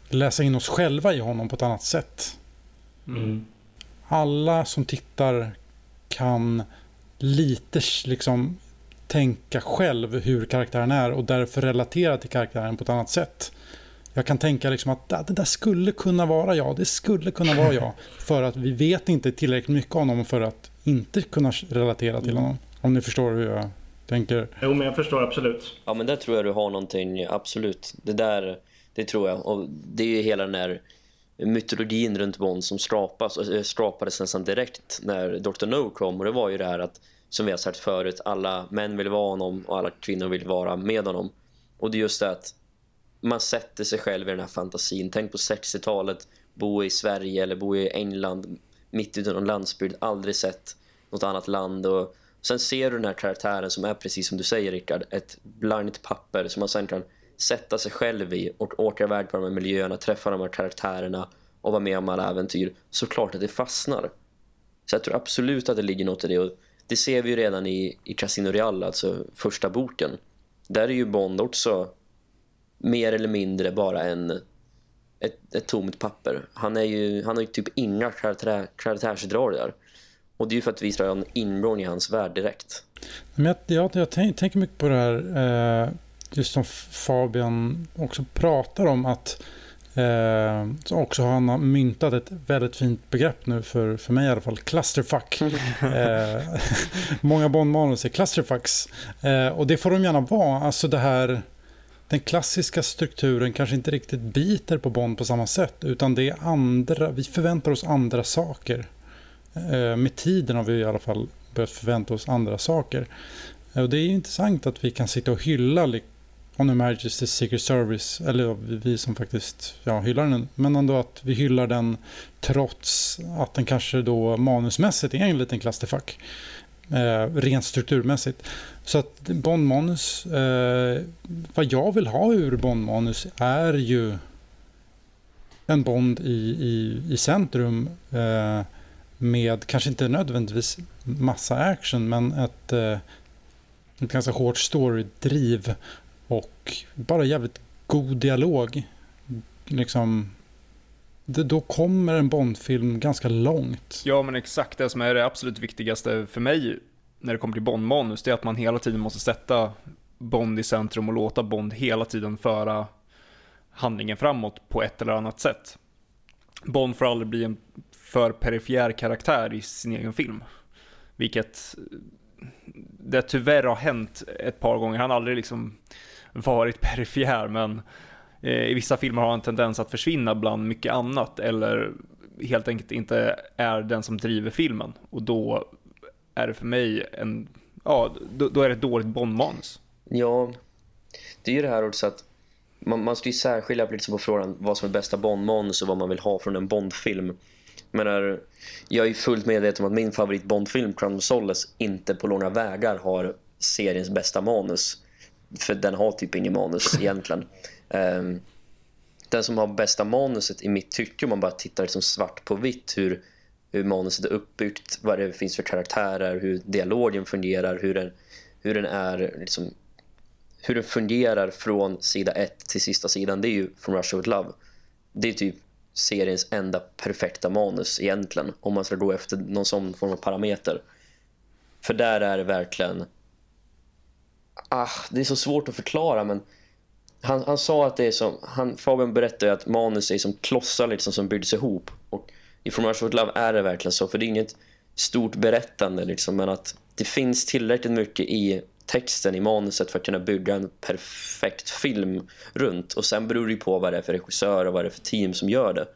läsa in oss själva i honom på ett annat sätt. Mm. Alla som tittar kan lite liksom tänka själv hur karaktären är och därför relatera till karaktären på ett annat sätt. Jag kan tänka liksom att det där skulle kunna vara jag, det skulle kunna vara jag. [laughs] För att vi vet inte tillräckligt mycket om honom för att inte kunna relatera till honom. Om ni förstår hur jag tänker. Jo, men jag förstår absolut. Ja, men där tror jag du har någonting, absolut. Det där, det tror jag. Och det är ju hela den där mytologin runt Bond som strapas, eh, strapades nästan direkt när Dr. No kom. Och det var ju det här att, som vi har sagt förut, alla män vill vara honom och alla kvinnor vill vara med honom. Och det är just det att man sätter sig själv i den här fantasin. Tänk på 60-talet, bo i Sverige eller bo i England, mitt ute i någon landsbygd, aldrig sett något annat land och Sen ser du den här karaktären som är precis som du säger Rickard, ett blankt papper som man sen kan sätta sig själv i och åka iväg på de här miljöerna, träffa de här karaktärerna och vara med om alla äventyr. Såklart att det fastnar. Så jag tror absolut att det ligger något i det och det ser vi ju redan i, i Casino Real, alltså första boken. Där är ju Bond också mer eller mindre bara en ett, ett tomt papper. Han, är ju, han har ju typ inga karaktär, karaktärsdrag där. Och det är ju för att visa en ingång i hans värld direkt. Men jag, jag, jag tänker mycket på det här, eh, just som Fabian också pratar om att Eh, också har han myntat ett väldigt fint begrepp nu för, för mig i alla fall. Clusterfuck. eh, [laughs] många Bondmanus är clusterfucks. Eh, och det får de gärna vara. Alltså det här, den klassiska strukturen kanske inte riktigt biter på Bond på samma sätt. Utan det är andra, vi förväntar oss andra saker. Eh, med tiden har vi i alla fall börjat förvänta oss andra saker. Eh, och det är intressant att vi kan sitta och hylla On Emergency Secret Service, eller vi som faktiskt ja, hyllar den, men ändå att vi hyllar den trots att den kanske då manusmässigt är en liten klasterfack. Eh, rent strukturmässigt. Så att Bondmanus, eh, vad jag vill ha ur Bondmanus är ju en Bond i, i, i centrum. Eh, med kanske inte nödvändigtvis massa action men ett, eh, ett ganska hårt story-driv och bara jävligt god dialog. Liksom, det, då kommer en Bondfilm ganska långt. Ja men exakt, det som är det absolut viktigaste för mig när det kommer till Bond-manus det är att man hela tiden måste sätta Bond i centrum och låta Bond hela tiden föra handlingen framåt på ett eller annat sätt. Bond får aldrig bli en för perifär karaktär i sin egen film. Vilket det tyvärr har hänt ett par gånger. Han har aldrig liksom varit perifär men eh, i vissa filmer har han en tendens att försvinna bland mycket annat eller helt enkelt inte är den som driver filmen. Och då är det för mig en, ja, då, då är det ett dåligt Bondmanus. Ja, det är ju det här också att man, man ska ju särskilja liksom på frågan vad som är bästa Bondmanus och vad man vill ha från en Bondfilm. Men är, jag är fullt medveten om att min favorit Bondfilm, Crown of Solace, inte på långa vägar har seriens bästa manus. För den har typ ingen manus [laughs] egentligen. Um, den som har bästa manuset i mitt tycke, om man bara tittar liksom svart på vitt hur, hur manuset är uppbyggt, vad det finns för karaktärer, hur dialogen fungerar, hur den, hur den är liksom, hur den fungerar från sida ett till sista sidan, det är ju From Russia With Love. Det är typ seriens enda perfekta manus egentligen. Om man ska gå efter någon sån form av parameter. För där är det verkligen... Ah, det är så svårt att förklara men han, han sa att det är som... Han, Fabian berättade att manus är som klossar liksom som byggs ihop. Och i From Russia Love är det verkligen så. För det är inget stort berättande liksom, men att det finns tillräckligt mycket i texten i manuset för att kunna bygga en perfekt film runt. Och sen beror det på vad det är för regissör och vad det är för team som gör det.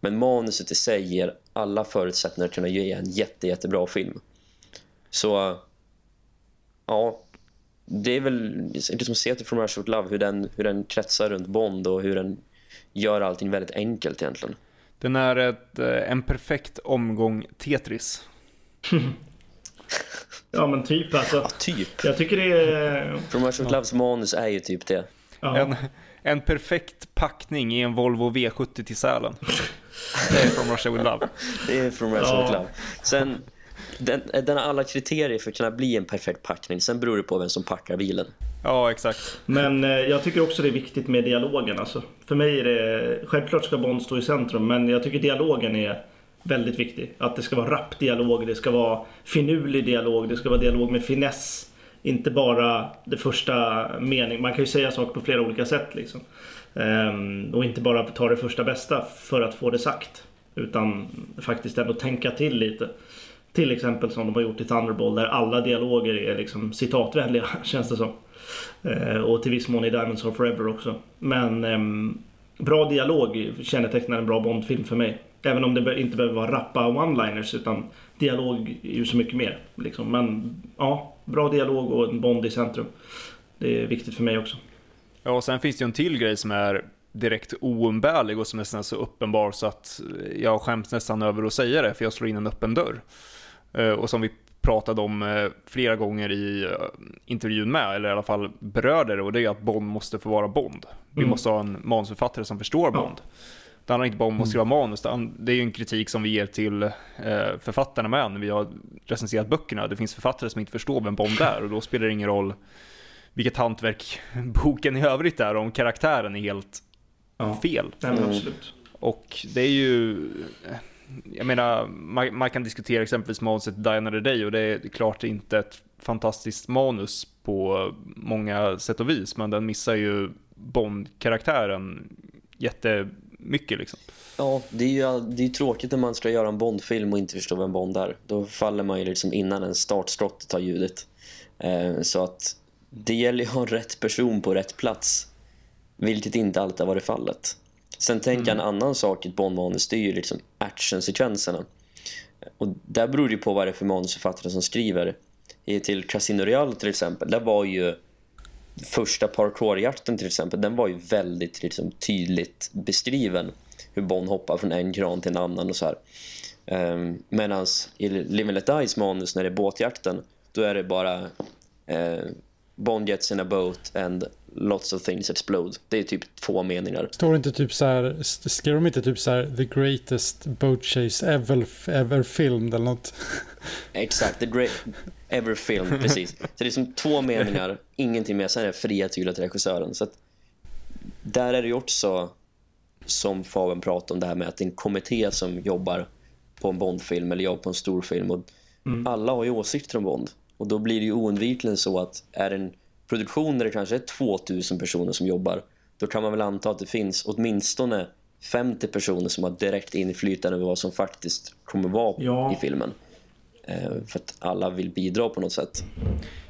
Men manuset i sig ger alla förutsättningar att kunna ge en jätte, jättebra film. Så ja, det är väl det som ser till From Russia Love hur den, hur den kretsar runt Bond och hur den gör allting väldigt enkelt egentligen. Den är ett, eh, en perfekt omgång Tetris. [laughs] ja men typ alltså. Ja, typ. Jag tycker det är... From Russia Loves manus är ju typ det. Ja. En, en perfekt packning i en Volvo V70 till Sälen. Det är From Russia With Love. [laughs] Det är From Russia Ja. Love. Sen, den, den har alla kriterier för att kunna bli en perfekt packning. Sen beror det på vem som packar bilen. Ja, exakt. Men eh, jag tycker också det är viktigt med dialogen. Alltså. För mig är det... Självklart ska Bond stå i centrum, men jag tycker dialogen är väldigt viktig. Att det ska vara rapp dialog, det ska vara finurlig dialog, det ska vara dialog med finess. Inte bara det första meningen. Man kan ju säga saker på flera olika sätt liksom. Ehm, och inte bara ta det första bästa för att få det sagt. Utan faktiskt ändå tänka till lite. Till exempel som de har gjort i Thunderball där alla dialoger är liksom citatvänliga [laughs] känns det som. Eh, och till viss mån i Diamonds Are Forever också. Men ehm, bra dialog kännetecknar en bra Bondfilm för mig. Även om det inte behöver vara rappa one-liners utan dialog är ju så mycket mer. Liksom. Men ja, bra dialog och en Bond i centrum. Det är viktigt för mig också. Ja, och sen finns det ju en till grej som är direkt oumbärlig och som nästan är så uppenbar så att jag skäms nästan över att säga det för jag slår in en öppen dörr. Eh, Och som vi pratade om eh, flera gånger i eh, intervjun med, eller i alla fall berörde det, och det är att Bond måste få vara Bond. Vi Mm. måste ha en manusförfattare som förstår Ja. Bond. Det handlar inte bara om att skriva manus, det är ju en kritik som vi ger till författarna med när vi har recenserat böckerna. Det finns författare som inte förstår vem Bond [laughs] är och då spelar det ingen roll vilket hantverk boken i övrigt är om karaktären är helt Ja. fel. Nej, Mm. absolut. Och det är ju, jag menar, man, man kan diskutera exempelvis manuset Die Another Day och det är klart inte ett fantastiskt manus på många sätt och vis, men den missar ju Bond-karaktären jättemycket liksom. Ja, det är ju det är tråkigt när man ska göra en Bond-film och inte förstå vem Bond är. Då faller man ju liksom innan en startskottet tar ljudet. Eh, så att det gäller ju att ha rätt person på rätt plats. Vilket inte alltid har varit fallet. Sen tänker jag en annan sak i ett Bond-manus, det är ju liksom actionsekvenserna. Och där beror det ju på vad det är för manusförfattare som skriver. I till Casino Royale till exempel, där var ju första parkourjakten till exempel, den var ju väldigt liksom, tydligt beskriven. Hur Bond hoppar från en kran till en annan och så här. Um, Medan i Live and Let Dies manus när det är båtjakten, då är det bara eh, Bond gets in a boat and lots of things explode. Det är typ två meningar. Står inte typ så här, skrev de inte typ så här the greatest boat chase ever, ever filmed eller något? [laughs] Exakt, the great ever film, precis. Så det är som två meningar, ingenting mer. Sen är det fria tyglar till regissören. Så att där är det ju också, som Fabian pratade om, det här med att det är en kommitté som jobbar på en Bondfilm eller jobbar på en stor film. Och Alla har ju åsikter om Bond. Och då blir det ju oundvikligen så att är det en produktion där det kanske är 2000 personer som jobbar, då kan man väl anta att det finns åtminstone 50 personer som har direkt inflytande över vad som faktiskt kommer vara Ja. i filmen. Eh, För att alla vill bidra på något sätt.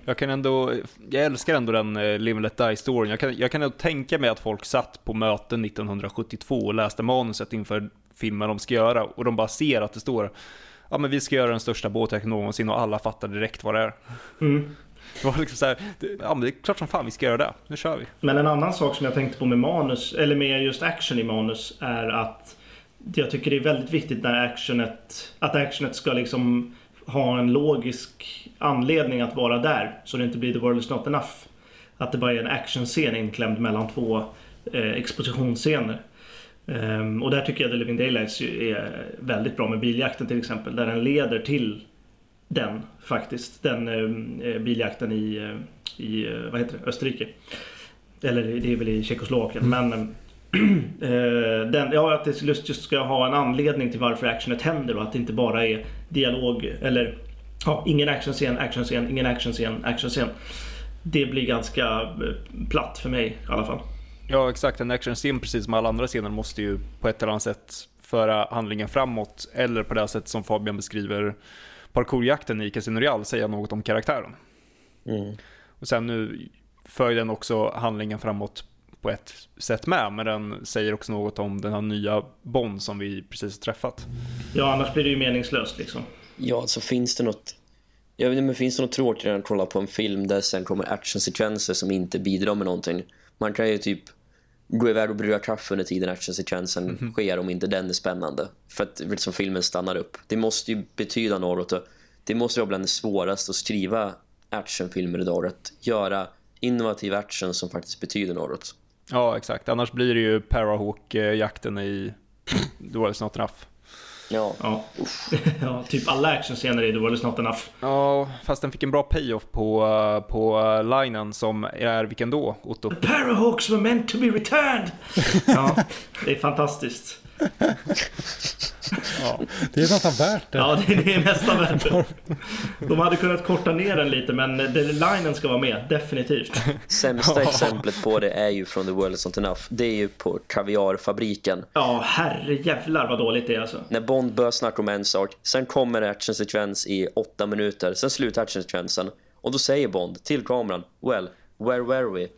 Jag kan ändå, jag älskar ändå den eh, Live and Let Die-storyn. Jag kan, jag kan ändå tänka mig att folk satt på möten 1972 och läste manuset inför filmen de ska göra och de bara ser att det står Ja men vi ska göra den största båtjakten någonsin och alla fattar direkt vad det är. Mm. Det var liksom så här, det- ja men det är klart som fan vi ska göra det, nu kör vi. Men en annan sak som jag tänkte på med manus, eller med just action i manus, är att jag tycker det är väldigt viktigt när actionet, att actionet ska liksom ha en logisk anledning att vara där. Så det inte blir the world is not enough. Att det bara är en actionscen inklämd mellan två eh, expositionsscener. Um, och där tycker jag The Living Daylights är väldigt bra med biljakten till exempel. Där den leder till den faktiskt. Den eh, biljakten i, eh, i eh, vad heter det? Österrike. Eller det är väl i Tjeckoslovakien. Men eh, [clears throat] Eh, den, ja, att det just, just ska ha en anledning till varför actionet händer och att det inte bara är dialog eller ja, ingen actionscen, actionscen, ingen actionscen, actionscen. Det blir ganska eh, platt för mig i alla fall. Ja, exakt. En actionscen, precis som alla andra scener, måste ju på ett eller annat sätt föra handlingen framåt. Eller på det sätt som Fabian beskriver parkourjakten i Casino Real, säga något om karaktären. Mm. Och sen nu för den också handlingen framåt på ett sätt med, men den säger också något om den här nya Bond som vi precis har träffat. Ja, annars blir det ju meningslöst liksom. Ja, alltså finns det något... Jag vet inte, men finns det något tråkigare än att kolla på en film där sen kommer actionsekvenser som inte bidrar med någonting? Man kan ju typ gå iväg och brygga kaffe under tiden actionsekvensen mm -hmm. sker om inte den är spännande. För att liksom, filmen stannar upp. Det måste ju betyda något. Och det måste vara bland det svåraste att skriva actionfilmer idag. Att göra innovativ action som faktiskt betyder något. Ja, exakt. Annars blir det ju Parahawk-jakten i The Not Enough. Ja. Ja. [laughs] ja, typ alla actionscener i The World Is Not Enough. Ja, fast den fick en bra payoff på, på linen som är vilken då, Otto? The Parahawks were meant to be returned! [laughs] ja, det är fantastiskt. Ja, det är nästan värt det. Ja, det är nästan värt det. De hade kunnat korta ner den lite, men linen ska vara med, definitivt. Sämsta exemplet på det är ju från The World Is Not Enough. Det är ju på kaviarfabriken. Ja, herre jävlar vad dåligt det är alltså. När Bond börjar snacka om en sak, sen kommer actionsekvens i åtta minuter, sen slutar actionsekvensen. Och då säger Bond till kameran, well, where were we?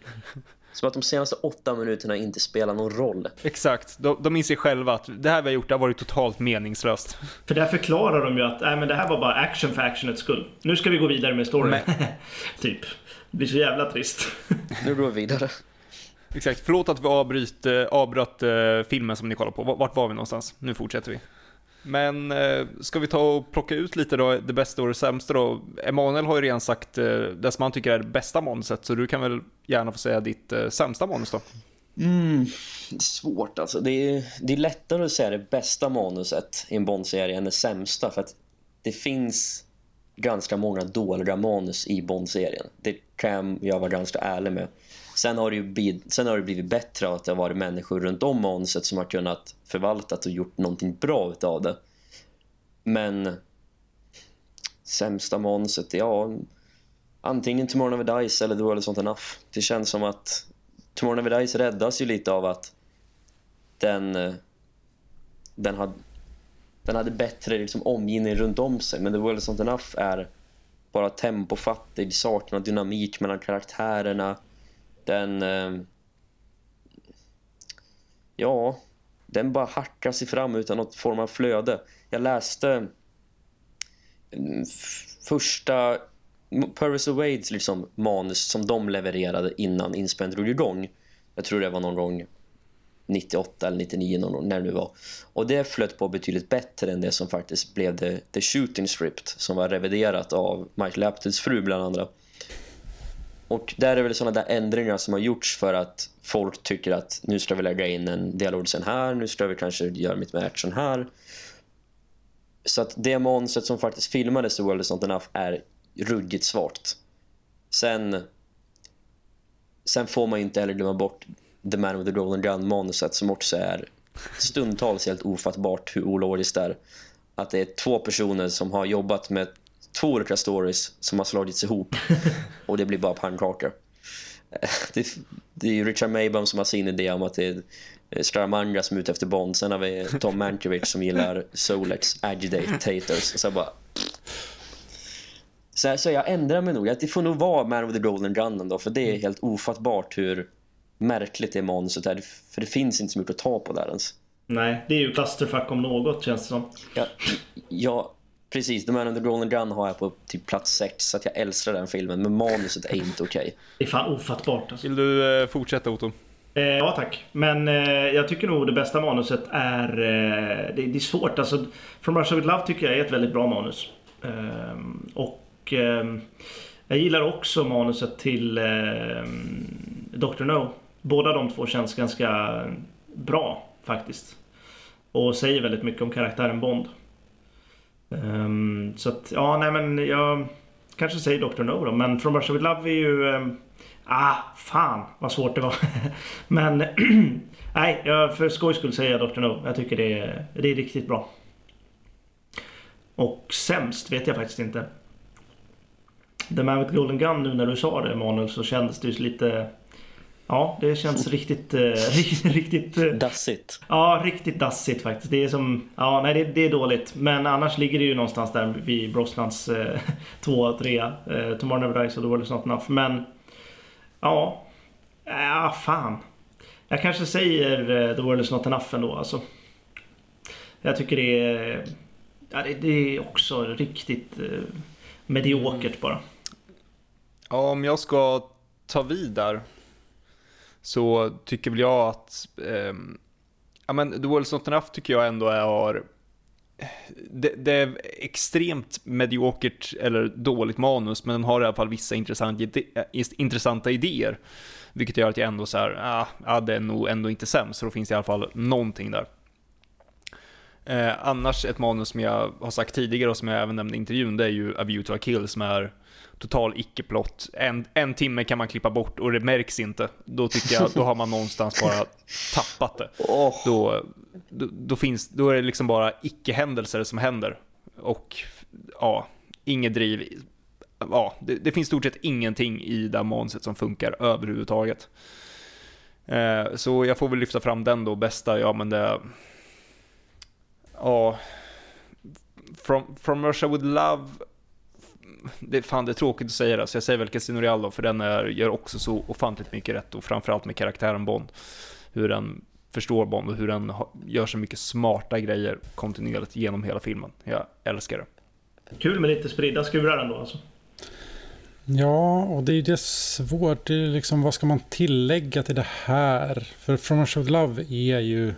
Som att de senaste åtta minuterna inte spelar någon roll. Exakt, de, de inser själva att det här vi har gjort det har varit totalt meningslöst. För där förklarar de ju att nej, men det här var bara action för actionets skull. Nu ska vi gå vidare med storyn. Men... [laughs] typ. Det blir så jävla trist. nu går vi vidare. Exakt, förlåt att vi avbryt, avbröt uh, filmen som ni kollar på. Vart var vi någonstans? Nu fortsätter vi. Men eh, ska vi ta och plocka ut lite då, det bästa och det sämsta då? Emanuel har ju redan sagt eh, det som han tycker är det bästa manuset, så du kan väl gärna få säga ditt eh, sämsta manus då? Mm, svårt alltså. Det är, det är lättare att säga det bästa manuset i en Bond-serie än det sämsta, för att det finns ganska många dåliga manus i Bond-serien. Det kan jag vara ganska ärlig med. Sen har, det ju blivit, sen har det blivit bättre av att det har varit människor runt om manuset som har kunnat förvalta och gjort någonting bra av det. Men sämsta manuset, ja antingen Tomorrow Never Dies eller The World Is Not Enough. Det känns som att Tomorrow Never Dies räddas ju lite av att den den hade den hade bättre liksom, omgivning runt om sig men The World Is Not Enough är bara tempofattig, saknar dynamik mellan karaktärerna den eh, ja den bara hackar sig fram utan något form av flöde. Jag läste mm, första Paris Wades liksom manus som de levererade innan inspelningen drog igång. Jag tror det var någon gång 98 eller 99 någon, när det nu var. Och det flöt på betydligt bättre än det som faktiskt blev the, the shooting script som var reviderat av Michael Apteds fru bland andra. Och där är väl sådana där ändringar som har gjorts för att folk tycker att nu ska vi lägga in en dialogscen här, nu ska vi kanske göra mitt med action här. Så att det manuset som faktiskt filmades i World is not enough är ruggigt svagt. Sen sen får man ju inte heller glömma bort The Man with the Golden Gun manuset som också är stundtals helt ofattbart hur ologiskt det är. Att det är två personer som har jobbat med två olika stories som har slagits ihop [laughs] och det blir bara pannkakor. [laughs] Det, det är ju Richard Maybaum som har sin idé om att det är Scaramanga som är ute efter Bond. Sen har vi Tom Mankiewicz som gillar Solex Agitators. Så jag bara... Så, så jag ändrar mig nog. Det får nog vara Man of the Golden Gun ändå. För det är helt ofattbart hur märkligt det manuset är. För det finns inte så mycket att ta på där ens. Nej, det är ju clusterfuck om något känns det som. Ja, ja Precis, The Man of the Golden Gun har jag på typ plats 6 så att jag älskar den filmen, men manuset är inte okej. Okay. Det är fan ofattbart alltså. Vill du eh, fortsätta Otto? Eh, ja tack, men eh, jag tycker nog det bästa manuset är... Eh, det, det, är svårt, alltså From Russia With Love tycker jag är ett väldigt bra manus. Ehm, och ehm, jag gillar också manuset till ehm, Dr. No. Båda de två känns ganska bra faktiskt. Och säger väldigt mycket om karaktären Bond. Um, så att, ja, nej men jag kanske säger Dr. No då, men From Russia With Love är ju... Um, ah, fan vad svårt det var. [laughs] men [clears throat] Nej, jag, för skojs skull säger jag Dr. No. Jag tycker det är, det är riktigt bra. Och sämst vet jag faktiskt inte. The Man with Golden Gun, nu när du sa det Manuel, så kändes det ju lite... Ja, det känns [laughs] riktigt... Eh, [laughs] riktigt... Eh, Dassigt. ja, riktigt dassigt faktiskt. Det är som... Ja, nej det, det är dåligt. Men annars ligger det ju någonstans där vid Brosnans eh, [laughs] 2, 3. Eh, Tomorrow Never Dies och The World Is Not Enough. Men... Ja... Ja, fan. Jag kanske säger eh, The World Is Not Enough ändå alltså. Jag tycker det är... Ja, det, det är också riktigt eh, mediokert bara. Ja, om jag ska ta vid där så tycker väl jag att eh, ja, men The World's Not Enough tycker jag ändå är det, det, är extremt mediokert eller dåligt manus, men den har i alla fall vissa intressanta, eh, intressanta idéer. Vilket gör att jag ändå så här, ah, ah, det är nog ändå inte sämst, så då finns det i alla fall någonting där. Eh, annars ett manus som jag har sagt tidigare och som jag även nämnde i intervjun, det är ju A View to a Kill som är total icke-plott. En, en timme kan man klippa bort och det märks inte. Då tycker jag, då har man någonstans bara tappat det. Oh. Då, då, då, finns, då är det liksom bara icke-händelser som händer. Och ja, inget driv. Ja, det, det finns stort sett ingenting i det här manuset som funkar överhuvudtaget. Eh, så jag får väl lyfta fram den då, bästa, ja men det... Ja... From, from Russia with Love det, fan, det är tråkigt att säga det, så jag säger väl Casino Real då, för den är, gör också så ofantligt mycket rätt och framförallt med karaktären Bond. Hur den förstår Bond och hur den gör så mycket smarta grejer kontinuerligt genom hela filmen. Jag älskar det. Kul med lite spridda skurar ändå alltså. Ja, och det är ju det svårt. Det är liksom, vad ska man tillägga till det här? För From a Show Love är ju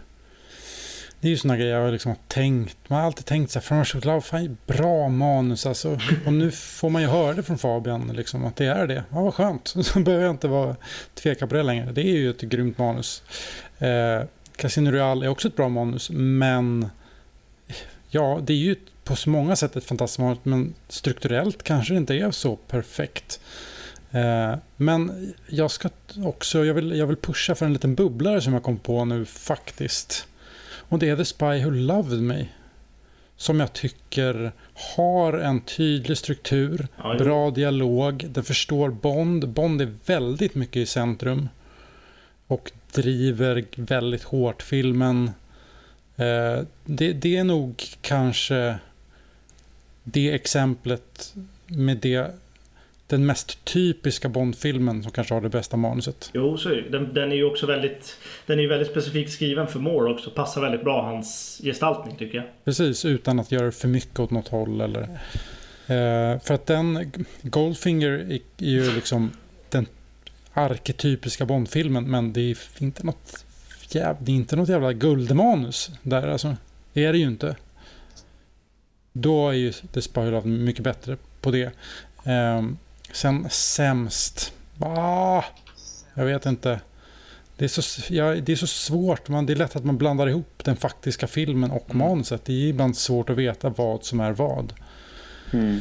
det är ju sådana grejer jag liksom har tänkt. Man har alltid tänkt så här, From Choklad, fan bra manus alltså. Och nu får man ju höra det från Fabian, liksom, att det är det. Ja, vad skönt. [laughs] Så behöver jag inte vara tveka på det längre. Det är ju ett grymt manus. Eh, Casino Royale är också ett bra manus, men ja, det är ju på så många sätt ett fantastiskt manus, men strukturellt kanske det inte är så perfekt. Eh, men jag ska också, jag vill, jag vill pusha för en liten bubblare som jag kom på nu faktiskt. Och det är The Spy Who Loved Me. Som jag tycker har en tydlig struktur, ja, bra dialog, den förstår Bond. Bond är väldigt mycket i centrum. Och driver väldigt hårt filmen. Eh, det, det är nog kanske det exemplet med det den mest typiska Bond-filmen som kanske har det bästa manuset. Jo, så är det. Den, den är ju också väldigt, den är väldigt specifikt skriven för Moore också. Passar väldigt bra hans gestaltning tycker jag. Precis, utan att göra för mycket åt något håll eller... Eh, för att den, Goldfinger är, är ju liksom den arketypiska Bond-filmen men det är inte något jävla, det är inte något jävla guldmanus där alltså. Det är det ju inte. Då är ju The Spy mycket bättre på det. Um, Sen sämst. Ah, jag vet inte. Det är, så, ja, det är så svårt. Man, det är lätt att man blandar ihop den faktiska filmen och mm. manuset. Det är ibland svårt att veta vad som är vad. Mm.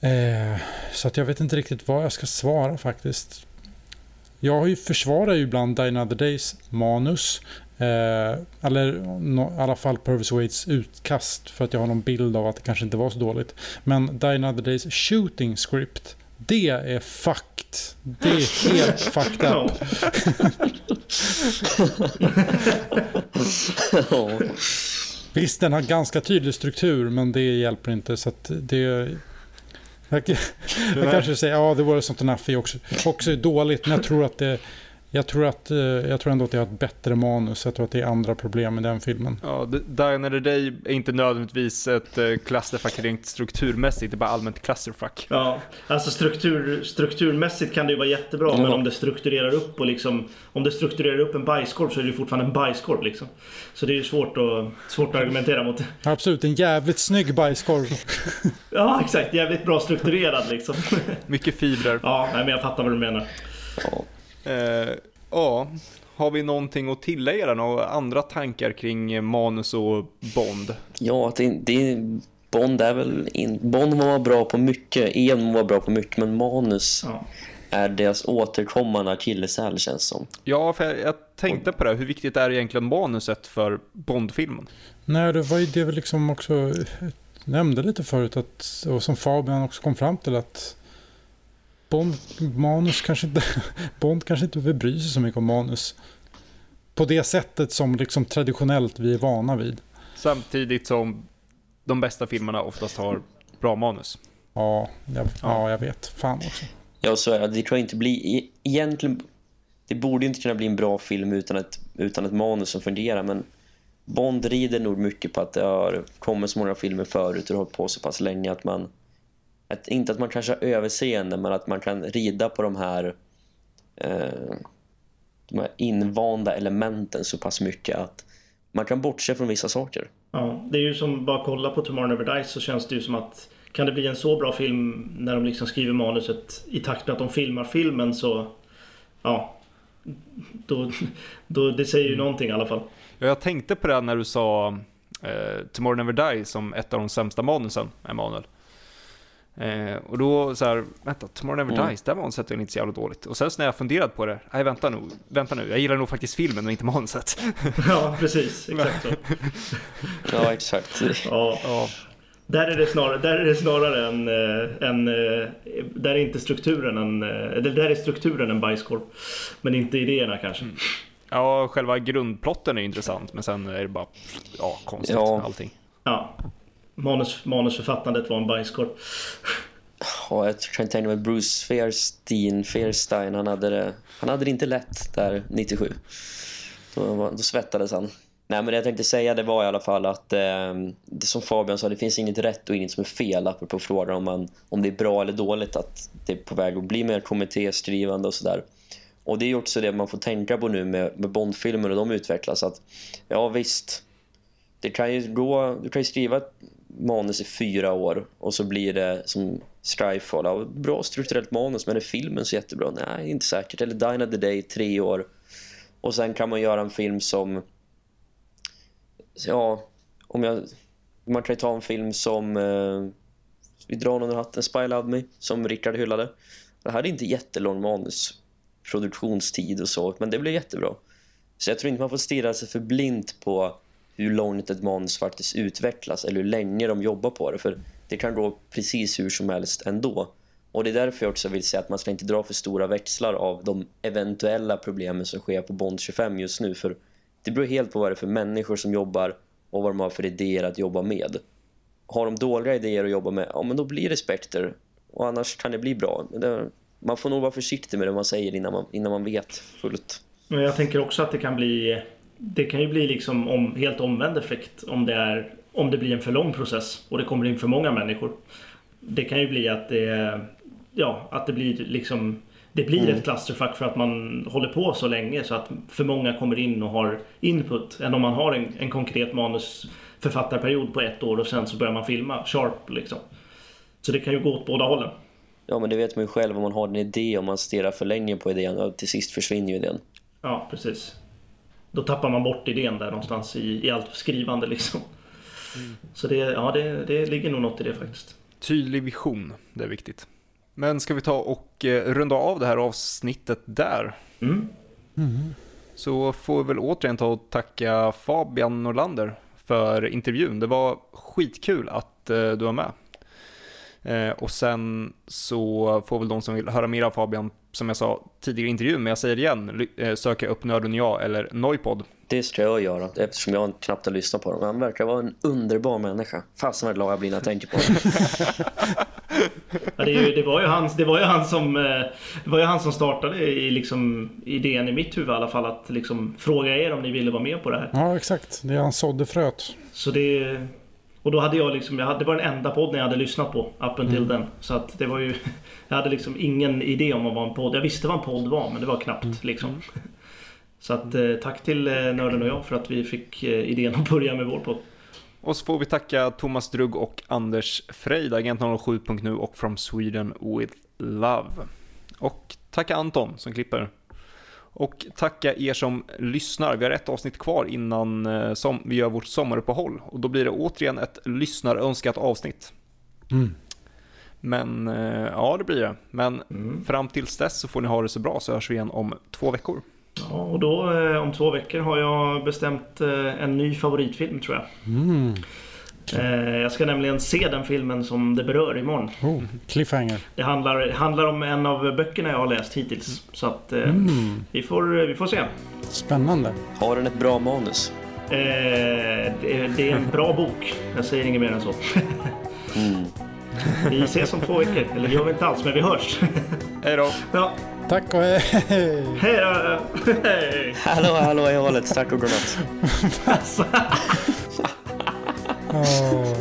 Eh, så att jag vet inte riktigt vad jag ska svara faktiskt. Jag har ju, försvarar ju ibland Die Another Days manus. Eh, eller no, i alla fall Purvis Waits utkast. För att jag har någon bild av att det kanske inte var så dåligt. Men Die Another Days shooting script det är fucked. Det är helt [laughs] fucked up. [laughs] Visst, den har ganska tydlig struktur, men det hjälper inte. Så det... Jag, jag kanske säger ja, The World Not Enough är också, också dåligt, men jag tror att det jag tror, att, eh, jag tror ändå att det har ett bättre manus. Jag tror att det är andra problem med den filmen. Ja, Die Another Day är inte nödvändigtvis ett eh, clusterfuck rent strukturmässigt. Det är bara allmänt clusterfuck. Ja, alltså struktur, strukturmässigt kan det ju vara jättebra. Mm. Men om det strukturerar upp och liksom Om det strukturerar upp en bajskorv så är det ju fortfarande en bajskorv liksom. Så det är ju svårt att, svårt att argumentera mot det. Absolut, en jävligt snygg bajskorv. [laughs] ja, exakt. Jävligt bra strukturerad liksom. Mycket fibrer. Ja, men jag fattar vad du menar. Ja. Eh, ja, har vi någonting att tillägga? Några andra tankar kring manus och Bond? Ja, det, det, Bond är väl... In, Bond var bra på mycket, Ian var bra på mycket, men manus... Ja. är deras återkommande akilleshäl känns som. Ja, för jag, jag tänkte på det. Hur viktigt är egentligen manuset för Bond-filmen? Nej, det var ju det vi liksom också eh, nämnde lite förut att, och som Fabian också kom fram till att Bond, manus kanske inte, [laughs] Bond kanske inte vill bry sig så mycket om manus. På det sättet som liksom traditionellt vi är vana vid. Samtidigt som de bästa filmerna oftast har bra manus. Ja, jag, ja. jag vet. Fan också. Ja, så är det. Det tror jag inte blir... Egentligen... Det borde inte kunna bli en bra film utan ett, utan ett manus som fungerar, men Bond rider nog mycket på att det har kommit så många filmer förut och hållit på så pass länge att man... Att, inte att man kanske har överseende, men att man kan rida på de här... Eh, de här invanda elementen så pass mycket att man kan bortse från vissa saker. Ja, det är ju som bara kolla på Tomorrow Never Dies så känns det ju som att kan det bli en så bra film när de liksom skriver manuset i takt med att de filmar filmen så ja då, då det säger ju någonting i alla fall. Ja, jag tänkte på det när du sa eh, Tomorrow Never Dies som ett av de sämsta manusen, Emanuel. Eh, och då så här, vänta, Tomorrow Never Mm. Dies, det manuset är inte så jävla dåligt. Och sen så när jag funderat på det, nej vänta nu, vänta nu, jag gillar nog faktiskt filmen och inte manuset. [laughs] Ja, precis. Exakt så. [laughs] Ja, exakt. Ja, ja, där är det snarare, där är det snarare en, eh, en eh, där är inte strukturen en, eh, där är strukturen en bajskorv. Men inte idéerna kanske. ja, själva grundplotten är intressant, men sen är det bara, ja, konstigt Ja. allting. Ja. Manus, manusförfattandet var en bajskorv. Ja, jag kan tänka mig Bruce Fairstein, Fairstein han, hade det, han hade det inte lätt där 97. Då, då svettades han. Nej, men det jag tänkte säga det var i alla fall att eh, det som Fabian sa, det finns inget rätt och inget som är fel apropå frågan om, man, om det är bra eller dåligt att det är på väg att bli mer kommittéskrivande och sådär. Och det är ju också det man får tänka på nu med, med Bondfilmer och de utvecklas att ja visst, det kan ju gå, du kan ju skriva manus i fyra år och så blir det som Skyfall, ja, bra strukturellt manus men är filmen så jättebra? Nej, inte säkert. Eller Dine of the Day, tre år. Och sen kan man göra en film som ja, om jag man kan ju ta en film som eh, vi drar under hatten, Spy Love Me som Rickard hyllade. Det här är inte jättelång manusproduktionstid och så, men det blev jättebra. Så jag tror inte man får stirra sig för blint på hur långt ett manus faktiskt utvecklas eller hur länge de jobbar på det. För det kan gå precis hur som helst ändå. Och det är därför jag också vill säga att man ska inte dra för stora växlar av de eventuella problemen som sker på Bond 25 just nu. För det beror helt på vad det är för människor som jobbar och vad de har för idéer att jobba med. Har de dåliga idéer att jobba med, ja men då blir det spekter. Och annars kan det bli bra. Man får nog vara försiktig med det man säger innan man, innan man vet fullt. Men jag tänker också att det kan bli det kan ju bli liksom om, helt omvänd effekt om det, är, om det blir en för lång process och det kommer in för många människor. Det kan ju bli att det Ja, att det blir liksom Det blir Mm. ett clusterfuck för att man håller på så länge så att för många kommer in och har input än om man har en, en konkret manusförfattarperiod på ett år och sen så börjar man filma sharp liksom. Så det kan ju gå åt båda hållen. Ja, men det vet man ju själv om man har en idé om man stirrar för länge på idén och till sist försvinner ju idén. Ja, precis. Då tappar man bort idén där någonstans i, i allt skrivande liksom. Så det, ja, det, det ligger nog något i det faktiskt. Tydlig vision, det är viktigt. Men ska vi ta och eh, runda av det här avsnittet där? Mm. Så får vi väl återigen ta och tacka Fabian Norlander för intervjun. Det var skitkul att eh, du var med. Eh, och sen så får väl de som vill höra mer av Fabian, som jag sa tidigare i intervjun, men jag säger det igen, eh, söka upp Nörden jag eller Noipod. Det ska jag göra eftersom jag knappt har lyssnat på dem. Han verkar vara en underbar människa. Fasen vad glad jag blir när jag tänker på det. Ja, det, är ju, det, var ju han, det var ju han som eh, Det var ju han som startade i liksom, idén i mitt huvud i alla fall att liksom fråga er om ni ville vara med på det här. Ja, exakt. Det är han sådde fröet. Så det och då hade jag liksom, jag hade, det var den enda podden jag hade lyssnat på up until then. Så att det var ju, jag hade liksom ingen idé om vad en podd, jag visste vad en podd var men det var knappt liksom. Så att eh, tack till eh, Nörden och jag för att vi fick eh, idén att börja med vår podd. Och så får vi tacka Thomas Drugg och Anders Frejd, Agent 07.nu och From Sweden with Love. Och tacka Anton som klipper. Och tacka er som lyssnar. Vi har ett avsnitt kvar innan som vi gör vårt sommaruppehåll. Och då blir det återigen ett lyssnarönskat avsnitt. Mm. Men eh, ja, det blir det. Men Mm. fram tills dess så får ni ha det så bra så hörs vi igen om två veckor. Ja, och då eh, om två veckor har jag bestämt eh, en ny favoritfilm tror jag. Mm. Jag ska nämligen se den filmen som det berör imorgon. Oh, cliffhanger. Det handlar, handlar om en av böckerna jag har läst hittills. Så att Mm. vi, får, vi får se. Spännande. Har den ett bra manus? Eh, det, det är en bra bok. Jag säger inget mer än så. [laughs] Mm. Vi ses om två veckor. Eller gör vi inte alls, men vi hörs. Hej då! Ja, Tack och hej! hej då! Hej! Hallå, hallå i hålet. Tack och godnatt. Åh.